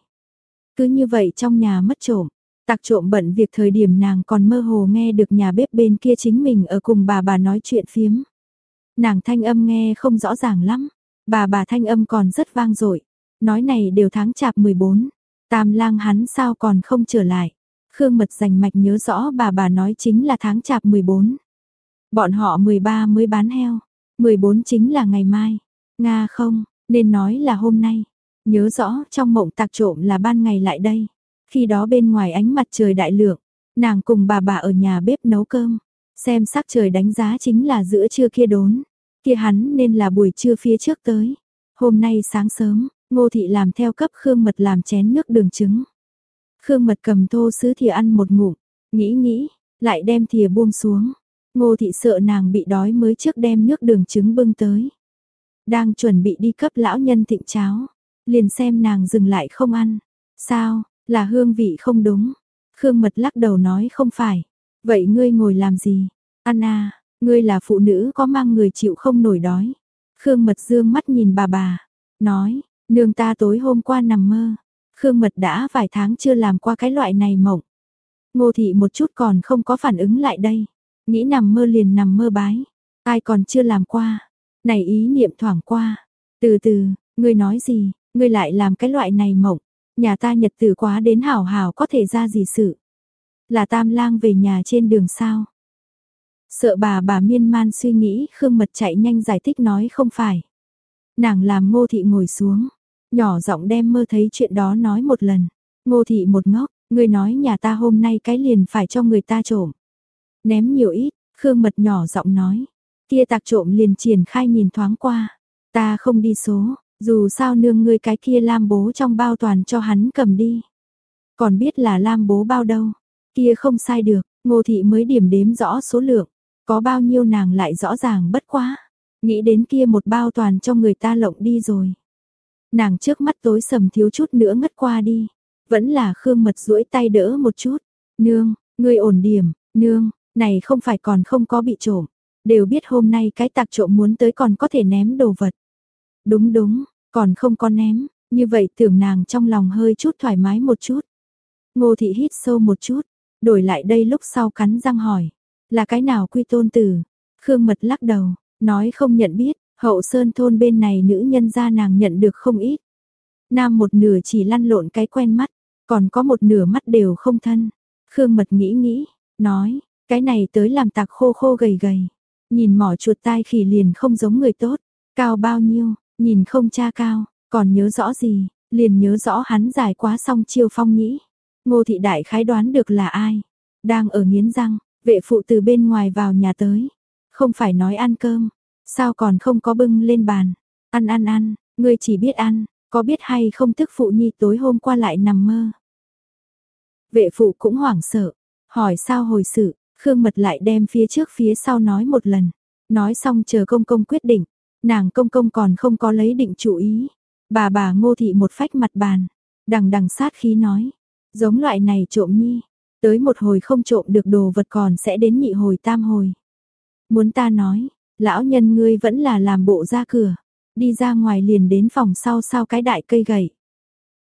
Cứ như vậy trong nhà mất trộm, tặc trộm bận việc thời điểm nàng còn mơ hồ nghe được nhà bếp bên kia chính mình ở cùng bà bà nói chuyện phiếm. Nàng thanh âm nghe không rõ ràng lắm, bà bà thanh âm còn rất vang dội nói này đều tháng chạp 14, tam lang hắn sao còn không trở lại. Khương Mật rành mạch nhớ rõ bà bà nói chính là tháng chạp 14. Bọn họ 13 mới bán heo, 14 chính là ngày mai. Nga không, nên nói là hôm nay. Nhớ rõ trong mộng tạc trộm là ban ngày lại đây. Khi đó bên ngoài ánh mặt trời đại lượng, nàng cùng bà bà ở nhà bếp nấu cơm. Xem sắc trời đánh giá chính là giữa trưa kia đốn. Kia hắn nên là buổi trưa phía trước tới. Hôm nay sáng sớm, ngô thị làm theo cấp Khương Mật làm chén nước đường trứng. Khương Mật cầm thô sứ thìa ăn một ngụm, nghĩ nghĩ, lại đem thìa buông xuống. Ngô thị sợ nàng bị đói mới trước đem nước đường trứng bưng tới. Đang chuẩn bị đi cấp lão nhân thịnh cháo, liền xem nàng dừng lại không ăn. Sao, là hương vị không đúng. Khương Mật lắc đầu nói không phải. Vậy ngươi ngồi làm gì? anna ngươi là phụ nữ có mang người chịu không nổi đói. Khương Mật dương mắt nhìn bà bà, nói, nương ta tối hôm qua nằm mơ. Khương Mật đã vài tháng chưa làm qua cái loại này mộng. Ngô thị một chút còn không có phản ứng lại đây. Nghĩ nằm mơ liền nằm mơ bái. Ai còn chưa làm qua. Này ý niệm thoảng qua. Từ từ, ngươi nói gì, ngươi lại làm cái loại này mộng. Nhà ta nhật tử quá đến hảo hảo có thể ra gì sự. Là tam lang về nhà trên đường sao. Sợ bà bà miên man suy nghĩ Khương Mật chạy nhanh giải thích nói không phải. Nàng làm ngô thị ngồi xuống. Nhỏ giọng đem mơ thấy chuyện đó nói một lần. Ngô thị một ngốc, ngươi nói nhà ta hôm nay cái liền phải cho người ta trộm. Ném nhiều ít, Khương Mật nhỏ giọng nói. Kia tạc trộm liền triển khai nhìn thoáng qua. Ta không đi số, dù sao nương ngươi cái kia lam bố trong bao toàn cho hắn cầm đi. Còn biết là lam bố bao đâu. Kia không sai được, ngô thị mới điểm đếm rõ số lượng. Có bao nhiêu nàng lại rõ ràng bất quá. Nghĩ đến kia một bao toàn cho người ta lộng đi rồi. Nàng trước mắt tối sầm thiếu chút nữa ngất qua đi. Vẫn là Khương Mật duỗi tay đỡ một chút. Nương, ngươi ổn điểm, nương, này không phải còn không có bị trộm. Đều biết hôm nay cái tạc trộm muốn tới còn có thể ném đồ vật. Đúng đúng, còn không có ném, như vậy tưởng nàng trong lòng hơi chút thoải mái một chút. Ngô thị hít sâu một chút, đổi lại đây lúc sau cắn răng hỏi, là cái nào quy tôn tử? Khương Mật lắc đầu, nói không nhận biết, hậu sơn thôn bên này nữ nhân gia nàng nhận được không ít. Nam một nửa chỉ lăn lộn cái quen mắt, còn có một nửa mắt đều không thân. Khương Mật nghĩ nghĩ, nói, cái này tới làm tạc khô khô gầy gầy. Nhìn mỏ chuột tai khỉ liền không giống người tốt, cao bao nhiêu, nhìn không cha cao, còn nhớ rõ gì, liền nhớ rõ hắn giải quá xong chiêu phong nhĩ. Ngô thị đại khái đoán được là ai, đang ở nghiến răng, vệ phụ từ bên ngoài vào nhà tới. Không phải nói ăn cơm, sao còn không có bưng lên bàn, ăn ăn ăn, ngươi chỉ biết ăn, có biết hay không thức phụ nhi tối hôm qua lại nằm mơ. Vệ phụ cũng hoảng sợ, hỏi sao hồi sự, Khương Mật lại đem phía trước phía sau nói một lần. Nói xong chờ công công quyết định. Nàng công công còn không có lấy định chủ ý. Bà bà ngô thị một phách mặt bàn. Đằng đằng sát khí nói. Giống loại này trộm nhi. Tới một hồi không trộm được đồ vật còn sẽ đến nhị hồi tam hồi. Muốn ta nói. Lão nhân ngươi vẫn là làm bộ ra cửa. Đi ra ngoài liền đến phòng sau sau cái đại cây gậy.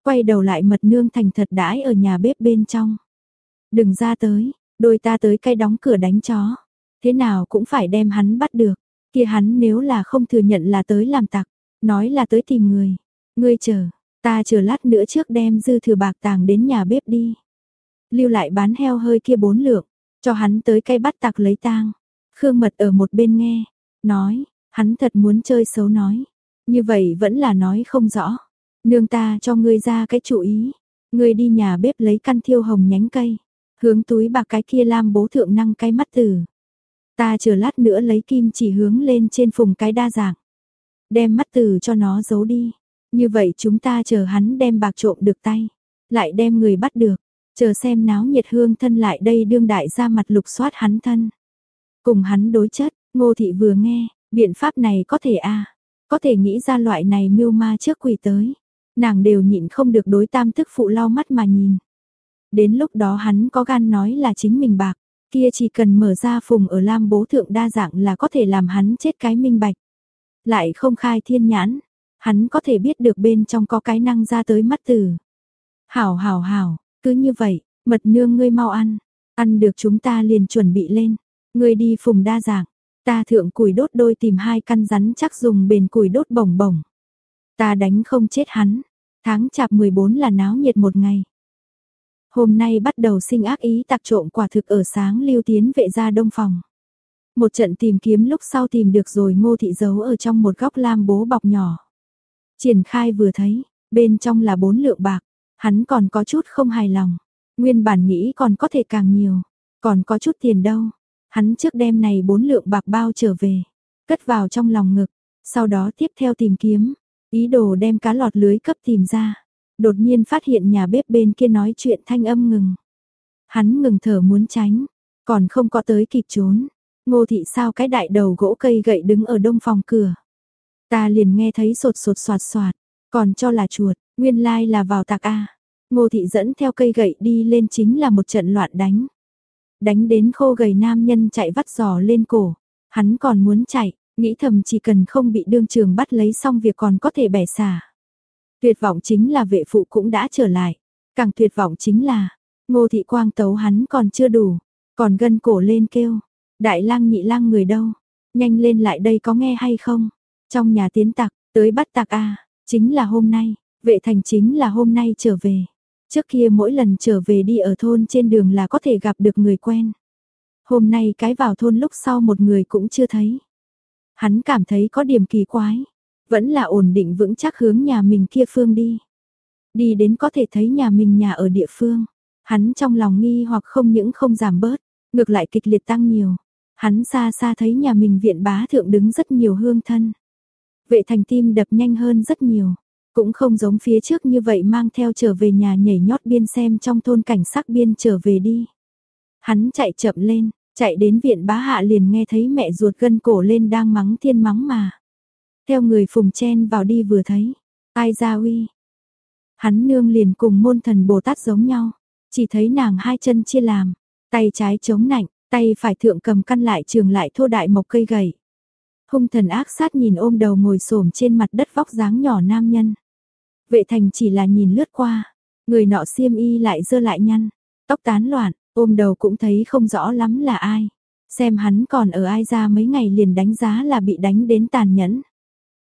Quay đầu lại mật nương thành thật đãi ở nhà bếp bên trong. Đừng ra tới, Đôi ta tới cây đóng cửa đánh chó. Thế nào cũng phải đem hắn bắt được. Kia hắn nếu là không thừa nhận là tới làm tặc. Nói là tới tìm người. Ngươi chờ. Ta chờ lát nữa trước đem dư thừa bạc tàng đến nhà bếp đi. Lưu lại bán heo hơi kia bốn lượng. Cho hắn tới cây bắt tặc lấy tang. Khương mật ở một bên nghe. Nói. Hắn thật muốn chơi xấu nói. Như vậy vẫn là nói không rõ. Nương ta cho ngươi ra cái chủ ý. ngươi đi nhà bếp lấy căn thiêu hồng nhánh cây, hướng túi bạc cái kia lam bố thượng năng cái mắt tử. Ta chờ lát nữa lấy kim chỉ hướng lên trên phùng cái đa dạng. Đem mắt tử cho nó giấu đi. Như vậy chúng ta chờ hắn đem bạc trộm được tay. Lại đem người bắt được. Chờ xem náo nhiệt hương thân lại đây đương đại ra mặt lục soát hắn thân. Cùng hắn đối chất, ngô thị vừa nghe, biện pháp này có thể a Có thể nghĩ ra loại này mưu ma trước quỷ tới. Nàng đều nhịn không được đối tam thức phụ lau mắt mà nhìn. Đến lúc đó hắn có gan nói là chính mình bạc, kia chỉ cần mở ra phùng ở lam bố thượng đa dạng là có thể làm hắn chết cái minh bạch. Lại không khai thiên nhãn, hắn có thể biết được bên trong có cái năng ra tới mắt tử. Hảo hảo hảo, cứ như vậy, mật nương ngươi mau ăn, ăn được chúng ta liền chuẩn bị lên, ngươi đi phùng đa dạng, ta thượng củi đốt đôi tìm hai căn rắn chắc dùng bền củi đốt bổng bổng. Ta đánh không chết hắn, tháng chạp 14 là náo nhiệt một ngày. Hôm nay bắt đầu sinh ác ý tặc trộm quả thực ở sáng lưu tiến vệ gia đông phòng. Một trận tìm kiếm lúc sau tìm được rồi ngô thị giấu ở trong một góc lam bố bọc nhỏ. Triển khai vừa thấy, bên trong là bốn lượng bạc, hắn còn có chút không hài lòng. Nguyên bản nghĩ còn có thể càng nhiều, còn có chút tiền đâu. Hắn trước đêm này bốn lượng bạc bao trở về, cất vào trong lòng ngực, sau đó tiếp theo tìm kiếm, ý đồ đem cá lọt lưới cấp tìm ra. Đột nhiên phát hiện nhà bếp bên kia nói chuyện thanh âm ngừng. Hắn ngừng thở muốn tránh, còn không có tới kịp trốn. Ngô thị sao cái đại đầu gỗ cây gậy đứng ở đông phòng cửa. Ta liền nghe thấy sột sột soạt soạt, còn cho là chuột, nguyên lai là vào tạc A. Ngô thị dẫn theo cây gậy đi lên chính là một trận loạn đánh. Đánh đến khô gầy nam nhân chạy vắt giò lên cổ. Hắn còn muốn chạy, nghĩ thầm chỉ cần không bị đương trường bắt lấy xong việc còn có thể bẻ xả. Tuyệt vọng chính là vệ phụ cũng đã trở lại. Càng tuyệt vọng chính là, ngô thị quang tấu hắn còn chưa đủ, còn gân cổ lên kêu. Đại lang nhị lang người đâu? Nhanh lên lại đây có nghe hay không? Trong nhà tiến tặc, tới bắt tặc a chính là hôm nay, vệ thành chính là hôm nay trở về. Trước kia mỗi lần trở về đi ở thôn trên đường là có thể gặp được người quen. Hôm nay cái vào thôn lúc sau một người cũng chưa thấy. Hắn cảm thấy có điểm kỳ quái. Vẫn là ổn định vững chắc hướng nhà mình kia phương đi. Đi đến có thể thấy nhà mình nhà ở địa phương. Hắn trong lòng nghi hoặc không những không giảm bớt, ngược lại kịch liệt tăng nhiều. Hắn xa xa thấy nhà mình viện bá thượng đứng rất nhiều hương thân. Vệ thành tim đập nhanh hơn rất nhiều. Cũng không giống phía trước như vậy mang theo trở về nhà nhảy nhót biên xem trong thôn cảnh sắc biên trở về đi. Hắn chạy chậm lên, chạy đến viện bá hạ liền nghe thấy mẹ ruột gân cổ lên đang mắng thiên mắng mà. Theo người phùng chen vào đi vừa thấy, ai ra uy. Hắn nương liền cùng môn thần Bồ Tát giống nhau, chỉ thấy nàng hai chân chia làm, tay trái chống nạnh, tay phải thượng cầm căn lại trường lại thô đại mộc cây gầy. Hung thần ác sát nhìn ôm đầu ngồi xổm trên mặt đất vóc dáng nhỏ nam nhân. Vệ thành chỉ là nhìn lướt qua, người nọ xiêm y lại dơ lại nhăn, tóc tán loạn, ôm đầu cũng thấy không rõ lắm là ai. Xem hắn còn ở ai ra mấy ngày liền đánh giá là bị đánh đến tàn nhẫn.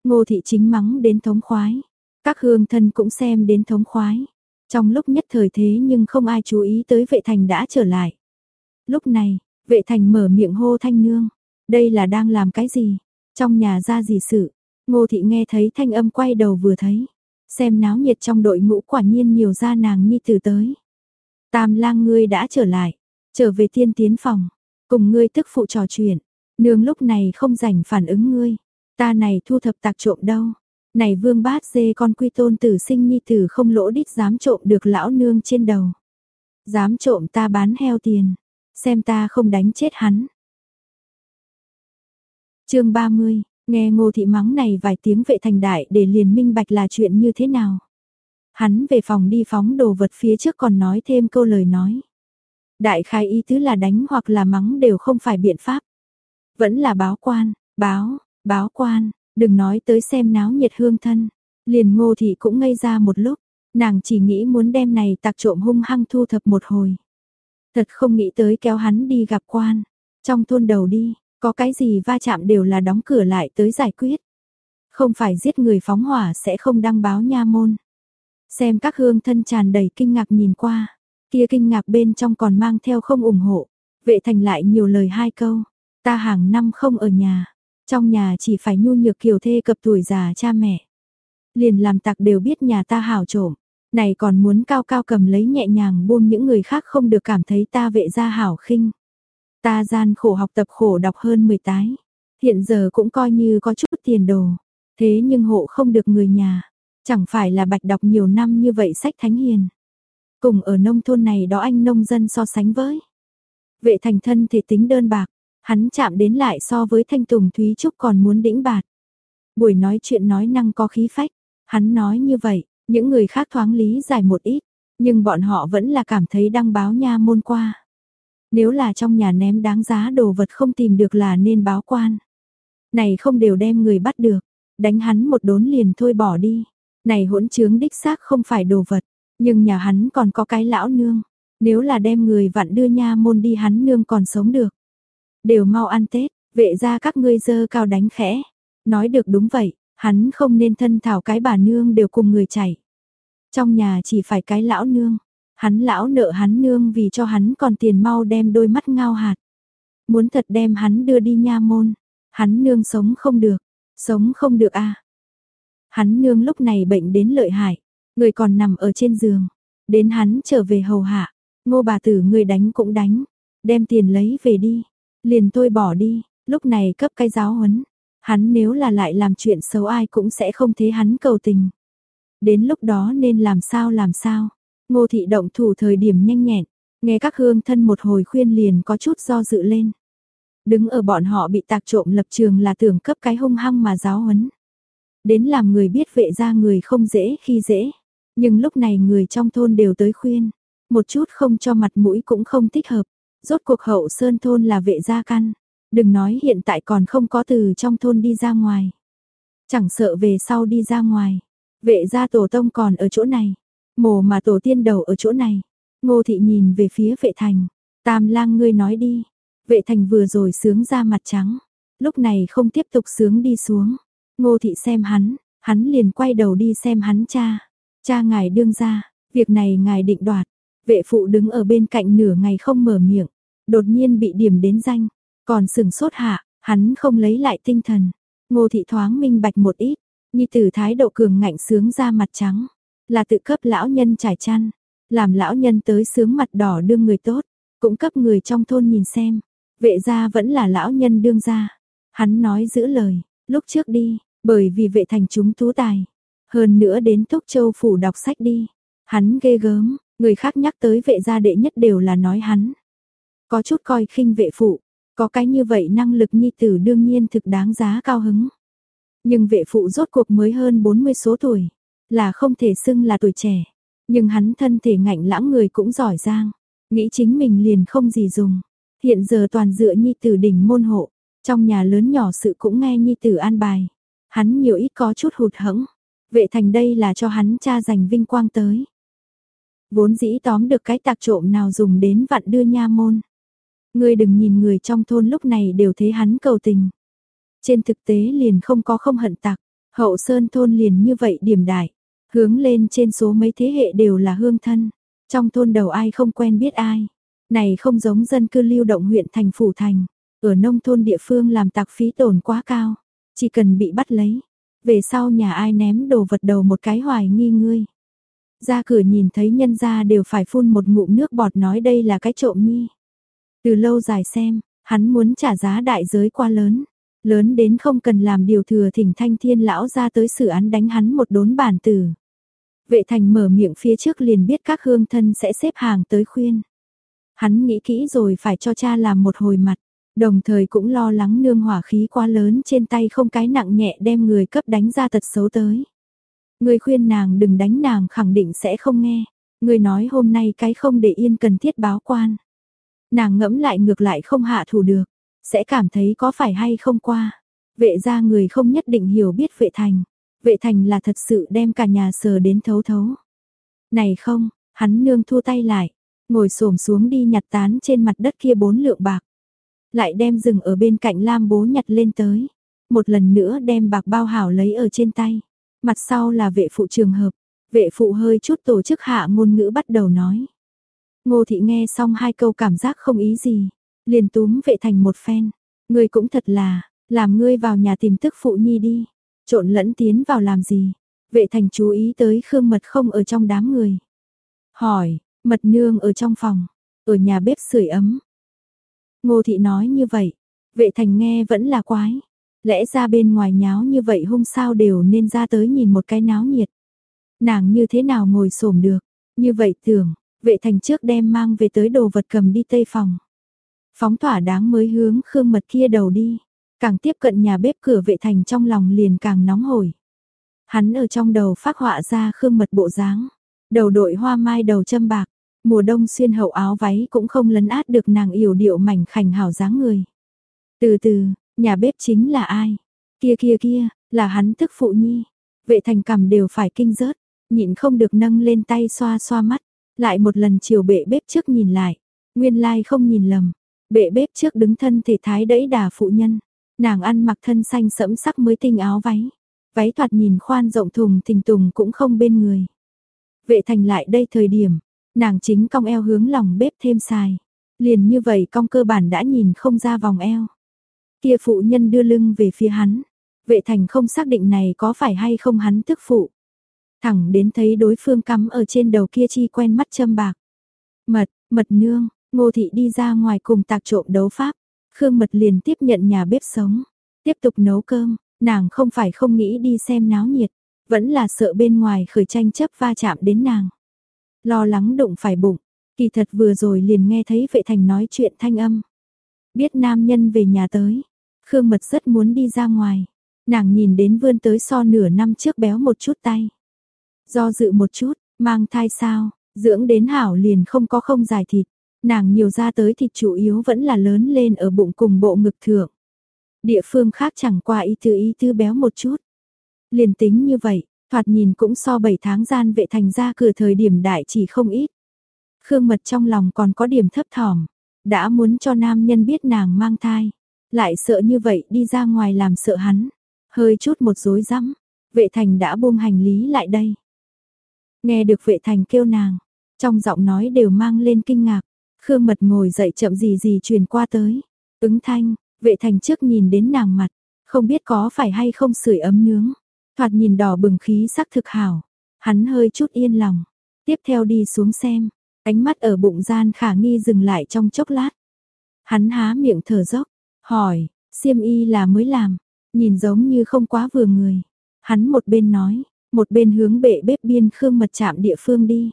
Ngô thị chính mắng đến thống khoái, các hương thân cũng xem đến thống khoái. Trong lúc nhất thời thế nhưng không ai chú ý tới vệ thành đã trở lại. Lúc này, vệ thành mở miệng hô thanh nương, đây là đang làm cái gì? Trong nhà ra gì sự? Ngô thị nghe thấy thanh âm quay đầu vừa thấy, xem náo nhiệt trong đội ngũ quả nhiên nhiều ra nàng nhi từ tới. Tam lang ngươi đã trở lại, trở về tiên tiến phòng, cùng ngươi tức phụ trò chuyện, nương lúc này không rảnh phản ứng ngươi, Ta này thu thập tạc trộm đâu. Này vương bát dê con quy tôn tử sinh nhi tử không lỗ đít dám trộm được lão nương trên đầu. Dám trộm ta bán heo tiền. Xem ta không đánh chết hắn. chương 30, nghe ngô thị mắng này vài tiếng vệ thành đại để liền minh bạch là chuyện như thế nào. Hắn về phòng đi phóng đồ vật phía trước còn nói thêm câu lời nói. Đại khai ý tứ là đánh hoặc là mắng đều không phải biện pháp. Vẫn là báo quan, báo, Báo quan, đừng nói tới xem náo nhiệt hương thân. Liền ngô thị cũng ngây ra một lúc, nàng chỉ nghĩ muốn đem này tạc trộm hung hăng thu thập một hồi. Thật không nghĩ tới kéo hắn đi gặp quan. Trong thôn đầu đi, có cái gì va chạm đều là đóng cửa lại tới giải quyết. Không phải giết người phóng hỏa sẽ không đăng báo nha môn. Xem các hương thân tràn đầy kinh ngạc nhìn qua, kia kinh ngạc bên trong còn mang theo không ủng hộ. Vệ thành lại nhiều lời hai câu, ta hàng năm không ở nhà, trong nhà chỉ phải nhu nhược kiều thê cập tuổi già cha mẹ. Liền làm tặc đều biết nhà ta hảo trộm. Này còn muốn cao cao cầm lấy nhẹ nhàng buông những người khác không được cảm thấy ta vệ gia hảo khinh. Ta gian khổ học tập khổ đọc hơn 10 tái. Hiện giờ cũng coi như có chút tiền đồ. Thế nhưng hộ không được người nhà. Chẳng phải là bạch đọc nhiều năm như vậy sách thánh hiền. Cùng ở nông thôn này đó anh nông dân so sánh với. Vệ thành thân thể tính đơn bạc. Hắn chạm đến lại so với thanh tùng Thúy Trúc còn muốn đĩnh bạt. Buổi nói chuyện nói năng có khí phách. Hắn nói như vậy, những người khác thoáng lý giải một ít. Nhưng bọn họ vẫn là cảm thấy đăng báo nha môn qua. Nếu là trong nhà ném đáng giá đồ vật không tìm được là nên báo quan. Này không đều đem người bắt được, đánh hắn một đốn liền thôi bỏ đi. Này hỗn trướng đích xác không phải đồ vật, nhưng nhà hắn còn có cái lão nương. Nếu là đem người vặn đưa nha môn đi hắn nương còn sống được. Đều mau ăn Tết, vệ ra các ngươi dơ cao đánh khẽ. Nói được đúng vậy, hắn không nên thân thảo cái bà nương đều cùng người chảy. Trong nhà chỉ phải cái lão nương, Hắn lão nợ hắn nương vì cho hắn còn tiền mau đem đôi mắt ngao hạt. Muốn thật đem hắn đưa đi nha môn. Hắn nương sống không được. Sống không được a Hắn nương lúc này bệnh đến lợi hại. Người còn nằm ở trên giường. Đến hắn trở về hầu hạ. Ngô bà tử người đánh cũng đánh. Đem tiền lấy về đi. Liền tôi bỏ đi. Lúc này cấp cái giáo huấn. Hắn nếu là lại làm chuyện xấu ai cũng sẽ không thế hắn cầu tình. Đến lúc đó nên làm sao làm sao. Ngô thị động thủ thời điểm nhanh nhẹn, nghe các hương thân một hồi khuyên liền có chút do dự lên. Đứng ở bọn họ bị tạc trộm lập trường là tưởng cấp cái hung hăng mà giáo huấn. Đến làm người biết vệ ra người không dễ khi dễ. Nhưng lúc này người trong thôn đều tới khuyên. Một chút không cho mặt mũi cũng không thích hợp. Rốt cuộc hậu sơn thôn là vệ gia căn. Đừng nói hiện tại còn không có từ trong thôn đi ra ngoài. Chẳng sợ về sau đi ra ngoài. Vệ gia tổ tông còn ở chỗ này. Mồ mà tổ tiên đầu ở chỗ này. Ngô thị nhìn về phía vệ thành. Tam lang ngươi nói đi. Vệ thành vừa rồi sướng ra mặt trắng. Lúc này không tiếp tục sướng đi xuống. Ngô thị xem hắn, hắn liền quay đầu đi xem hắn cha. Cha ngài đương ra, việc này ngài định đoạt. Vệ phụ đứng ở bên cạnh nửa ngày không mở miệng. Đột nhiên bị điểm đến danh. Còn sừng sốt hạ, hắn không lấy lại tinh thần. Ngô thị thoáng minh bạch một ít. Nhi tử thái độ cường ngạnh sướng ra mặt trắng là tự cấp lão nhân trải chăn, làm lão nhân tới sướng mặt đỏ đương người tốt, cũng cấp người trong thôn nhìn xem, vệ gia vẫn là lão nhân đương gia. Hắn nói giữ lời, lúc trước đi, bởi vì vệ thành chúng tú tài, hơn nữa đến Túc Châu phủ đọc sách đi. Hắn ghê gớm, người khác nhắc tới vệ gia đệ nhất đều là nói hắn. Có chút coi khinh vệ phụ, có cái như vậy năng lực nhi tử đương nhiên thực đáng giá cao hứng. Nhưng vệ phụ rốt cuộc mới hơn 40 số tuổi, là không thể xưng là tuổi trẻ, nhưng hắn thân thể ngạnh lãng người cũng giỏi giang, nghĩ chính mình liền không gì dùng. Hiện giờ toàn dựa nhi tử đỉnh môn hộ, trong nhà lớn nhỏ sự cũng nghe nhi tử an bài. Hắn nhiều ít có chút hụt hẫng, vệ thành đây là cho hắn cha giành vinh quang tới. Vốn dĩ tóm được cái tạc trộm nào dùng đến vặn đưa nha môn. Ngươi đừng nhìn người trong thôn lúc này đều thấy hắn cầu tình. Trên thực tế liền không có không hận tạc, hậu sơn thôn liền như vậy điểm đại. Hướng lên trên số mấy thế hệ đều là hương thân, trong thôn đầu ai không quen biết ai. Này không giống dân cư lưu động huyện thành phủ thành, ở nông thôn địa phương làm tạc phí tổn quá cao, chỉ cần bị bắt lấy, về sau nhà ai ném đồ vật đầu một cái hoài nghi ngươi. Ra cửa nhìn thấy nhân gia đều phải phun một ngụm nước bọt nói đây là cái trộm nhi. Từ lâu dài xem, hắn muốn trả giá đại giới quá lớn, lớn đến không cần làm điều thừa thỉnh thanh thiên lão ra tới xử án đánh hắn một đốn bản tử. Vệ thành mở miệng phía trước liền biết các hương thân sẽ xếp hàng tới khuyên. Hắn nghĩ kỹ rồi phải cho cha làm một hồi mặt, đồng thời cũng lo lắng nương hỏa khí quá lớn trên tay không cái nặng nhẹ đem người cấp đánh ra tật xấu tới. Người khuyên nàng đừng đánh nàng khẳng định sẽ không nghe, người nói hôm nay cái không để yên cần thiết báo quan. Nàng ngẫm lại ngược lại không hạ thủ được, sẽ cảm thấy có phải hay không qua. Vệ ra người không nhất định hiểu biết vệ thành. Vệ thành là thật sự đem cả nhà sờ đến thấu thấu. Này không, hắn nương thu tay lại, ngồi xổm xuống đi nhặt tán trên mặt đất kia bốn lượng bạc. Lại đem rừng ở bên cạnh lam bố nhặt lên tới. Một lần nữa đem bạc bao hảo lấy ở trên tay. Mặt sau là vệ phụ trường hợp. Vệ phụ hơi chút tổ chức hạ ngôn ngữ bắt đầu nói. Ngô thị nghe xong hai câu cảm giác không ý gì. Liền túm vệ thành một phen. Ngươi cũng thật là, làm ngươi vào nhà tìm tức phụ nhi đi. Trộn lẫn tiến vào làm gì? Vệ thành chú ý tới Khương Mật không ở trong đám người. Hỏi, Mật nương ở trong phòng, ở nhà bếp sưởi ấm. Ngô thị nói như vậy, vệ thành nghe vẫn là quái. Lẽ ra bên ngoài nháo như vậy hôm sau đều nên ra tới nhìn một cái náo nhiệt. Nàng như thế nào ngồi xổm được, như vậy tưởng, vệ thành trước đem mang về tới đồ vật cầm đi tây phòng. Phóng thỏa đáng mới hướng khương mật kia đầu đi, càng tiếp cận nhà bếp cửa vệ thành trong lòng liền càng nóng hổi. Hắn ở trong đầu phát họa ra khương mật bộ dáng, đầu đội hoa mai đầu châm bạc, mùa đông xuyên hậu áo váy cũng không lấn át được nàng yểu điệu mảnh khảnh hảo dáng người. Từ từ, nhà bếp chính là ai? Kia kia kia, là hắn tức phụ nhi. Vệ thành cầm đều phải kinh rớt, nhịn không được nâng lên tay xoa xoa mắt, lại một lần chiều bệ bếp trước nhìn lại. Nguyên lai like không nhìn lầm, bệ bếp trước đứng thân thể thái đẫy đà phụ nhân. Nàng ăn mặc thân xanh sẫm sắc mới tinh áo váy. Váy thoạt nhìn khoan rộng thùng thình tùng cũng không bên người. Vệ thành lại đây thời điểm, nàng chính cong eo hướng lòng bếp thêm xài. Liền như vậy cong cơ bản đã nhìn không ra vòng eo. Kia phụ nhân đưa lưng về phía hắn. Vệ thành không xác định này có phải hay không hắn tức phụ. Thẳng đến thấy đối phương cắm ở trên đầu kia chi quen mắt châm bạc. Mật, mật nương, ngô thị đi ra ngoài cùng tạc trộm đấu pháp. Khương mật liền tiếp nhận nhà bếp sống. Tiếp tục nấu cơm, nàng không phải không nghĩ đi xem náo nhiệt. Vẫn là sợ bên ngoài khởi tranh chấp va chạm đến nàng. Lo lắng đụng phải bụng. Kỳ thật vừa rồi liền nghe thấy vệ thành nói chuyện thanh âm. Biết nam nhân về nhà tới. Khương Mật rất muốn đi ra ngoài. Nàng nhìn đến vươn tới so nửa năm trước béo một chút tay. Do dự một chút, mang thai sao, dưỡng đến hảo liền không có không dài thịt. Nàng nhiều ra tới thịt chủ yếu vẫn là lớn lên ở bụng cùng bộ ngực thượng. Địa phương khác chẳng qua ý tư ý tư béo một chút. Liền tính như vậy, thoạt nhìn cũng so 7 tháng gian vệ thành ra cửa thời điểm đại chỉ không ít. Khương Mật trong lòng còn có điểm thấp thỏm, đã muốn cho nam nhân biết nàng mang thai, lại sợ như vậy đi ra ngoài làm sợ hắn, hơi chút một rối rắm, vệ thành đã buông hành lý lại đây. Nghe được vệ thành kêu nàng, trong giọng nói đều mang lên kinh ngạc, Khương Mật ngồi dậy chậm gì gì truyền qua tới, ứng thanh, vệ thành trước nhìn đến nàng mặt, không biết có phải hay không sưởi ấm nướng, thoạt nhìn đỏ bừng khí sắc thực hảo, hắn hơi chút yên lòng, tiếp theo đi xuống xem, ánh mắt ở bụng gian khả nghi dừng lại trong chốc lát. Hắn há miệng thở dốc, hỏi, xiêm y là mới làm, nhìn giống như không quá vừa người. Hắn một bên nói, một bên hướng bệ bếp biên Khương Mật chạm địa phương đi.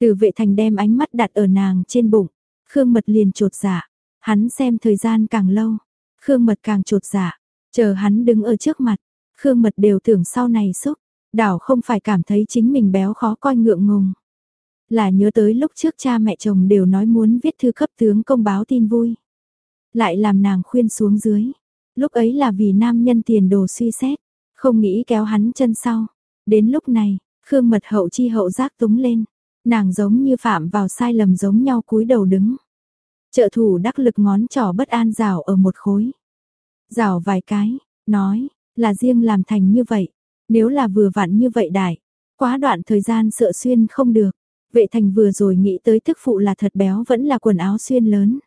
Từ vệ thành đem ánh mắt đặt ở nàng trên bụng, Khương Mật liền trột dạ, hắn xem thời gian càng lâu, Khương Mật càng trột dạ, chờ hắn đứng ở trước mặt, Khương Mật đều tưởng sau này xúc, đảo không phải cảm thấy chính mình béo khó coi ngượng ngùng. Là nhớ tới lúc trước cha mẹ chồng đều nói muốn viết thư cấp tướng công báo tin vui. Lại làm nàng khuyên xuống dưới. Lúc ấy là vì nam nhân tiền đồ suy xét, không nghĩ kéo hắn chân sau. Đến lúc này, Khương Mật hậu chi hậu giác túng lên, nàng giống như phạm vào sai lầm giống nhau cúi đầu đứng. Trợ thủ đắc lực ngón trỏ bất an rào ở một khối. Rào vài cái, nói, là riêng làm thành như vậy, nếu là vừa vặn như vậy đại, quá đoạn thời gian sợ xuyên không được. Vệ thành vừa rồi nghĩ tới thức phụ là thật béo vẫn là quần áo xuyên lớn.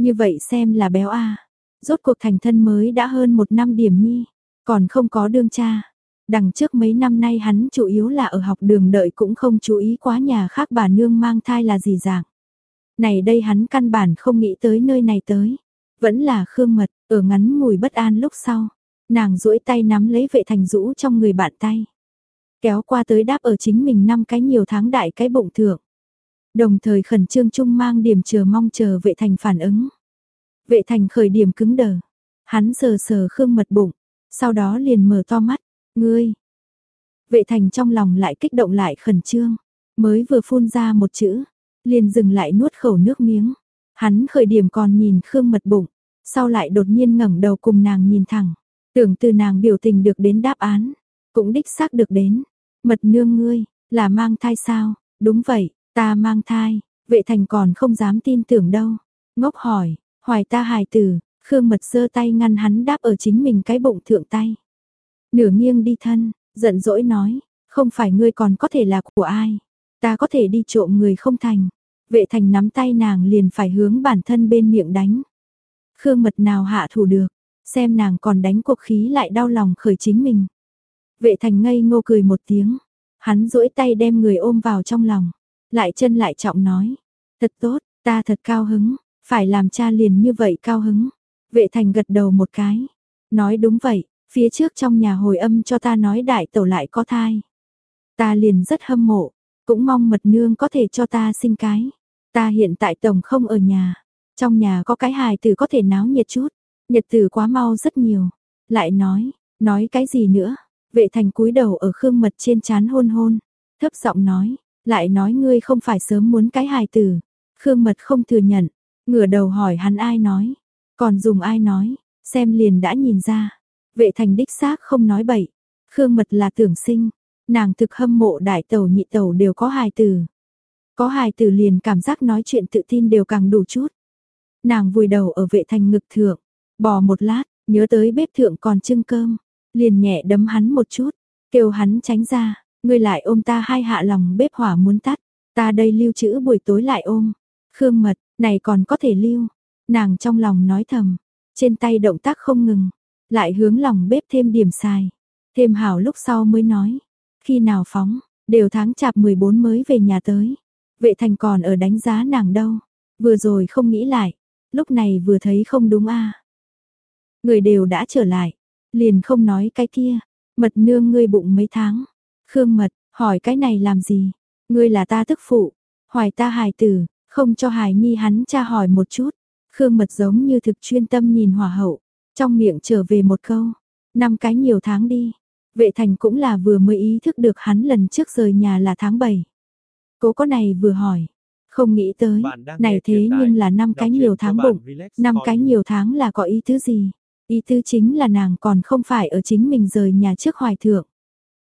Như vậy xem là béo a Rốt cuộc thành thân mới đã hơn một năm điểm nhi, còn không có đương cha. Đằng trước mấy năm nay hắn chủ yếu là ở học đường đợi cũng không chú ý quá nhà khác bà nương mang thai là gì dạng. Này đây hắn căn bản không nghĩ tới nơi này tới. Vẫn là khương mật, ở ngắn ngủi bất an lúc sau. Nàng duỗi tay nắm lấy vệ thành rũ trong người bạn tay. Kéo qua tới đáp ở chính mình năm cái nhiều tháng đại cái bụng thượng. Đồng thời khẩn trương chung mang điểm chờ mong chờ vệ thành phản ứng. Vệ thành khởi điểm cứng đờ. Hắn sờ sờ khương mật bụng. Sau đó liền mở to mắt. Ngươi. Vệ thành trong lòng lại kích động lại khẩn trương. Mới vừa phun ra một chữ. Liền dừng lại nuốt khẩu nước miếng. Hắn khởi điểm còn nhìn khương mật bụng. Sau lại đột nhiên ngẩng đầu cùng nàng nhìn thẳng. Tưởng từ nàng biểu tình được đến đáp án. Cũng đích xác được đến. Mật nương ngươi, là mang thai sao? Đúng vậy, ta mang thai. Vệ thành còn không dám tin tưởng đâu. Ngốc hỏi, hoài ta hài tử, Khương mật giơ tay ngăn hắn đáp ở chính mình cái bụng thượng tay. Nửa nghiêng đi thân, giận dỗi nói, không phải ngươi còn có thể là của ai. Ta có thể đi trộm người không thành. Vệ thành nắm tay nàng liền phải hướng bản thân bên miệng đánh. Khương mật nào hạ thủ được, xem nàng còn đánh cuộc khí lại đau lòng khởi chính mình. Vệ thành ngây ngô cười một tiếng, hắn duỗi tay đem người ôm vào trong lòng, lại chân lại trọng nói, thật tốt, ta thật cao hứng, phải làm cha liền như vậy cao hứng. Vệ thành gật đầu một cái, nói đúng vậy, phía trước trong nhà hồi âm cho ta nói đại tẩu lại có thai. Ta liền rất hâm mộ, cũng mong mật nương có thể cho ta sinh cái. Ta hiện tại tổng không ở nhà, trong nhà có cái hài tử có thể náo nhiệt chút, nhật tử quá mau rất nhiều. Lại nói, nói cái gì nữa? Vệ thành cúi đầu ở khương mật trên chán hôn hôn, thấp giọng nói, lại nói ngươi không phải sớm muốn cái hài tử. Khương mật không thừa nhận, ngửa đầu hỏi hắn ai nói, còn dùng ai nói, xem liền đã nhìn ra. Vệ thành đích xác không nói bậy, Khương mật là tưởng sinh, nàng thực hâm mộ đại tẩu nhị tẩu đều có hài tử. Có hài tử liền cảm giác nói chuyện tự tin đều càng đủ chút. Nàng vùi đầu ở vệ thành ngực thượng, bò một lát, nhớ tới bếp thượng còn trưng cơm, liền nhẹ đấm hắn một chút, kêu hắn tránh ra, ngươi lại ôm ta hai hạ lòng bếp hỏa muốn tắt, ta đây lưu trữ buổi tối lại ôm. Khương mật, này còn có thể lưu. Nàng trong lòng nói thầm, trên tay động tác không ngừng, lại hướng lòng bếp thêm điểm xài. Thêm hảo lúc sau mới nói, khi nào phóng, đều tháng chạp 14 mới về nhà tới. Vệ thành còn ở đánh giá nàng đâu, vừa rồi không nghĩ lại, lúc này vừa thấy không đúng a Người đều đã trở lại, liền không nói cái kia, mật nương ngươi bụng mấy tháng. Khương mật, hỏi cái này làm gì? Ngươi là ta tức phụ, hoài ta hài tử, không cho hài nhi hắn cha hỏi một chút. Khương mật giống như thực chuyên tâm nhìn hòa hậu, trong miệng trở về một câu, năm cái nhiều tháng đi. Vệ thành cũng là vừa mới ý thức được hắn lần trước rời nhà là tháng 7. Cố có này vừa hỏi, không nghĩ tới, này thế nhưng là năm cái nhiều tháng bụng, năm cái nhiều tháng là có ý thứ gì? Ý tư chính là nàng còn không phải ở chính mình rời nhà trước hoài thượng.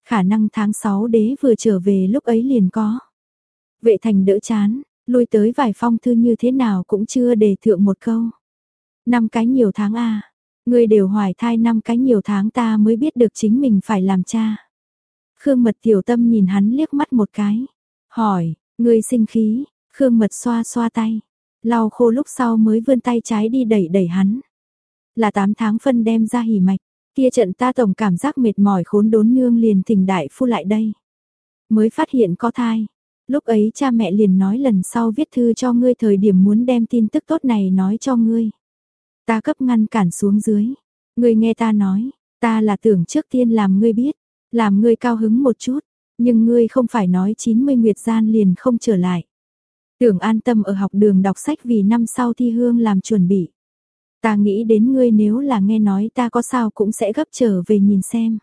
Khả năng tháng 6 đế vừa trở về lúc ấy liền có. Vệ thành đỡ chán, lui tới vài phong thư như thế nào cũng chưa đề thượng một câu. Năm cái nhiều tháng a à, Người đều hoài thai năm cái nhiều tháng ta mới biết được chính mình phải làm cha. Khương mật tiểu tâm nhìn hắn liếc mắt một cái. Hỏi, người sinh khí, Khương mật xoa xoa tay. Lau khô lúc sau mới vươn tay trái đi đẩy đẩy hắn là 8 tháng phân đem ra hỉ mạch, kia trận ta tổng cảm giác mệt mỏi khốn đốn nương liền thỉnh đại phu lại đây. Mới phát hiện có thai, lúc ấy cha mẹ liền nói lần sau viết thư cho ngươi thời điểm muốn đem tin tức tốt này nói cho ngươi. Ta cấp ngăn cản xuống dưới, ngươi nghe ta nói, ta là tưởng trước tiên làm ngươi biết, làm ngươi cao hứng một chút, nhưng ngươi không phải nói 90 nguyệt gian liền không trở lại. Tưởng an tâm ở học đường đọc sách vì năm sau thi hương làm chuẩn bị. Ta nghĩ đến ngươi nếu là nghe nói ta có sao cũng sẽ gấp trở về nhìn xem.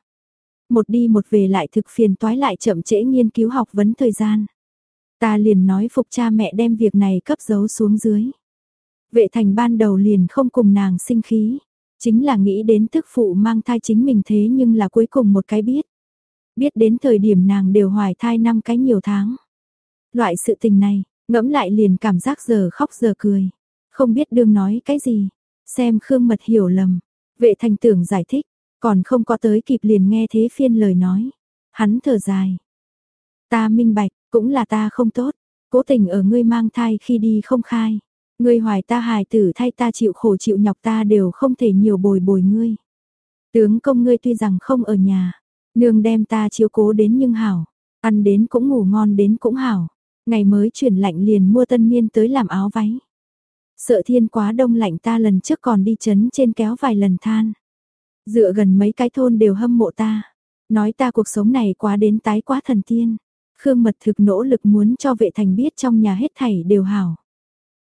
Một đi một về lại thực phiền toái lại chậm trễ nghiên cứu học vấn thời gian. Ta liền nói phục cha mẹ đem việc này cấp giấu xuống dưới. Vệ thành ban đầu liền không cùng nàng sinh khí. Chính là nghĩ đến tức phụ mang thai chính mình thế nhưng là cuối cùng một cái biết. Biết đến thời điểm nàng đều hoài thai năm cái nhiều tháng. Loại sự tình này, ngẫm lại liền cảm giác giờ khóc giờ cười. Không biết đương nói cái gì, Xem Khương Mật hiểu lầm, vệ thành tưởng giải thích, còn không có tới kịp liền nghe thế phiên lời nói. Hắn thở dài. Ta minh bạch, cũng là ta không tốt, cố tình ở ngươi mang thai khi đi không khai. Ngươi hoài ta hài tử thay ta chịu khổ chịu nhọc ta đều không thể nhiều bồi bồi ngươi. Tướng công ngươi tuy rằng không ở nhà, nương đem ta chiếu cố đến nhưng hảo, ăn đến cũng ngủ ngon đến cũng hảo. Ngày mới chuyển lạnh liền mua tân niên tới làm áo váy. Sợ thiên quá đông lạnh ta lần trước còn đi chấn trên kéo vài lần than. Dựa gần mấy cái thôn đều hâm mộ ta. Nói ta cuộc sống này quá đến tái quá thần tiên. Khương mật thực nỗ lực muốn cho vệ thành biết trong nhà hết thảy đều hảo.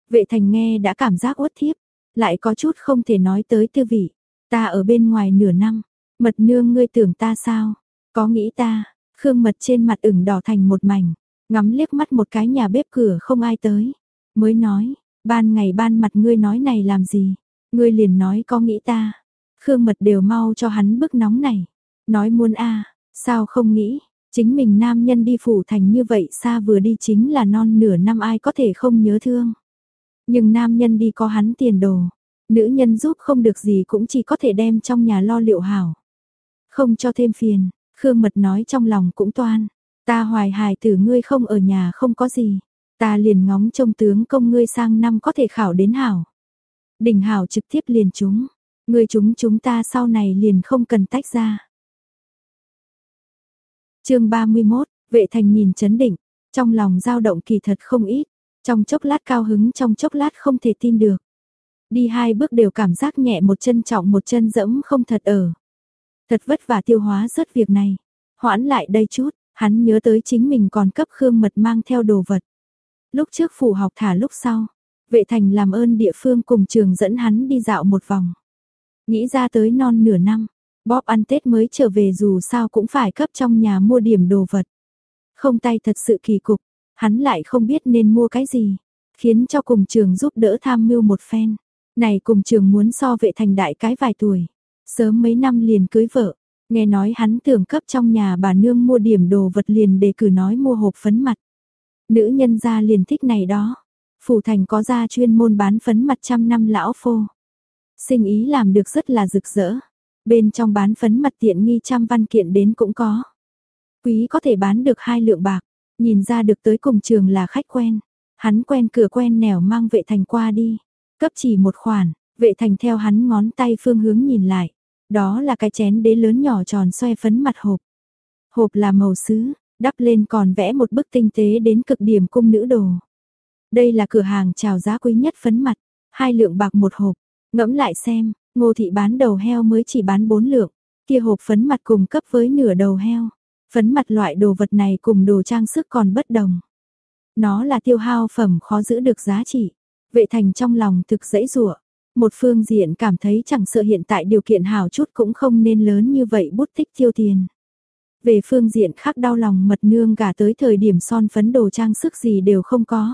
Vệ thành nghe đã cảm giác uất thiếp, lại có chút không thể nói tới tư vị. Ta ở bên ngoài nửa năm, mật nương ngươi tưởng ta sao? Có nghĩ ta, Khương mật trên mặt ửng đỏ thành một mảnh, ngắm liếc mắt một cái nhà bếp cửa không ai tới. Mới nói, Ban ngày ban mặt ngươi nói này làm gì? Ngươi liền nói có nghĩ ta. Khương mật đều mau cho hắn bức nóng này. Nói muốn a sao không nghĩ? Chính mình nam nhân đi phủ thành như vậy xa vừa đi chính là non nửa năm ai có thể không nhớ thương. Nhưng nam nhân đi có hắn tiền đồ. Nữ nhân giúp không được gì cũng chỉ có thể đem trong nhà lo liệu hảo. Không cho thêm phiền, Khương Mật nói trong lòng cũng toan. Ta hoài hài tử ngươi không ở nhà không có gì. Ta liền ngóng trông tướng công ngươi sang năm có thể khảo đến hảo. Đỉnh hảo trực tiếp liền chúng. Ngươi chúng chúng ta sau này liền không cần tách ra. chương 31, vệ thành nhìn chấn định, trong lòng dao động kỳ thật không ít, trong chốc lát cao hứng trong chốc lát không thể tin được. Đi hai bước đều cảm giác nhẹ một chân trọng một chân dẫm không thật ở. Thật vất vả tiêu hóa rớt việc này. Hoãn lại đây chút, hắn nhớ tới chính mình còn cấp Khương Mật mang theo đồ vật. Lúc trước phủ học thả lúc sau, vệ thành làm ơn địa phương cùng trường dẫn hắn đi dạo một vòng. Nghĩ ra tới non nửa năm, bóp ăn Tết mới trở về dù sao cũng phải cấp trong nhà mua điểm đồ vật. Không tay thật sự kỳ cục, hắn lại không biết nên mua cái gì, khiến cho cùng trường giúp đỡ tham mưu một phen. Này cùng trường muốn so vệ thành đại cái vài tuổi, sớm mấy năm liền cưới vợ, nghe nói hắn tưởng cấp trong nhà bà nương mua điểm đồ vật liền để cử nói mua hộp phấn mặt. Nữ nhân gia liền thích này đó, phủ thành có gia chuyên môn bán phấn mặt trăm năm lão phô. Sinh ý làm được rất là rực rỡ, bên trong bán phấn mặt tiện nghi trăm văn kiện đến cũng có. Quý có thể bán được hai lượng bạc, nhìn ra được tới cùng trường là khách quen. Hắn quen cửa quen nẻo mang vệ thành qua đi. Cấp chỉ một khoản, vệ thành theo hắn ngón tay phương hướng nhìn lại. Đó là cái chén đế lớn nhỏ tròn xoe phấn mặt hộp. Hộp là màu sứ, đắp lên còn vẽ một bức tinh tế đến cực điểm cung nữ đồ. Đây là cửa hàng chào giá quý nhất phấn mặt, hai lượng bạc một hộp. Ngẫm lại xem, ngô thị bán đầu heo mới chỉ bán bốn lượng, kia hộp phấn mặt cùng cấp với nửa đầu heo. Phấn mặt loại đồ vật này cùng đồ trang sức còn bất đồng. Nó là tiêu hao phẩm khó giữ được giá trị. Vệ thành trong lòng thực dễ dụa. Một phương diện cảm thấy chẳng sợ hiện tại điều kiện hảo chút cũng không nên lớn như vậy bút tích tiêu tiền. Về phương diện khác đau lòng mật nương gả tới thời điểm son phấn đồ trang sức gì đều không có.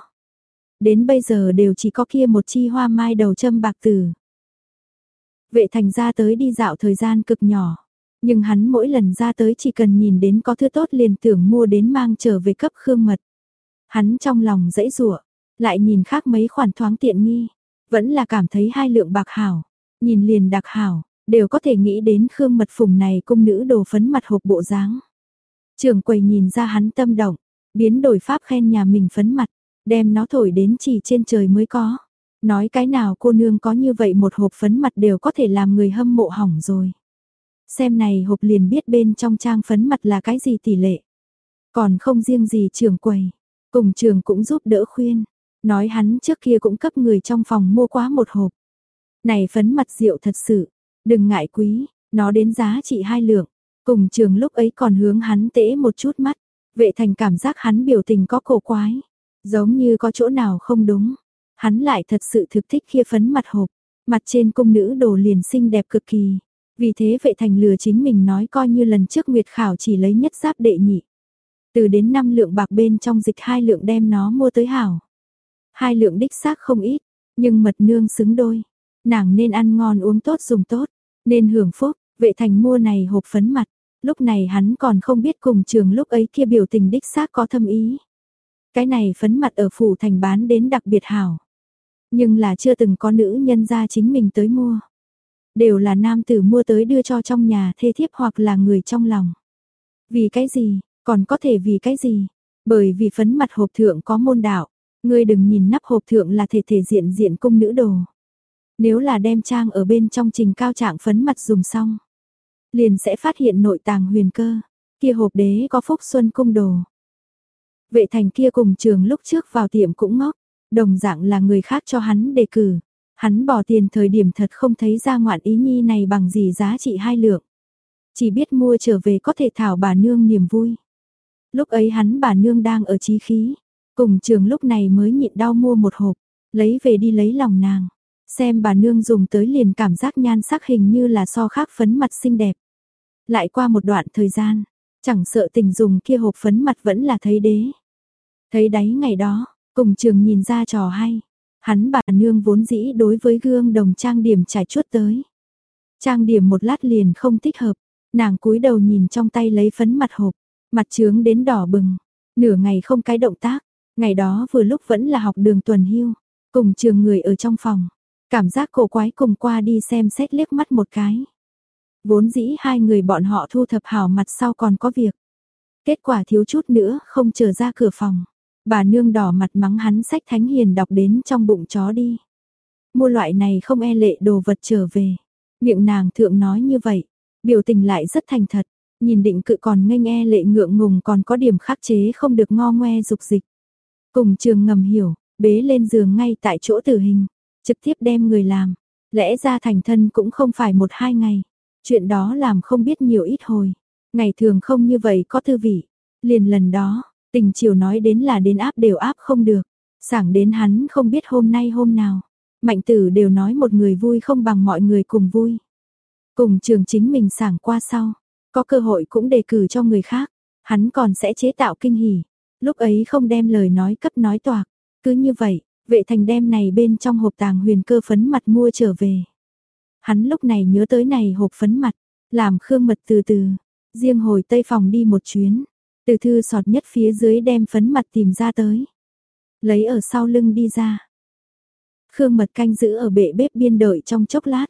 Đến bây giờ đều chỉ có kia một chi hoa mai đầu châm bạc tử. Vệ thành ra tới đi dạo thời gian cực nhỏ. Nhưng hắn mỗi lần ra tới chỉ cần nhìn đến có thứ tốt liền tưởng mua đến mang trở về cấp khương mật. Hắn trong lòng dãy rủa lại nhìn khác mấy khoản thoáng tiện nghi, vẫn là cảm thấy hai lượng bạc hảo, nhìn liền đặc hảo, đều có thể nghĩ đến khương mật phùng này cung nữ đồ phấn mặt hộp bộ dáng. Trường quầy nhìn ra hắn tâm động, biến đổi pháp khen nhà mình phấn mặt, đem nó thổi đến chỉ trên trời mới có. Nói cái nào cô nương có như vậy một hộp phấn mặt đều có thể làm người hâm mộ hỏng rồi. Xem này hộp liền biết bên trong trang phấn mặt là cái gì tỷ lệ. Còn không riêng gì trường quầy, cùng trường cũng giúp đỡ khuyên. Nói hắn trước kia cũng cấp người trong phòng mua quá một hộp. Này phấn mặt rượu thật sự, đừng ngại quý, nó đến giá trị hai lượng. Cùng trường lúc ấy còn hướng hắn tễ một chút mắt, vệ thành cảm giác hắn biểu tình có cổ quái. Giống như có chỗ nào không đúng. Hắn lại thật sự thực thích kia phấn mặt hộp, mặt trên cung nữ đồ liền xinh đẹp cực kỳ. Vì thế vệ thành lừa chính mình nói coi như lần trước Nguyệt Khảo chỉ lấy nhất giáp đệ nhị. Từ đến 5 lượng bạc bên trong dịch hai lượng đem nó mua tới hảo. Hai lượng đích xác không ít, nhưng mật nương xứng đôi. Nàng nên ăn ngon uống tốt dùng tốt, nên hưởng phúc, vệ thành mua này hộp phấn mặt. Lúc này hắn còn không biết cùng trường lúc ấy kia biểu tình đích xác có thâm ý. Cái này phấn mặt ở phủ thành bán đến đặc biệt hảo. Nhưng là chưa từng có nữ nhân ra chính mình tới mua. Đều là nam tử mua tới đưa cho trong nhà thê thiếp hoặc là người trong lòng. Vì cái gì, còn có thể vì cái gì? Bởi vì phấn mặt hộp thượng có môn đạo. Ngươi đừng nhìn nắp hộp thượng là thể thể diện diện cung nữ đồ. Nếu là đem trang ở bên trong trình cao trạng phấn mặt dùng xong. Liền sẽ phát hiện nội tàng huyền cơ. Kia hộp đế có phúc xuân cung đồ. Vệ thành kia cùng trường lúc trước vào tiệm cũng ngốc. Đồng dạng là người khác cho hắn đề cử. Hắn bỏ tiền thời điểm thật không thấy ra ngoạn ý nhi này bằng gì giá trị hai lượng. Chỉ biết mua trở về có thể thảo bà nương niềm vui. Lúc ấy hắn bà nương đang ở trí khí. Cùng trường lúc này mới nhịn đau mua một hộp. Lấy về đi lấy lòng nàng. Xem bà nương dùng tới liền cảm giác nhan sắc hình như là so khác phấn mặt xinh đẹp. Lại qua một đoạn thời gian, chẳng sợ tình dùng kia hộp phấn mặt vẫn là thấy đế. Thấy đáy ngày đó, cùng trường nhìn ra trò hay. Hắn bà nương vốn dĩ đối với gương đồng trang điểm trải chuốt tới. Trang điểm một lát liền không thích hợp, nàng cúi đầu nhìn trong tay lấy phấn mặt hộp, mặt trướng đến đỏ bừng, nửa ngày không cái động tác, ngày đó vừa lúc vẫn là học đường tuần hưu, cùng trường người ở trong phòng, cảm giác cổ quái cùng qua đi xem xét liếc mắt một cái. Vốn dĩ hai người bọn họ thu thập hảo mặt sau còn có việc. Kết quả thiếu chút nữa không chờ ra cửa phòng. Bà nương đỏ mặt mắng hắn sách thánh hiền đọc đến trong bụng chó đi. Mua loại này không e lệ đồ vật trở về. Miệng nàng thượng nói như vậy, biểu tình lại rất thành thật. nhìn định cự còn ngây nghe lệ ngượng ngùng còn có điểm khắc chế không được ngo ngoe dục dịch. Cùng trường ngầm hiểu, bế lên giường ngay tại chỗ tử hình, trực tiếp đem người làm. Lẽ ra thành thân cũng không phải một hai ngày, chuyện đó làm không biết nhiều ít hồi. Ngày thường không như vậy có thư vị, liền lần đó, tình chiều nói đến là đến áp đều áp không được, sảng đến hắn không biết hôm nay hôm nào. Mạnh tử đều nói một người vui không bằng mọi người cùng vui. Cùng trường chính mình sảng qua sau, có cơ hội cũng đề cử cho người khác, hắn còn sẽ chế tạo kinh hỉ. Lúc ấy không đem lời nói cấp nói toạc, cứ như vậy, vệ thành đem này bên trong hộp tàng huyền cơ phấn mặt mua trở về. Hắn lúc này nhớ tới này hộp phấn mặt, làm khương mật từ từ, riêng hồi tây phòng đi một chuyến, từ thư sọt nhất phía dưới đem phấn mặt tìm ra tới. Lấy ở sau lưng đi ra. Khương mật canh giữ ở bệ bếp biên đợi trong chốc lát.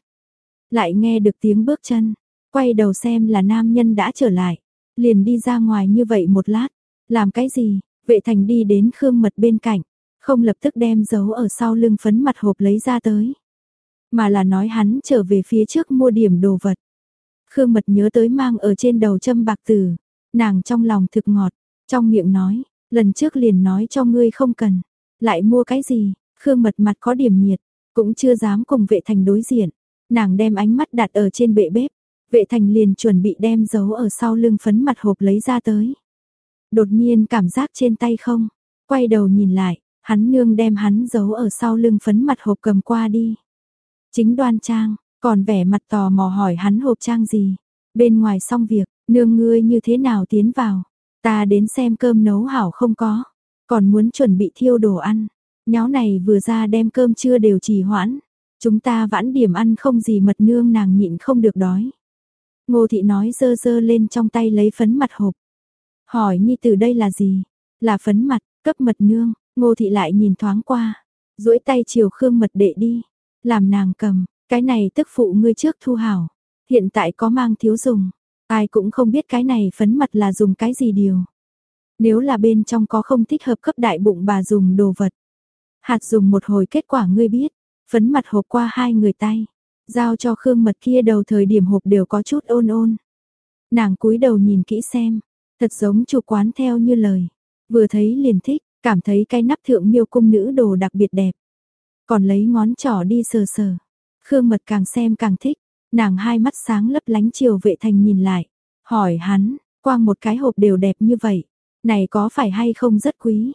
Lại nghe được tiếng bước chân, quay đầu xem là nam nhân đã trở lại. Liền đi ra ngoài như vậy một lát, làm cái gì, vệ thành đi đến Khương mật bên cạnh, không lập tức đem dấu ở sau lưng phấn mặt hộp lấy ra tới. Mà là nói hắn trở về phía trước mua điểm đồ vật. Khương mật nhớ tới mang ở trên đầu châm bạc tử, nàng trong lòng thực ngọt, trong miệng nói, lần trước liền nói cho ngươi không cần, lại mua cái gì, Khương mật mặt có điểm nhiệt, cũng chưa dám cùng vệ thành đối diện, nàng đem ánh mắt đặt ở trên bệ bếp, vệ thành liền chuẩn bị đem dấu ở sau lưng phấn mặt hộp lấy ra tới. Đột nhiên cảm giác trên tay không, quay đầu nhìn lại, hắn nương đem hắn giấu ở sau lưng phấn mặt hộp cầm qua đi. Chính đoan trang, còn vẻ mặt tò mò hỏi hắn hộp trang gì. Bên ngoài xong việc, nương ngươi như thế nào tiến vào. Ta đến xem cơm nấu hảo không có. Còn muốn chuẩn bị thiêu đồ ăn. Nháo này vừa ra đem cơm chưa đều trì hoãn. Chúng ta vãn điểm ăn không gì mật nương nàng nhịn không được đói. Ngô thị nói dơ dơ lên trong tay lấy phấn mặt hộp. Hỏi nhi từ đây là gì? Là phấn mặt, cấp mật nương, ngô thị lại nhìn thoáng qua. duỗi tay chiều khương mật đệ đi. Làm nàng cầm, cái này tức phụ ngươi trước thu hảo. Hiện tại có mang thiếu dùng. Ai cũng không biết cái này phấn mặt là dùng cái gì điều. Nếu là bên trong có không thích hợp cấp đại bụng bà dùng đồ vật. Hạt dùng một hồi kết quả ngươi biết. Phấn mặt hộp qua hai người tay. Giao cho khương mật kia đầu thời điểm hộp đều có chút ôn ôn. Nàng cúi đầu nhìn kỹ xem. Thật giống chủ quán theo như lời. Vừa thấy liền thích, cảm thấy cái nắp thượng miêu cung nữ đồ đặc biệt đẹp. Còn lấy ngón trỏ đi sờ sờ. Khương mật càng xem càng thích. Nàng hai mắt sáng lấp lánh chiều vệ thành nhìn lại. Hỏi hắn, quang một cái hộp đều đẹp như vậy. Này có phải hay không rất quý?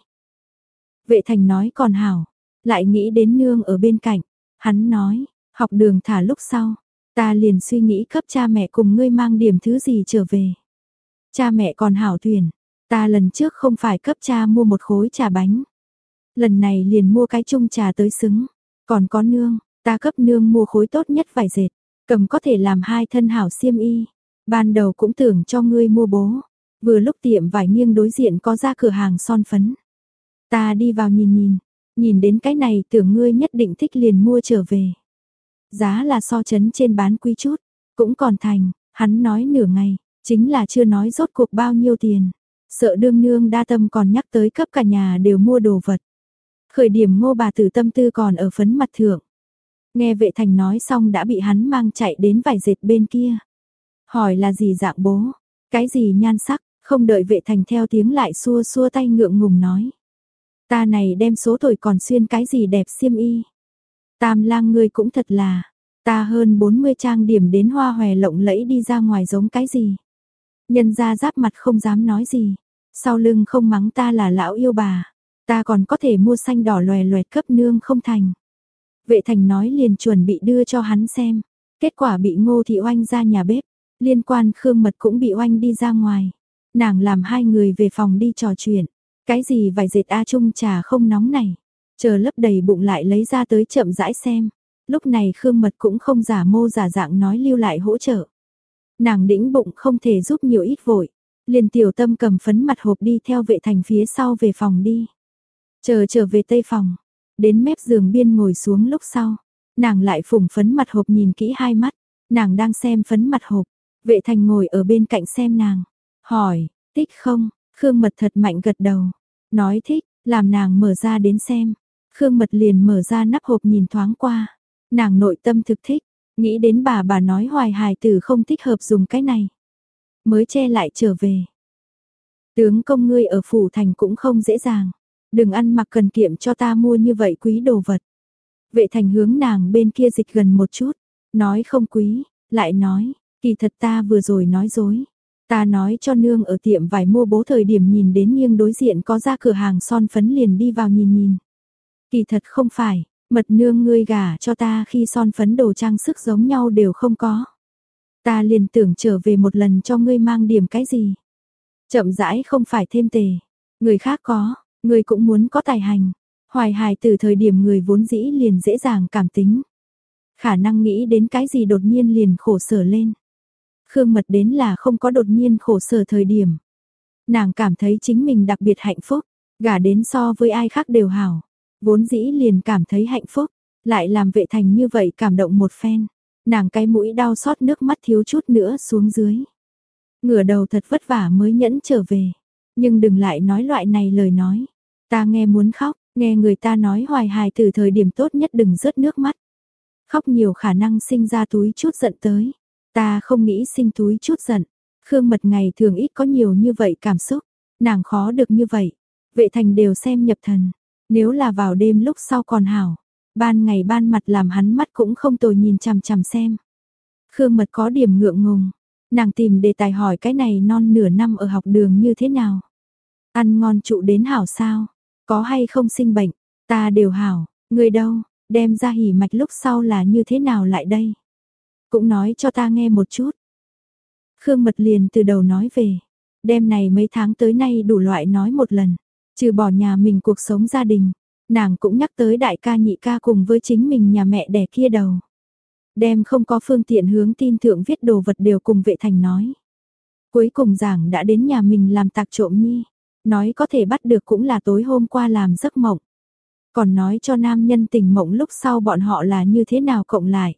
Vệ thành nói còn hảo. Lại nghĩ đến nương ở bên cạnh. Hắn nói, học đường thả lúc sau. Ta liền suy nghĩ cấp cha mẹ cùng ngươi mang điểm thứ gì trở về. Cha mẹ còn hảo thuyền. Ta lần trước không phải cấp cha mua một khối trà bánh. Lần này liền mua cái chung trà tới xứng. Còn có nương, ta cấp nương mua khối tốt nhất vải dệt. Cầm có thể làm hai thân hảo xiêm y. Ban đầu cũng tưởng cho ngươi mua bố. Vừa lúc tiệm vải nghiêng đối diện có ra cửa hàng son phấn. Ta đi vào nhìn nhìn. Nhìn đến cái này tưởng ngươi nhất định thích liền mua trở về. Giá là so chấn trên bán quý chút. Cũng còn thành, hắn nói nửa ngày, chính là chưa nói rốt cuộc bao nhiêu tiền. Sợ đương nương đa tâm còn nhắc tới cấp cả nhà đều mua đồ vật. Khởi điểm ngô bà tử tâm tư còn ở phấn mặt thượng. Nghe vệ thành nói xong đã bị hắn mang chạy đến vài dệt bên kia. Hỏi là gì dạng bố, cái gì nhan sắc, không đợi vệ thành theo tiếng lại xua xua tay ngượng ngùng nói. Ta này đem số tuổi còn xuyên cái gì đẹp xiêm y. Tam lang ngươi cũng thật là, ta hơn 40 trang điểm đến hoa hòe lộng lẫy đi ra ngoài giống cái gì. Nhân ra giáp mặt không dám nói gì, sau lưng không mắng ta là lão yêu bà, ta còn có thể mua xanh đỏ loè loẹt cấp nương không thành. Vệ thành nói liền chuẩn bị đưa cho hắn xem, kết quả bị ngô thị oanh ra nhà bếp, liên quan khương mật cũng bị oanh đi ra ngoài. Nàng làm hai người về phòng đi trò chuyện, cái gì vài dệt A Trung trà không nóng này, chờ lấp đầy bụng lại lấy ra tới chậm rãi xem. Lúc này Khương Mật cũng không giả mô giả dạng nói lưu lại hỗ trợ. Nàng đĩnh bụng không thể giúp nhiều ít vội, liền tiểu tâm cầm phấn mặt hộp đi theo vệ thành phía sau về phòng đi. Chờ trở về tây phòng, đến mép giường biên ngồi xuống lúc sau, nàng lại phủng phấn mặt hộp nhìn kỹ hai mắt, nàng đang xem phấn mặt hộp, vệ thành ngồi ở bên cạnh xem nàng, hỏi, thích không, Khương Mật thật mạnh gật đầu, nói thích, làm nàng mở ra đến xem, Khương Mật liền mở ra nắp hộp nhìn thoáng qua, nàng nội tâm thực thích, nghĩ đến bà bà nói hoài hài tử không thích hợp dùng cái này. mới che lại trở về. Tướng công ngươi ở phủ thành cũng không dễ dàng, đừng ăn mặc cần kiệm cho ta mua như vậy quý đồ vật. Vệ thành hướng nàng bên kia dịch gần một chút, nói không quý, lại nói, kỳ thật ta vừa rồi nói dối. Ta nói cho nương ở tiệm vải mua bố thời điểm nhìn đến nghiêng đối diện có ra cửa hàng son phấn liền đi vào nhìn nhìn. Kỳ thật không phải, mật nương ngươi gả cho ta khi son phấn đồ trang sức giống nhau đều không có. Ta liền tưởng trở về một lần cho ngươi mang điểm cái gì. Chậm rãi không phải thêm tề, người khác có, ngươi cũng muốn có tài hành. Hoài hài từ thời điểm người vốn dĩ liền dễ dàng cảm tính. Khả năng nghĩ đến cái gì đột nhiên liền khổ sở lên. Khương Mật đến là không có đột nhiên khổ sở thời điểm. Nàng cảm thấy chính mình đặc biệt hạnh phúc, gả đến so với ai khác đều hảo. Vốn dĩ liền cảm thấy hạnh phúc, lại làm vệ thành như vậy cảm động một phen. Nàng cái mũi đau xót nước mắt thiếu chút nữa xuống dưới. Ngửa đầu thật vất vả mới nhẫn trở về. Nhưng đừng lại nói loại này lời nói. Ta nghe muốn khóc, nghe người ta nói hoài hài từ thời điểm tốt nhất đừng rớt nước mắt. Khóc nhiều khả năng sinh ra túi chút giận tới. Ta không nghĩ sinh túi chút giận. Khương mật ngày thường ít có nhiều như vậy cảm xúc. Nàng khó được như vậy. Vệ thành đều xem nhập thần. Nếu là vào đêm lúc sau còn hảo. Ban ngày ban mặt làm hắn mắt cũng không tồi nhìn chằm chằm xem. Khương mật có điểm ngượng ngùng. Nàng tìm đề tài hỏi cái này non nửa năm ở học đường như thế nào. Ăn ngon trụ đến hảo sao. Có hay không sinh bệnh. Ta đều hảo. Người đâu. Đem ra hỉ mạch lúc sau là như thế nào lại đây. Cũng nói cho ta nghe một chút. Khương Mật liền từ đầu nói về. Đêm này mấy tháng tới nay đủ loại nói một lần. Trừ bỏ nhà mình cuộc sống gia đình. Nàng cũng nhắc tới đại ca nhị ca cùng với chính mình nhà mẹ đẻ kia đầu. Đem không có phương tiện hướng tin thượng viết đồ vật đều cùng vệ thành nói. Cuối cùng giảng đã đến nhà mình làm tạc trộm nhi. Nói có thể bắt được cũng là tối hôm qua làm giấc mộng. Còn nói cho nam nhân tình mộng lúc sau bọn họ là như thế nào cộng lại.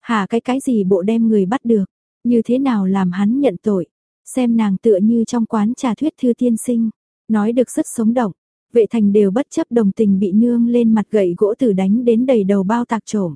Hà cái cái gì bộ đem người bắt được, như thế nào làm hắn nhận tội. Xem nàng tựa như trong quán trà thuyết thư tiên sinh, nói được rất sống động. Vệ thành đều bất chấp đồng tình bị nương lên mặt gậy gỗ tử đánh đến đầy đầu bao tạc trộm.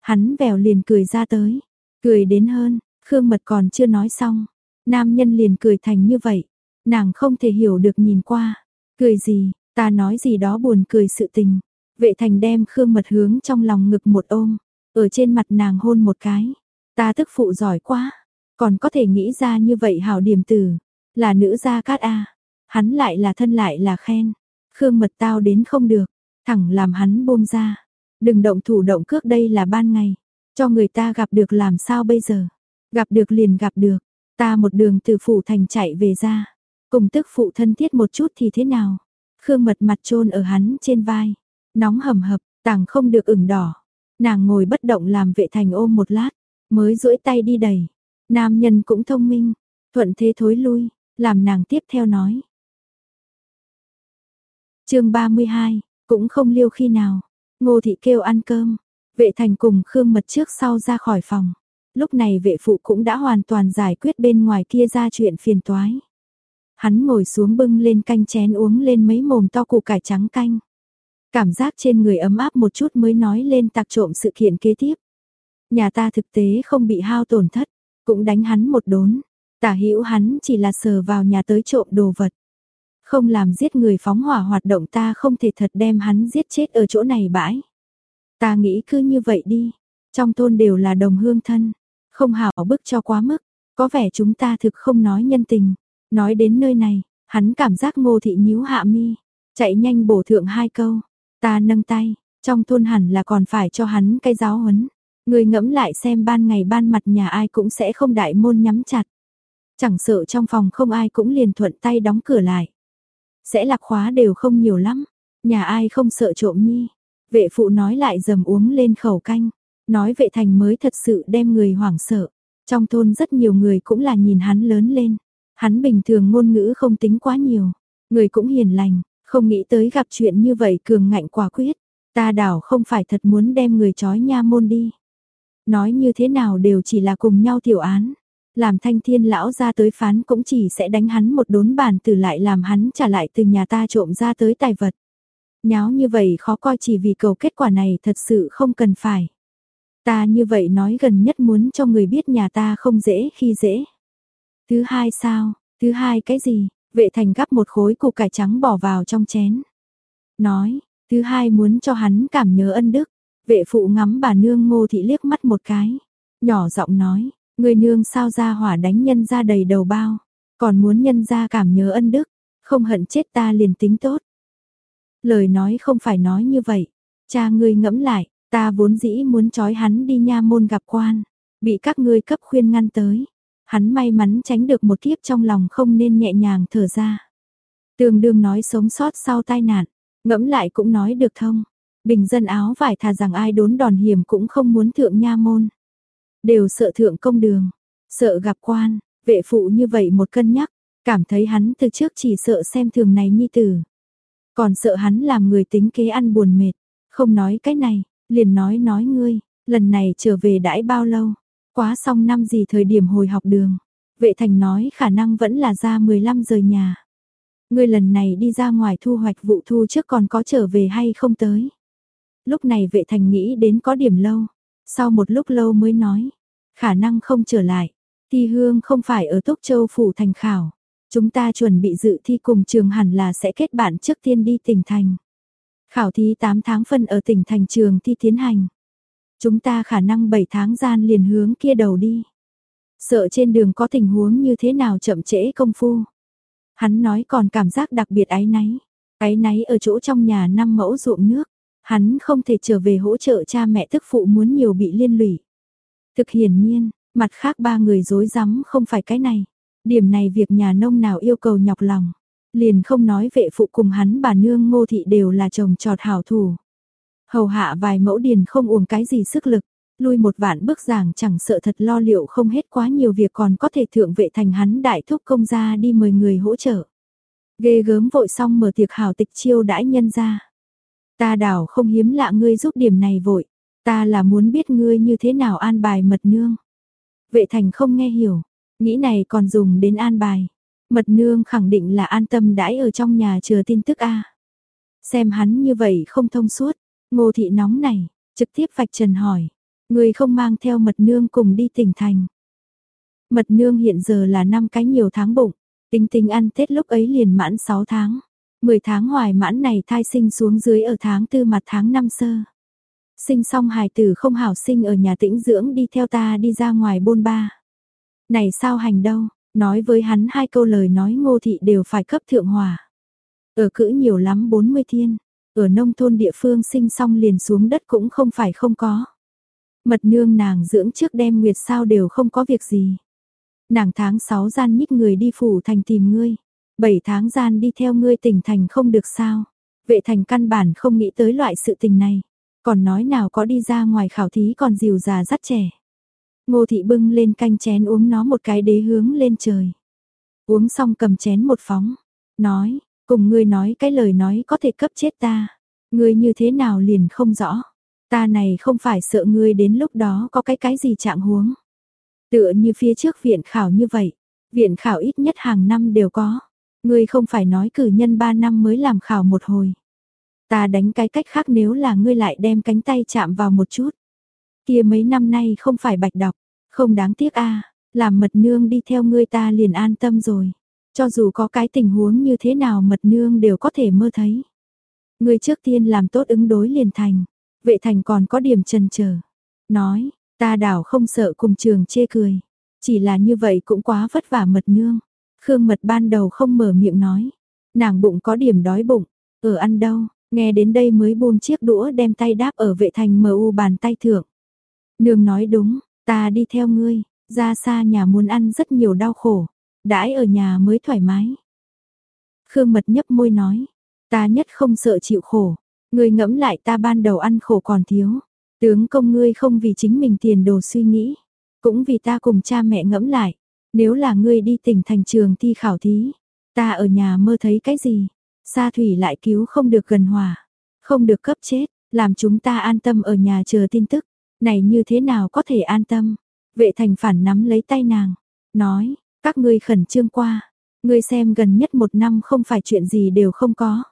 Hắn vèo liền cười ra tới, cười đến hơn, Khương Mật còn chưa nói xong. Nam nhân liền cười thành như vậy, nàng không thể hiểu được nhìn qua. Cười gì, ta nói gì đó buồn cười sự tình. Vệ thành đem Khương Mật hướng trong lòng ngực một ôm. Ở trên mặt nàng hôn một cái. Ta tức phụ giỏi quá. Còn có thể nghĩ ra như vậy hảo điểm tử. Là nữ gia cát a Hắn lại là thân lại là khen. Khương mật tao đến không được. Thẳng làm hắn buông ra. Đừng động thủ động cước đây là ban ngày. Cho người ta gặp được làm sao bây giờ. Gặp được liền gặp được. Ta một đường từ phủ thành chạy về ra. Cùng tức phụ thân thiết một chút thì thế nào. Khương mật mặt trôn ở hắn trên vai. Nóng hầm hập, tàng không được ửng đỏ. Nàng ngồi bất động làm vệ thành ôm một lát, mới duỗi tay đi đẩy. Nam nhân cũng thông minh, thuận thế thối lui, làm nàng tiếp theo nói chương 32, cũng không liêu khi nào, ngô thị kêu ăn cơm, vệ thành cùng Khương Mật trước sau ra khỏi phòng. Lúc này vệ phụ cũng đã hoàn toàn giải quyết bên ngoài kia ra chuyện phiền toái. Hắn ngồi xuống bưng lên canh chén uống lên mấy mồm to củ cải trắng canh. Cảm giác trên người ấm áp một chút mới nói lên tạc trộm sự kiện kế tiếp. Nhà ta thực tế không bị hao tổn thất, cũng đánh hắn một đốn. Tả hữu hắn chỉ là sờ vào nhà tới trộm đồ vật. Không làm giết người phóng hỏa hoạt động ta không thể thật đem hắn giết chết ở chỗ này bãi. Ta nghĩ cứ như vậy đi. Trong thôn đều là đồng hương thân. Không hảo bức cho quá mức. Có vẻ chúng ta thực không nói nhân tình. Nói đến nơi này, hắn cảm giác ngô thị nhíu hạ mi. Chạy nhanh bổ thượng hai câu. Ta nâng tay, trong thôn hẳn là còn phải cho hắn cái giáo huấn. Người ngẫm lại xem ban ngày ban mặt nhà ai cũng sẽ không đại môn nhắm chặt. Chẳng sợ trong phòng không ai cũng liền thuận tay đóng cửa lại. Sẽ lạc khóa đều không nhiều lắm, nhà ai không sợ trộm nhi. Vệ phụ nói lại dầm uống lên khẩu canh, nói vệ thành mới thật sự đem người hoảng sợ. Trong thôn rất nhiều người cũng là nhìn hắn lớn lên. Hắn bình thường ngôn ngữ không tính quá nhiều, người cũng hiền lành, không nghĩ tới gặp chuyện như vậy cường ngạnh quả quyết. Ta đảo không phải thật muốn đem người chói nha môn đi. Nói như thế nào đều chỉ là cùng nhau tiểu án. Làm thanh thiên lão ra tới phán cũng chỉ sẽ đánh hắn một đốn bàn từ lại làm hắn trả lại từ nhà ta trộm ra tới tài vật. Nháo như vậy khó coi chỉ vì cầu kết quả này thật sự không cần phải. Ta như vậy nói gần nhất muốn cho người biết nhà ta không dễ khi dễ. Thứ hai sao, thứ hai cái gì? Vệ thành gắp một khối củ cải trắng bỏ vào trong chén. Nói, thứ hai muốn cho hắn cảm nhớ ân đức. Vệ phụ ngắm bà nương ngô thị liếc mắt một cái. Nhỏ giọng nói, người nương sao ra hỏa đánh nhân ra đầy đầu bao. Còn muốn nhân ra cảm nhớ ân đức. Không hận chết ta liền tính tốt. Lời nói không phải nói như vậy. Cha ngươi ngẫm lại, ta vốn dĩ muốn trói hắn đi nha môn gặp quan. Bị các ngươi cấp khuyên ngăn tới. Hắn may mắn tránh được một kiếp trong lòng không nên nhẹ nhàng thở ra. Tương đương nói sống sót sau tai nạn, ngẫm lại cũng nói được thông. Bình dân áo vải thà rằng ai đốn đòn hiểm cũng không muốn thượng nha môn. Đều sợ thượng công đường, sợ gặp quan, vệ phụ như vậy một cân nhắc, cảm thấy hắn từ trước chỉ sợ xem thường này nhi tử. Còn sợ hắn làm người tính kế ăn buồn mệt, không nói cái này, liền nói nói ngươi, lần này trở về đãi bao lâu, quá xong năm gì thời điểm hồi học đường. Vệ thành nói khả năng vẫn là ra 15 giờ nhà. Ngươi lần này đi ra ngoài thu hoạch vụ thu trước còn có trở về hay không tới. Lúc này vệ thành nghĩ đến có điểm lâu. Sau một lúc lâu mới nói. Khả năng không trở lại. Thi hương không phải ở Túc Châu Phủ thành khảo. Chúng ta chuẩn bị dự thi cùng trường hẳn là sẽ kết bạn trước tiên đi tỉnh thành. Khảo thí 8 tháng phân ở tỉnh thành trường thi tiến hành. Chúng ta khả năng 7 tháng gian liền hướng kia đầu đi. Sợ trên đường có tình huống như thế nào chậm trễ công phu. Hắn nói còn cảm giác đặc biệt ái náy. Ái náy ở chỗ trong nhà năm mẫu ruộng nước. Hắn không thể trở về hỗ trợ cha mẹ thức phụ muốn nhiều bị liên lụy. Thực hiển nhiên, mặt khác ba người dối rắm không phải cái này. Điểm này việc nhà nông nào yêu cầu nhọc lòng. Liền không nói vệ phụ cùng hắn bà nương ngô thị đều là chồng trọt hảo thủ. Hầu hạ vài mẫu điền không uổng cái gì sức lực, lui một vạn bước giảng chẳng sợ thật lo liệu không hết quá nhiều việc còn có thể thượng vệ thành hắn đại thúc công gia đi mời người hỗ trợ. Ghê gớm vội xong mở tiệc hào tịch chiêu đãi nhân ra. Ta đảo không hiếm lạ ngươi giúp điểm này vội, ta là muốn biết ngươi như thế nào an bài mật nương. Vệ thành không nghe hiểu, nghĩ này còn dùng đến an bài. Mật nương khẳng định là an tâm đãi ở trong nhà chờ tin tức a. Xem hắn như vậy không thông suốt, Ngô thị nóng này, trực tiếp vạch trần hỏi, người không mang theo mật nương cùng đi tỉnh thành. Mật nương hiện giờ là năm cái nhiều tháng bụng, tính tính ăn Tết lúc ấy liền mãn 6 tháng. 10 tháng hoài mãn này thai sinh xuống dưới ở tháng tư mặt tháng năm sơ. Sinh xong hài tử không hảo sinh ở nhà tĩnh dưỡng đi theo ta đi ra ngoài bôn ba. Này sao hành đâu, nói với hắn hai câu lời nói ngô thị đều phải cấp thượng hòa. Ở cữ nhiều lắm 40 thiên, ở nông thôn địa phương sinh xong liền xuống đất cũng không phải không có. Mật nương nàng dưỡng trước đem nguyệt sao đều không có việc gì. Nàng tháng 6 gian nhích người đi phủ thành tìm ngươi. 7 tháng gian đi theo ngươi tỉnh thành không được sao. Vệ thành căn bản không nghĩ tới loại sự tình này. Còn nói nào có đi ra ngoài khảo thí còn dìu già dắt trẻ. Ngô thị bưng lên canh chén uống nó một cái đế hướng lên trời. Uống xong cầm chén một phóng. Nói, Cùng ngươi nói cái lời nói có thể cấp chết ta. Ngươi như thế nào liền không rõ. Ta này không phải sợ ngươi đến lúc đó có cái cái gì trạng huống. Tựa như phía trước viện khảo như vậy. Viện khảo ít nhất hàng năm đều có. Ngươi không phải nói cử nhân 3 năm mới làm khảo một hồi. Ta đánh cái cách khác nếu là ngươi lại đem cánh tay chạm vào một chút. Kia mấy năm nay không phải bạch đọc, không đáng tiếc a làm mật nương đi theo ngươi ta liền an tâm rồi. Cho dù có cái tình huống như thế nào mật nương đều có thể mơ thấy. Ngươi trước tiên làm tốt ứng đối liền thành. Vệ thành còn có điểm trần chờ Nói, ta đảo không sợ cùng trường chê cười. Chỉ là như vậy cũng quá vất vả mật nương. Khương mật ban đầu không mở miệng nói. Nàng bụng có điểm đói bụng. Ở ăn đâu, nghe đến đây mới buông chiếc đũa đem tay đáp ở vệ thành mờ u bàn tay thượng. Nương nói đúng, ta đi theo ngươi, ra xa nhà muốn ăn rất nhiều đau khổ đãi ở nhà mới thoải mái. Khương Mật nhấp môi nói, ta nhất không sợ chịu khổ, ngươi ngẫm lại ta ban đầu ăn khổ còn thiếu, tướng công ngươi không vì chính mình tiền đồ suy nghĩ, cũng vì ta cùng cha mẹ ngẫm lại, nếu là ngươi đi tỉnh thành trường thi khảo thí, ta ở nhà mơ thấy cái gì, Sa thủy lại cứu không được gần hòa, không được cấp chết, làm chúng ta an tâm ở nhà chờ tin tức, này như thế nào có thể an tâm, vệ thành phản nắm lấy tay nàng, nói, các ngươi khẩn trương qua, ngươi xem gần nhất một năm không phải chuyện gì đều không có.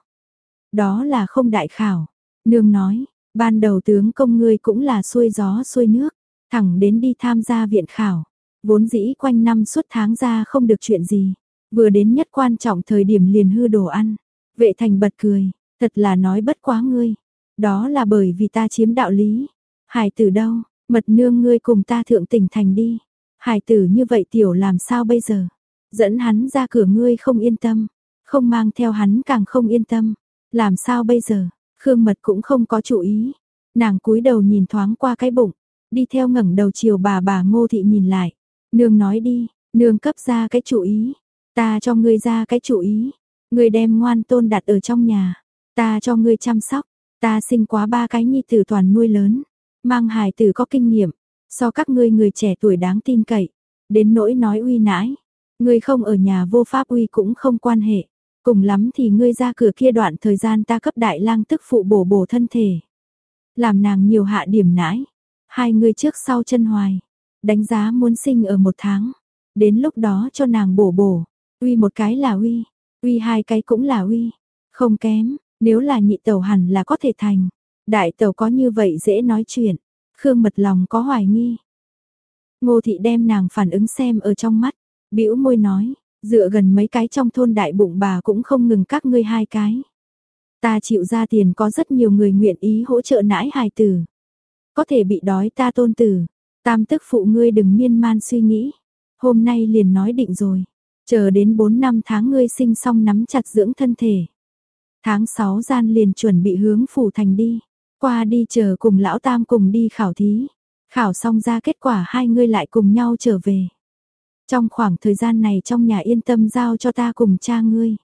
Đó là không đại khảo. Nương nói, ban đầu tướng công ngươi cũng là xuôi gió xuôi nước, thẳng đến đi tham gia viện khảo. Vốn dĩ quanh năm suốt tháng ra không được chuyện gì, vừa đến nhất quan trọng thời điểm liền hư đồ ăn. Vệ thành bật cười, thật là nói bất quá ngươi. Đó là bởi vì ta chiếm đạo lý. Hải tử đâu, mật nương ngươi cùng ta thượng tỉnh thành đi. Hải tử như vậy tiểu làm sao bây giờ? Dẫn hắn ra cửa ngươi không yên tâm, không mang theo hắn càng không yên tâm. Làm sao bây giờ? Khương Mật cũng không có chủ ý. Nàng cúi đầu nhìn thoáng qua cái bụng, đi theo ngẩng đầu chiều bà bà Ngô thị nhìn lại. Nương nói đi, nương cấp ra cái chủ ý, ta cho ngươi ra cái chủ ý, ngươi đem ngoan tôn đặt ở trong nhà, ta cho ngươi chăm sóc, ta sinh quá ba cái nhi tử toàn nuôi lớn, mang hài tử có kinh nghiệm, so các ngươi người trẻ tuổi đáng tin cậy, đến nỗi nói uy nãi, ngươi không ở nhà vô pháp uy cũng không quan hệ, cùng lắm thì ngươi ra cửa kia đoạn thời gian ta cấp đại lang tức phụ bổ bổ thân thể, làm nàng nhiều hạ điểm nãi, hai người trước sau chân hoài, đánh giá muốn sinh ở một tháng, đến lúc đó cho nàng bổ bổ, uy một cái là uy, uy hai cái cũng là uy, không kém, nếu là nhị tẩu hẳn là có thể thành, đại tẩu có như vậy dễ nói chuyện, Khương mật lòng có hoài nghi. Ngô thị đem nàng phản ứng xem ở trong mắt, bĩu môi nói, dựa gần mấy cái trong thôn đại bụng bà cũng không ngừng các ngươi hai cái. Ta chịu ra tiền có rất nhiều người nguyện ý hỗ trợ nãi hài tử. Có thể bị đói ta tôn tử, tam tức phụ ngươi đừng miên man suy nghĩ. Hôm nay liền nói định rồi, chờ đến 4 năm tháng ngươi sinh xong nắm chặt dưỡng thân thể. Tháng 6 gian liền chuẩn bị hướng phủ thành đi, qua đi chờ cùng lão tam cùng đi khảo thí. Khảo xong ra kết quả hai ngươi lại cùng nhau trở về. Trong khoảng thời gian này trong nhà yên tâm giao cho ta cùng cha ngươi.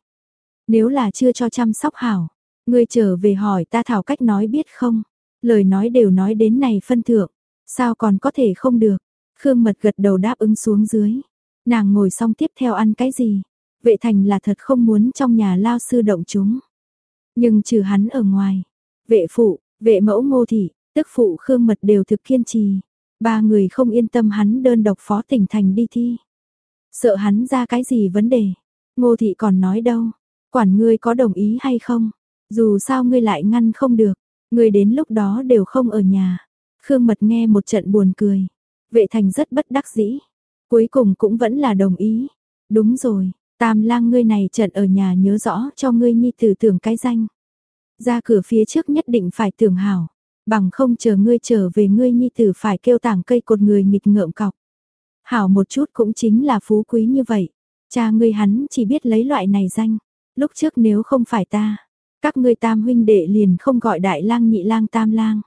Nếu là chưa cho chăm sóc hảo, ngươi trở về hỏi ta thảo cách nói biết không? Lời nói đều nói đến này phân thượng, sao còn có thể không được? Khương Mật gật đầu đáp ứng xuống dưới. Nàng ngồi xong tiếp theo ăn cái gì? Vệ thành là thật không muốn trong nhà lao sư động chúng. Nhưng trừ hắn ở ngoài, vệ phụ, vệ mẫu ngô thị, tức phụ Khương Mật đều thực kiên trì. Ba người không yên tâm hắn đơn độc phó tỉnh thành đi thi. Sợ hắn ra cái gì vấn đề. Ngô thị còn nói đâu, quản ngươi có đồng ý hay không, dù sao ngươi lại ngăn không được, ngươi đến lúc đó đều không ở nhà. Khương Mật nghe một trận buồn cười, vệ thành rất bất đắc dĩ, cuối cùng cũng vẫn là đồng ý. Đúng rồi, tam lang ngươi này trận ở nhà nhớ rõ cho ngươi nhi tử tưởng cái danh. Ra cửa phía trước nhất định phải tưởng hảo, bằng không chờ ngươi trở về ngươi nhi tử phải kêu tảng cây cột người nghịch ngợm cọc. Hảo một chút cũng chính là phú quý như vậy. Cha ngươi hắn chỉ biết lấy loại này danh. Lúc trước nếu không phải ta, các ngươi tam huynh đệ liền không gọi đại lang nhị lang tam lang.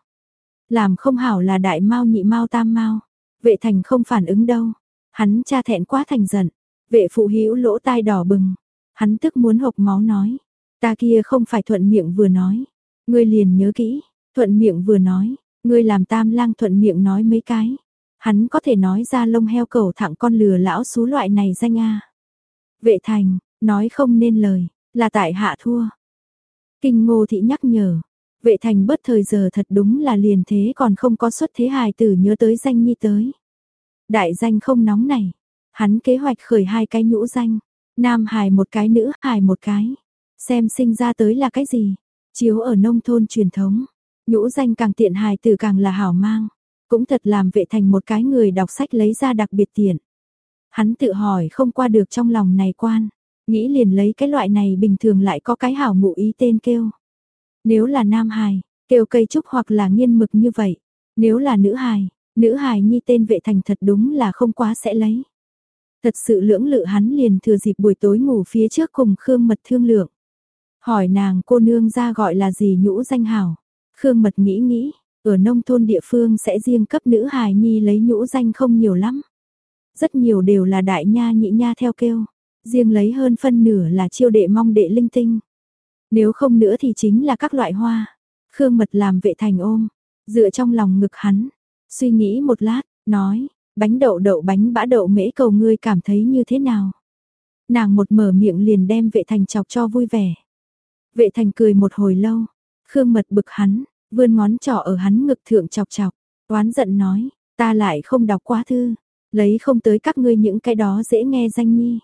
Làm không hảo là đại mau nhị mau tam mau. Vệ thành không phản ứng đâu. Hắn cha thẹn quá thành giận. Vệ phụ hữu lỗ tai đỏ bừng. Hắn tức muốn hộc máu nói. Ta kia không phải thuận miệng vừa nói. Ngươi liền nhớ kỹ. Thuận miệng vừa nói. Ngươi làm tam lang thuận miệng nói mấy cái. Hắn có thể nói ra lông heo cầu thẳng con lừa lão xú loại này danh a. Vệ thành, nói không nên lời, là tại hạ thua. Kinh ngô thị nhắc nhở, vệ thành bất thời giờ thật đúng là liền thế còn không có xuất thế hài tử nhớ tới danh nhi tới. Đại danh không nóng này, hắn kế hoạch khởi hai cái nhũ danh, nam hài một cái nữ hài một cái, xem sinh ra tới là cái gì, chiếu ở nông thôn truyền thống, nhũ danh càng tiện hài tử càng là hảo mang. Cũng thật làm vệ thành một cái người đọc sách lấy ra đặc biệt tiện. Hắn tự hỏi không qua được trong lòng này quan, nghĩ liền lấy cái loại này bình thường lại có cái hảo ngụ ý tên kêu. Nếu là nam hài, kêu cây trúc hoặc là nghiên mực như vậy. Nếu là nữ hài, nữ hài nhi tên vệ thành thật đúng là không quá sẽ lấy. Thật sự lưỡng lự hắn liền thừa dịp buổi tối ngủ phía trước cùng Khương Mật thương lượng. Hỏi nàng cô nương ra gọi là gì nhũ danh hảo. Khương Mật nghĩ nghĩ, ở nông thôn địa phương sẽ riêng cấp nữ hài nhi lấy nhũ danh không nhiều lắm. Rất nhiều đều là đại nha nhị nha theo kêu, riêng lấy hơn phân nửa là chiêu đệ mong đệ linh tinh. Nếu không nữa thì chính là các loại hoa. Khương Mật làm vệ thành ôm, dựa trong lòng ngực hắn, suy nghĩ một lát, nói, bánh đậu đậu bánh bã đậu mễ cầu ngươi cảm thấy như thế nào? Nàng một mở miệng liền đem vệ thành chọc cho vui vẻ. Vệ thành cười một hồi lâu, Khương Mật bực hắn, vươn ngón trỏ ở hắn ngực thượng chọc chọc, oán giận nói, ta lại không đọc quá thư, lấy không tới các ngươi những cái đó dễ nghe danh nhi.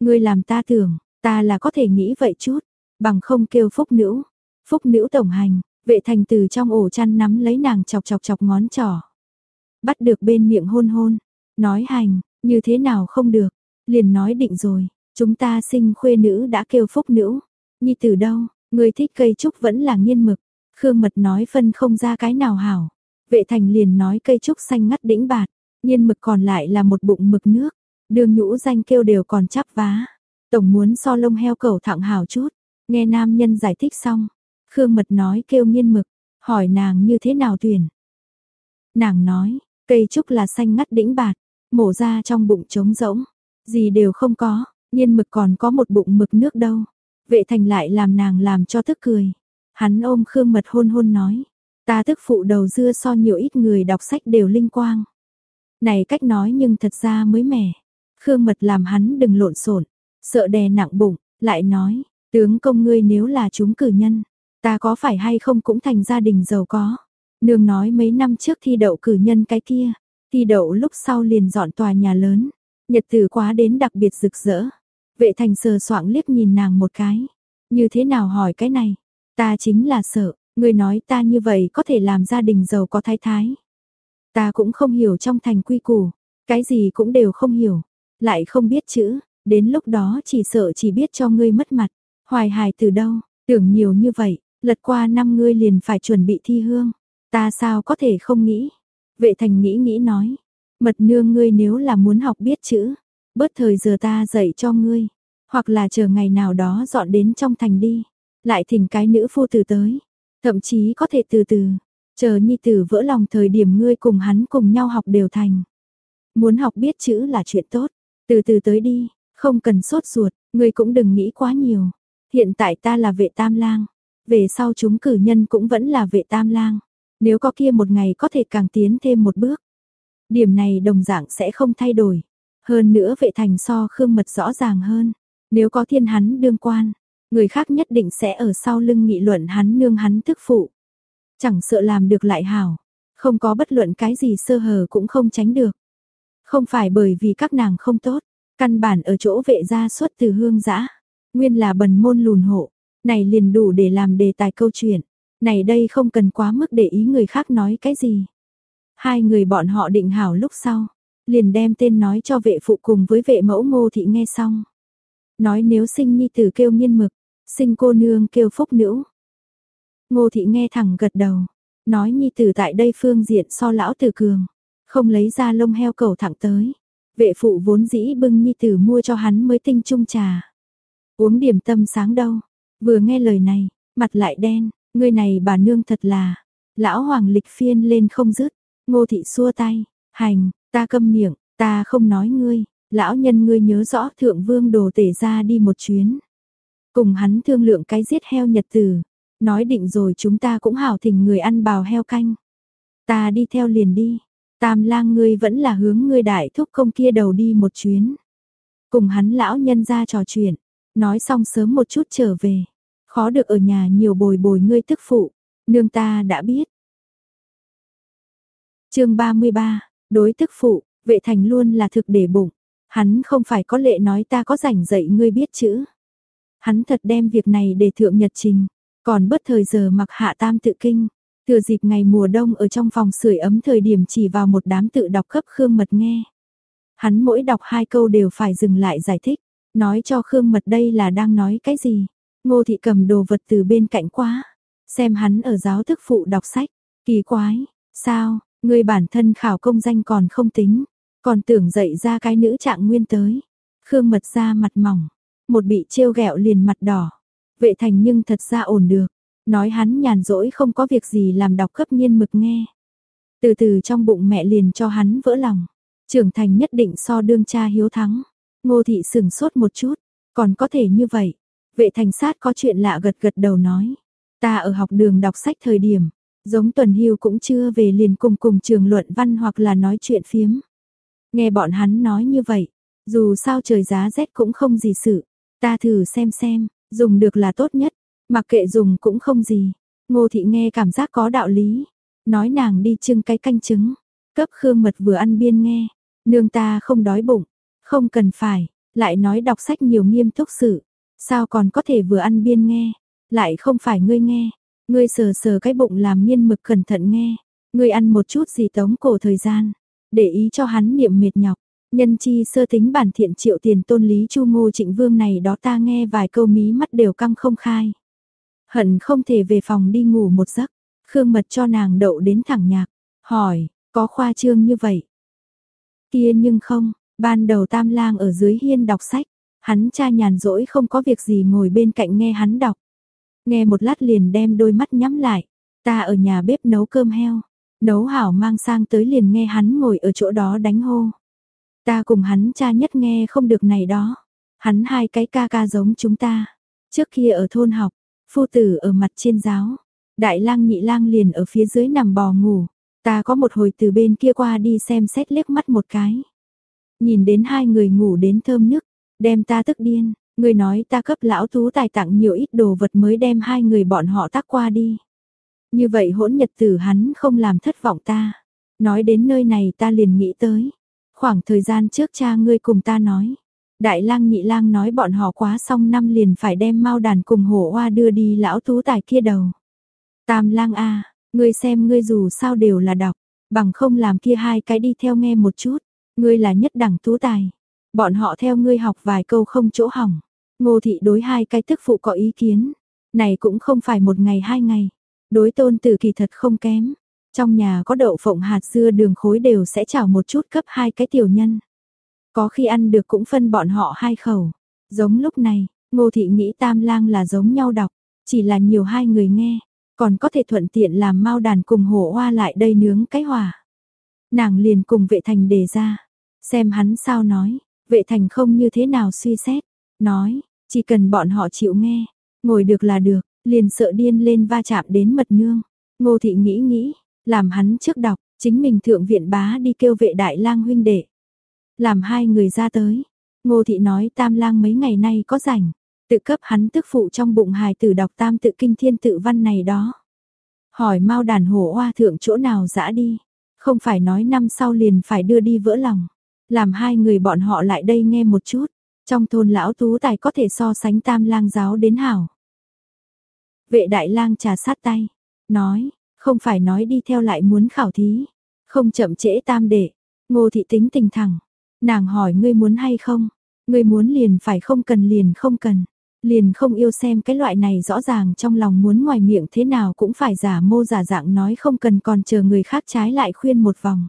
Ngươi làm ta tưởng, ta là có thể nghĩ vậy chút, bằng không kêu phúc nữ, phúc nữ tổng hành, vệ thành từ trong ổ chăn nắm lấy nàng chọc chọc chọc ngón trỏ. Bắt được bên miệng hôn hôn, Nói hành, như thế nào không được, liền nói định rồi, chúng ta sinh khuê nữ đã kêu phúc nữ. Nhi từ đâu, người thích cây trúc vẫn là nghiên mực. Khương Mật nói phân không ra cái nào hảo. Vệ thành liền nói cây trúc xanh ngắt đĩnh bạt, nghiên mực còn lại là một bụng mực nước. Đường nhũ danh kêu đều còn chắp vá. Tổng muốn so lông heo cầu thẳng hảo chút. Nghe nam nhân giải thích xong. Khương Mật nói kêu nghiên mực, hỏi nàng như thế nào tuyển. Nàng nói, cây trúc là xanh ngắt đĩnh bạt, mổ ra trong bụng trống rỗng, gì đều không có, nhiên mực còn có một bụng mực nước đâu. Vệ thành lại làm nàng làm cho tức cười. Hắn ôm Khương Mật hôn hôn nói, ta tức phụ đầu dưa so nhiều ít người đọc sách đều linh quang. Này cách nói nhưng thật ra mới mẻ. Khương Mật làm hắn đừng lộn xộn, sợ đè nặng bụng, lại nói, tướng công ngươi nếu là chúng cử nhân, ta có phải hay không cũng thành gia đình giàu có. Nương nói mấy năm trước thi đậu cử nhân cái kia, thi đậu lúc sau liền dọn tòa nhà lớn, nhật tử quá đến đặc biệt rực rỡ. Vệ thành sờ soạng liếc nhìn nàng một cái, như thế nào hỏi cái này, ta chính là sợ, ngươi nói ta như vậy có thể làm gia đình giàu có thái thái. Ta cũng không hiểu trong thành quy củ, cái gì cũng đều không hiểu, lại không biết chữ, đến lúc đó chỉ sợ chỉ biết cho ngươi mất mặt. Hoài hài từ đâu, tưởng nhiều như vậy, lật qua năm ngươi liền phải chuẩn bị thi hương. Ta sao có thể không nghĩ? Vệ thành nghĩ nghĩ nói. Mật nương ngươi nếu là muốn học biết chữ, bớt thời giờ ta dạy cho ngươi. Hoặc là chờ ngày nào đó dọn đến trong thành đi. Lại thỉnh cái nữ phu tử tới. Thậm chí có thể từ từ. Chờ nhi tử vỡ lòng thời điểm ngươi cùng hắn cùng nhau học đều thành. Muốn học biết chữ là chuyện tốt. Từ từ tới đi, không cần sốt ruột, ngươi cũng đừng nghĩ quá nhiều. Hiện tại ta là vệ tam lang. Về sau chúng cử nhân cũng vẫn là vệ tam lang. Nếu có kia một ngày có thể càng tiến thêm một bước. Điểm này đồng dạng sẽ không thay đổi. Hơn nữa vệ thành so khương mật rõ ràng hơn. Nếu có thiên hắn đương quan, người khác nhất định sẽ ở sau lưng nghị luận hắn nương hắn thức phụ. Chẳng sợ làm được lại hảo, không có bất luận cái gì sơ hở cũng không tránh được. Không phải bởi vì các nàng không tốt, căn bản ở chỗ vệ gia xuất từ hương giã, nguyên là bần môn lùn hộ, này liền đủ để làm đề tài câu chuyện. Này đây không cần quá mức để ý người khác nói cái gì. Hai người bọn họ định hảo lúc sau, liền đem tên nói cho vệ phụ cùng với vệ mẫu ngô thị nghe xong. Nói nếu sinh nhi tử kêu nghiên mực, sinh cô nương kêu phúc nữ. Ngô thị nghe thẳng gật đầu, nói nhi tử tại đây phương diện so lão tử cường, không lấy ra lông heo cầu thẳng tới. Vệ phụ vốn dĩ bưng nhi tử mua cho hắn mới tinh trung trà. Uống điểm tâm sáng đâu, vừa nghe lời này, mặt lại đen, người này bà nương thật là, lão hoàng lịch phiên lên không dứt, ngô thị xua tay, hành, ta câm miệng, ta không nói ngươi, lão nhân ngươi nhớ rõ thượng vương đồ tể ra đi một chuyến. Cùng hắn thương lượng cái giết heo nhật tử, nói định rồi chúng ta cũng hảo thỉnh người ăn bào heo canh. Ta đi theo liền đi, tam lang ngươi vẫn là hướng ngươi đại thúc công kia đầu đi một chuyến. Cùng hắn lão nhân ra trò chuyện, nói xong sớm một chút trở về khó được ở nhà nhiều bồi bồi ngươi tức phụ, nương ta đã biết. chương 33, đối tức phụ, vệ thành luôn là thực để bụng, hắn không phải có lệ nói ta có rảnh dạy ngươi biết chữ. Hắn thật đem việc này để thượng nhật trình, còn bất thời giờ mặc hạ tam tự kinh, thừa dịp ngày mùa đông ở trong phòng sưởi ấm thời điểm chỉ vào một đám tự đọc cấp Khương Mật nghe. Hắn mỗi đọc hai câu đều phải dừng lại giải thích, nói cho Khương Mật đây là đang nói cái gì. Ngô thị cầm đồ vật từ bên cạnh quá, xem hắn ở giáo thức phụ đọc sách, kỳ quái, sao, người bản thân khảo công danh còn không tính, còn tưởng dậy ra cái nữ trạng nguyên tới. Khương mật ra mặt mỏng, một bị trêu ghẹo liền mặt đỏ. Vệ thành nhưng thật ra ổn được, nói hắn nhàn rỗi không có việc gì làm đọc cấp nhiên mực nghe. Từ từ trong bụng mẹ liền cho hắn vỡ lòng, trưởng thành nhất định so đương cha hiếu thắng. Ngô thị sừng sốt một chút, còn có thể như vậy, Vệ thành sát có chuyện lạ gật gật đầu nói. Ta ở học đường đọc sách thời điểm, giống tuần hưu cũng chưa về liền cùng cùng trường luận văn hoặc là nói chuyện phiếm. Nghe bọn hắn nói như vậy, dù sao trời giá rét cũng không gì sự, ta thử xem xem, dùng được là tốt nhất, mặc kệ dùng cũng không gì. Ngô thị nghe cảm giác có đạo lý, nói nàng đi trưng cái canh trứng, cấp khương mật vừa ăn biên nghe, nương ta không đói bụng, không cần phải, lại nói đọc sách nhiều nghiêm túc sự, Sao còn có thể vừa ăn biên nghe, lại không phải ngươi nghe, ngươi sờ sờ cái bụng làm nghiên mực cẩn thận nghe, ngươi ăn một chút gì tống cổ thời gian, để ý cho hắn niệm mệt nhọc. Nhân chi sơ tính bản thiện triệu tiền tôn lý chu ngô trịnh vương này đó ta nghe vài câu mí mắt đều căng không khai. Hận không thể về phòng đi ngủ một giấc, khương mật cho nàng đậu đến thẳng nhạc, hỏi, có khoa trương như vậy? Kia nhưng không, ban đầu tam lang ở dưới hiên đọc sách, hắn cha nhàn rỗi không có việc gì ngồi bên cạnh nghe hắn đọc. Nghe một lát liền đem đôi mắt nhắm lại, ta ở nhà bếp nấu cơm heo, nấu hảo mang sang tới liền nghe hắn ngồi ở chỗ đó đánh hô. Ta cùng hắn cha nhất nghe không được này đó. Hắn hai cái ca ca giống chúng ta. Trước kia ở thôn học, phu tử ở mặt trên giáo. Đại lang nhị lang liền ở phía dưới nằm bò ngủ. Ta có một hồi từ bên kia qua đi xem xét liếc mắt một cái. Nhìn đến hai người ngủ đến thơm nức, đem ta tức điên. Người nói ta cấp lão tú tài tặng nhiều ít đồ vật mới đem hai người bọn họ tác qua đi. Như vậy hỗn nhật tử hắn không làm thất vọng ta. Nói đến nơi này ta liền nghĩ tới. Khoảng thời gian trước cha ngươi cùng ta nói. Đại lang nhị lang nói bọn họ quá xong năm liền phải đem mau đàn cùng hổ oa đưa đi lão tú tài kia đầu. Tam lang a ngươi xem ngươi dù sao đều là đọc, bằng không làm kia hai cái đi theo nghe một chút. Ngươi là nhất đẳng tú tài. Bọn họ theo ngươi học vài câu không chỗ hỏng. Ngô thị đối hai cái tức phụ có ý kiến. Này cũng không phải một ngày hai ngày. Đối tôn tử kỳ thật không kém. Trong nhà có đậu phộng hạt dưa đường khối đều sẽ chảo một chút cấp hai cái tiểu nhân. Có khi ăn được cũng phân bọn họ hai khẩu. Giống lúc này, ngô thị nghĩ tam lang là giống nhau đọc, chỉ là nhiều hai người nghe, còn có thể thuận tiện làm mau đàn cùng hổ hoa lại đây nướng cái hòa. Nàng liền cùng vệ thành đề ra, xem hắn sao nói, vệ thành không như thế nào suy xét, nói, chỉ cần bọn họ chịu nghe, ngồi được là được, liền sợ điên lên va chạm đến mật nương. Ngô thị nghĩ nghĩ, làm hắn trước đọc, chính mình thượng viện bá đi kêu vệ đại lang huynh đệ. Làm hai người ra tới. Ngô thị nói tam lang mấy ngày nay có rảnh. Tự cấp hắn tức phụ trong bụng hài tử đọc tam tự kinh thiên tự văn này đó. Hỏi mau đàn hổ hoa thượng chỗ nào dã đi. Không phải nói năm sau liền phải đưa đi vỡ lòng. Làm hai người bọn họ lại đây nghe một chút. Trong thôn lão tú tài có thể so sánh tam lang giáo đến hảo. Vệ đại lang trà sát tay. Nói, không phải nói đi theo lại muốn khảo thí, không chậm trễ tam đệ. Ngô thị tính tình thẳng, nàng hỏi ngươi muốn hay không? Ngươi muốn liền phải không cần liền không cần. Liền không yêu xem cái loại này rõ ràng trong lòng muốn ngoài miệng thế nào cũng phải giả mô giả dạng nói không cần còn chờ người khác trái lại khuyên một vòng.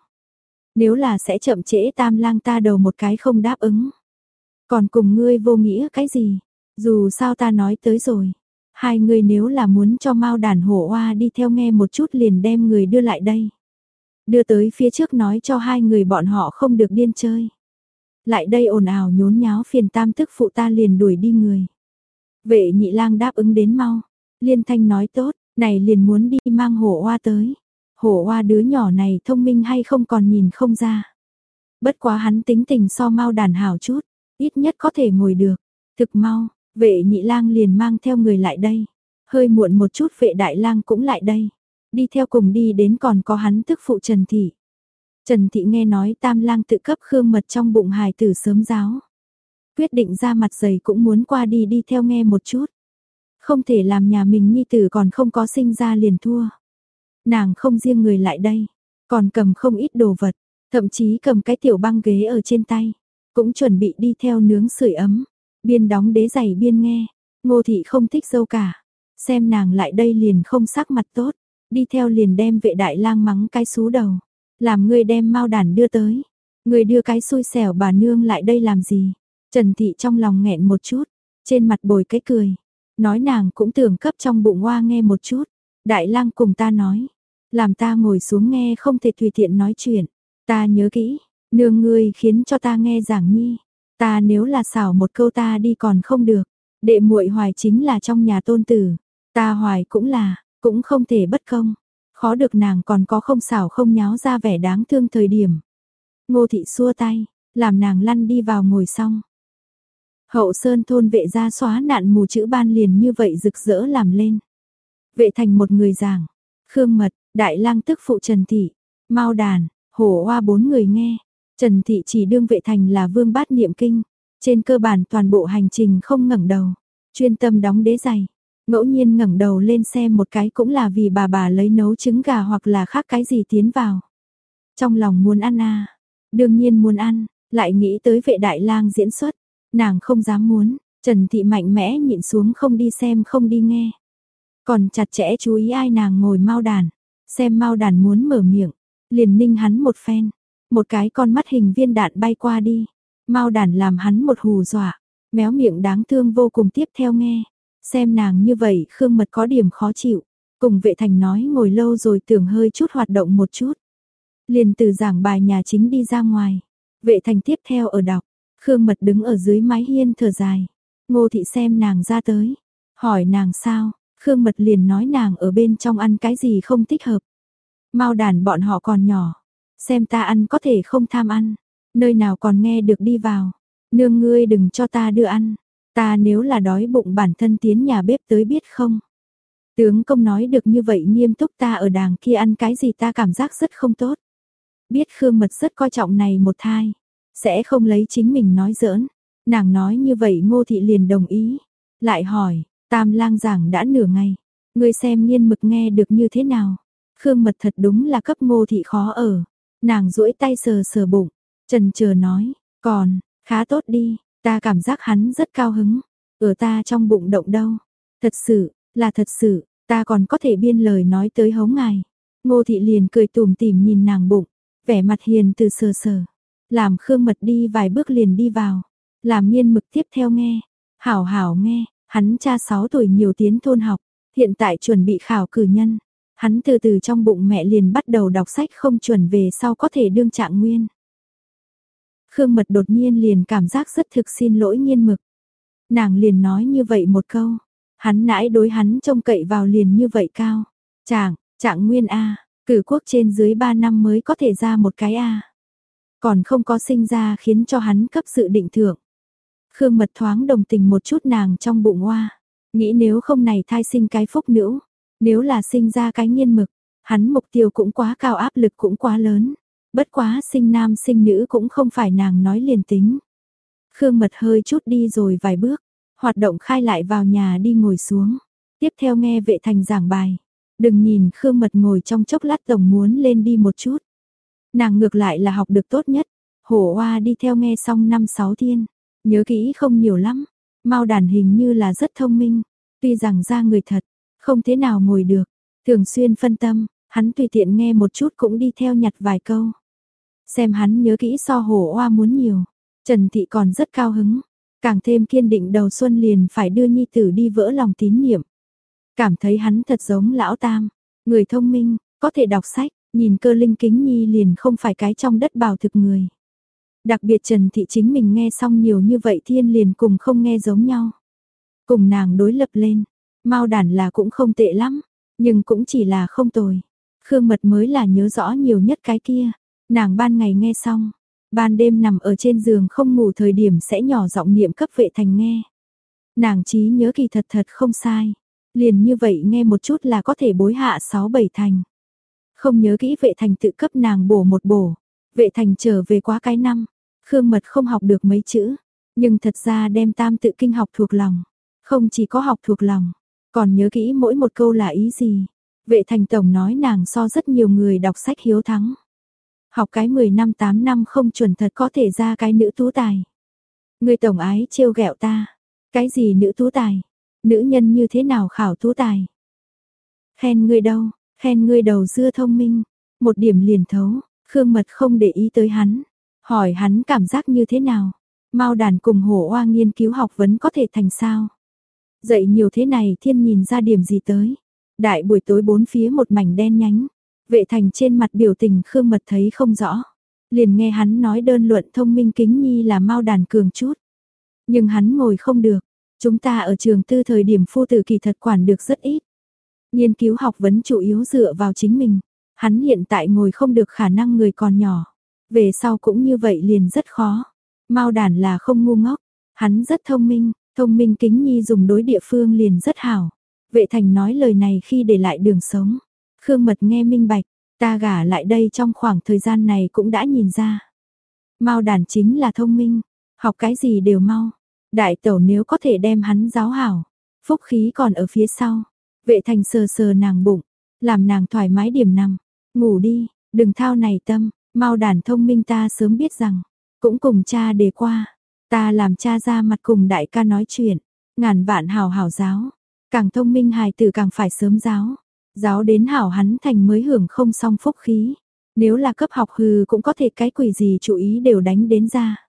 Nếu là sẽ chậm trễ tam lang ta đầu một cái không đáp ứng. Còn cùng ngươi vô nghĩa cái gì? Dù sao ta nói tới rồi. Hai người nếu là muốn cho mau đàn hổ oa đi theo nghe một chút liền đem người đưa lại đây. Đưa tới phía trước nói cho hai người bọn họ không được điên chơi. Lại đây ồn ào nhốn nháo phiền tam tức phụ ta liền đuổi đi người. Vệ nhị lang đáp ứng đến mau. Liên thanh nói tốt, này liền muốn đi mang hổ oa tới. Hổ hoa đứa nhỏ này thông minh hay không còn nhìn không ra. Bất quá hắn tính tình so mau đàn hảo chút, ít nhất có thể ngồi được. Thực mau, Vệ nhị lang liền mang theo người lại đây. Hơi muộn một chút vệ đại lang cũng lại đây. Đi theo cùng đi đến còn có hắn tức phụ Trần Thị. Trần Thị nghe nói tam lang tự cấp khương mật trong bụng hài tử sớm giáo. Quyết định ra mặt dày cũng muốn qua đi đi theo nghe một chút. Không thể làm nhà mình nhi tử còn không có sinh ra liền thua. Nàng không riêng người lại đây, còn cầm không ít đồ vật, thậm chí cầm cái tiểu băng ghế ở trên tay, cũng chuẩn bị đi theo nướng sưởi ấm. Biên đóng đế giày biên nghe, ngô thị không thích dâu cả. Xem nàng lại đây liền không sắc mặt tốt, đi theo liền đem vệ đại lang mắng cái xú đầu. Làm người đem mau đàn đưa tới. Người đưa cái xui xẻo bà nương lại đây làm gì? Trần thị trong lòng nghẹn một chút, trên mặt bồi cái cười. Nói nàng cũng tưởng cấp trong bụng hoa nghe một chút. Đại lang cùng ta nói, làm ta ngồi xuống nghe không thể tùy tiện nói chuyện. Ta nhớ kỹ, nương ngươi khiến cho ta nghe giảng nhi. Ta nếu là xảo một câu ta đi còn không được. Đệ muội hoài chính là trong nhà tôn tử. Ta hoài cũng là, cũng không thể bất công. Khó được nàng còn có không xảo không nháo ra vẻ đáng thương thời điểm. Ngô thị xua tay, làm nàng lăn đi vào ngồi xong. Hậu sơn thôn vệ gia xóa nạn mù chữ ban liền như vậy rực rỡ làm lên. Vệ thành một người giảng, khương mật, đại lang tức phụ trần thị, mau đàn, hổ hoa bốn người nghe, Trần Thị chỉ đương vệ thành là vương bát niệm kinh, trên cơ bản toàn bộ hành trình không ngẩng đầu, chuyên tâm đóng đế giày, ngẫu nhiên ngẩng đầu lên xem một cái cũng là vì bà bà lấy nấu trứng gà hoặc là khác cái gì tiến vào. trong lòng muốn ăn à, đương nhiên muốn ăn, lại nghĩ tới vệ đại lang diễn xuất, nàng không dám muốn, Trần Thị mạnh mẽ nhịn xuống không đi xem không đi nghe. Còn chặt chẽ chú ý ai nàng ngồi mau đàn, xem mau đàn muốn mở miệng, liền ninh hắn một phen, một cái con mắt hình viên đạn bay qua đi, mau đàn làm hắn một hù dọa, méo miệng đáng thương vô cùng tiếp theo nghe, xem nàng như vậy Khương Mật có điểm khó chịu, cùng vệ thành nói ngồi lâu rồi tưởng hơi chút hoạt động một chút. Liền từ giảng bài nhà chính đi ra ngoài, vệ thành tiếp theo ở đọc, Khương Mật đứng ở dưới mái hiên thở dài, ngô thị xem nàng ra tới, hỏi nàng sao, Khương Mật liền nói nàng ở bên trong ăn cái gì không thích hợp. Mau đàn bọn họ còn nhỏ, xem ta ăn có thể không tham ăn, nơi nào còn nghe được đi vào. Nương ngươi đừng cho ta đưa ăn, ta nếu là đói bụng bản thân tiến nhà bếp tới biết không. Tướng công nói được như vậy nghiêm túc ta ở đàng kia ăn cái gì ta cảm giác rất không tốt. Biết Khương Mật rất coi trọng này một thai, sẽ không lấy chính mình nói giỡn. Nàng nói như vậy ngô thị liền đồng ý. Lại hỏi, tam lang giảng đã nửa ngày, ngươi xem nghiên mực nghe được như thế nào. Khương Mật thật đúng là cấp ngô thị khó ở. Nàng duỗi tay sờ sờ bụng, trần chờ nói, còn, khá tốt đi, ta cảm giác hắn rất cao hứng, ở ta trong bụng động đâu. Thật sự, là thật sự, ta còn có thể biên lời nói tới hống ngài. Ngô thị liền cười tủm tỉm nhìn nàng bụng, vẻ mặt hiền từ sờ sờ. Làm Khương Mật đi vài bước liền đi vào, làm nghiên mực tiếp theo nghe. Hảo hảo nghe, hắn cha 6 tuổi nhiều tiến thôn học, hiện tại chuẩn bị khảo cử nhân. Hắn từ từ trong bụng mẹ liền bắt đầu đọc sách không chuẩn về sau có thể đương trạng nguyên. Khương Mật đột nhiên liền cảm giác rất thực xin lỗi nghiên mực. Nàng liền nói như vậy một câu, hắn nãi đối hắn trông cậy vào liền như vậy cao. chàng trạng nguyên A, cử quốc trên dưới 3 năm mới có thể ra một cái A. Còn không có sinh ra khiến cho hắn cấp sự định thưởng. Khương Mật thoáng đồng tình một chút nàng trong bụng hoa, nghĩ nếu không này thai sinh cái phúc nữ, nếu là sinh ra cái nghiên mực, hắn mục tiêu cũng quá cao áp lực cũng quá lớn. Bất quá sinh nam sinh nữ cũng không phải nàng nói liền tính. Khương Mật hơi chút đi rồi vài bước, hoạt động khai lại vào nhà đi ngồi xuống. Tiếp theo nghe vệ thành giảng bài. Đừng nhìn Khương Mật ngồi trong chốc lát tổng muốn lên đi một chút. Nàng ngược lại là học được tốt nhất. Hổ Hoa đi theo nghe xong năm sáu thiên. Nhớ kỹ không nhiều lắm. Mao đàn hình như là rất thông minh. Tuy rằng ra người thật, không thế nào ngồi được. Thường xuyên phân tâm, hắn tùy tiện nghe một chút cũng đi theo nhặt vài câu. Xem hắn nhớ kỹ so hổ Hoa muốn nhiều. Trần Thị còn rất cao hứng. Càng thêm kiên định đầu xuân liền phải đưa nhi tử đi vỡ lòng tín nhiệm, Cảm thấy hắn thật giống lão tam, người thông minh, có thể đọc sách, nhìn cơ linh kính nhi liền không phải cái trong đất bào thực người. Đặc biệt Trần Thị chính mình nghe xong nhiều như vậy thiên liền cùng không nghe giống nhau. Cùng nàng đối lập lên, mau đản là cũng không tệ lắm, nhưng cũng chỉ là không tồi. Khương Mật mới là nhớ rõ nhiều nhất cái kia. Nàng ban ngày nghe xong, ban đêm nằm ở trên giường không ngủ thời điểm sẽ nhỏ giọng niệm cấp vệ thành nghe. Nàng trí nhớ kỳ thật thật không sai, liền như vậy nghe một chút là có thể bối hạ 6-7 thành. Không nhớ kỹ vệ thành tự cấp nàng bổ một bổ, vệ thành trở về quá cái năm, Khương Mật không học được mấy chữ, nhưng thật ra đem tam tự kinh học thuộc lòng, không chỉ có học thuộc lòng, còn nhớ kỹ mỗi một câu là ý gì. Vệ thành tổng nói nàng so rất nhiều người đọc sách hiếu thắng. Học cái 10 năm 8 năm không chuẩn thật có thể ra cái nữ tú tài. Người tổng ái trêu ghẹo ta. Cái gì nữ tú tài? Nữ nhân như thế nào khảo tú tài? Khen ngươi đâu, khen ngươi đầu dưa thông minh. Một điểm liền thấu, Khương Mật không để ý tới hắn. Hỏi hắn cảm giác như thế nào? Mao đàn cùng hổ oa nghiên cứu học vấn có thể thành sao? Dạy nhiều thế này thiên nhìn ra điểm gì tới? Đại buổi tối bốn phía một mảnh đen nhánh. Vệ thành trên mặt biểu tình Khương Mật thấy không rõ. Liền nghe hắn nói đơn luận thông minh kính nhi là mau đàn cường chút. Nhưng hắn ngồi không được. Chúng ta ở trường tư thời điểm phu tử kỳ thật quản được rất ít. Nghiên cứu học vấn chủ yếu dựa vào chính mình. Hắn hiện tại ngồi không được khả năng người còn nhỏ. Về sau cũng như vậy liền rất khó. Mao đàn là không ngu ngốc. Hắn rất thông minh, thông minh kính nhi dùng đối địa phương liền rất hảo. Vệ thành nói lời này khi để lại đường sống. Khương Mật nghe minh bạch, ta gả lại đây trong khoảng thời gian này cũng đã nhìn ra. Mao đàn chính là thông minh, học cái gì đều mau. Đại tẩu nếu có thể đem hắn giáo hảo, phúc khí còn ở phía sau. Vệ thành sờ sờ nàng bụng, làm nàng thoải mái điểm nằm, ngủ đi, đừng thao này tâm, Mau đàn thông minh ta sớm biết rằng, cũng cùng cha đề qua, ta làm cha ra mặt cùng đại ca nói chuyện, ngàn vạn hào hào giáo, càng thông minh hài tử càng phải sớm giáo, giáo đến hảo hắn thành mới hưởng không xong phúc khí. Nếu là cấp học hư cũng có thể cái quỷ gì chú ý đều đánh đến ra.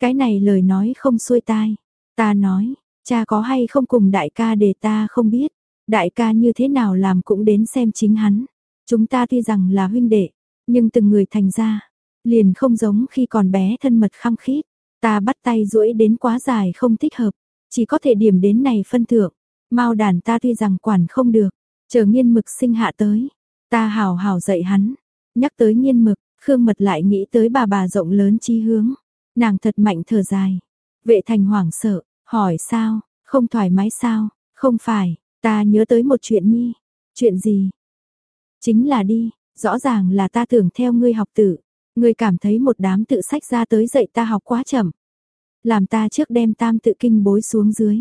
Cái này lời nói không xuôi tai. Ta nói, cha có hay không cùng đại ca để ta không biết. Đại ca như thế nào làm cũng đến xem chính hắn. Chúng ta tuy rằng là huynh đệ, nhưng từng người thành ra, liền không giống khi còn bé thân mật khăng khít. Ta bắt tay duỗi đến quá dài không thích hợp, chỉ có thể điểm đến này phân thượng. Mao đàn ta tuy rằng quản không được, chờ nghiên mực sinh hạ tới, ta hào hào dạy hắn. Nhắc tới nghiên mực, Khương Mật lại nghĩ tới bà bà rộng lớn chi hướng. Nàng thật mạnh thở dài. Vệ thành hoảng sợ, hỏi sao, không thoải mái sao, không phải, ta nhớ tới một chuyện nhi. Chuyện gì? Chính là đi, rõ ràng là ta tưởng theo ngươi học tử. Ngươi cảm thấy một đám tự sách ra tới dạy ta học quá chậm. Làm ta trước đem tam tự kinh bối xuống dưới.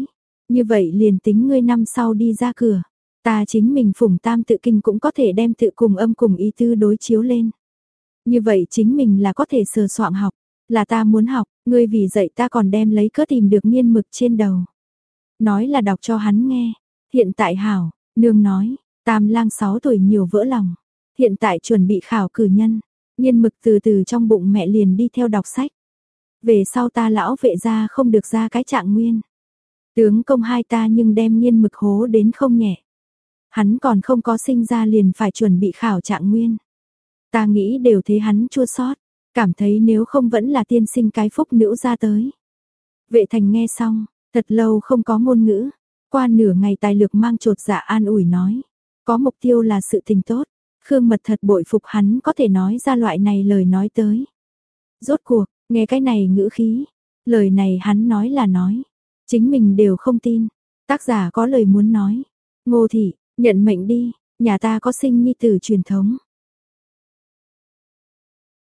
Như vậy liền tính ngươi năm sau đi ra cửa. Ta chính mình phủng tam tự kinh cũng có thể đem tự cùng âm cùng ý tư đối chiếu lên. Như vậy chính mình là có thể sờ soạn học. Là ta muốn học, ngươi vì dạy ta còn đem lấy cớ tìm được nghiên mực trên đầu. Nói là đọc cho hắn nghe. Hiện tại hảo, nương nói, tam lang 6 tuổi nhiều vỡ lòng. Hiện tại chuẩn bị khảo cử nhân. nhiên mực từ từ trong bụng mẹ liền đi theo đọc sách. Về sau ta lão vệ ra không được ra cái trạng nguyên. Tướng công hai ta nhưng đem nhiên mực hố đến không nhẹ. Hắn còn không có sinh ra liền phải chuẩn bị khảo trạng nguyên. Ta nghĩ đều thế hắn chua sót, cảm thấy nếu không vẫn là tiên sinh cái phúc nữ ra tới. Vệ thành nghe xong, thật lâu không có ngôn ngữ, qua nửa ngày tài lược mang trột dạ an ủi nói. Có mục tiêu là sự tình tốt, Khương Mật thật bội phục hắn có thể nói ra loại này lời nói tới. Rốt cuộc, nghe cái này ngữ khí, lời này hắn nói là nói, chính mình đều không tin. Tác giả có lời muốn nói, ngô thị, nhận mệnh đi, nhà ta có sinh nhi tử truyền thống.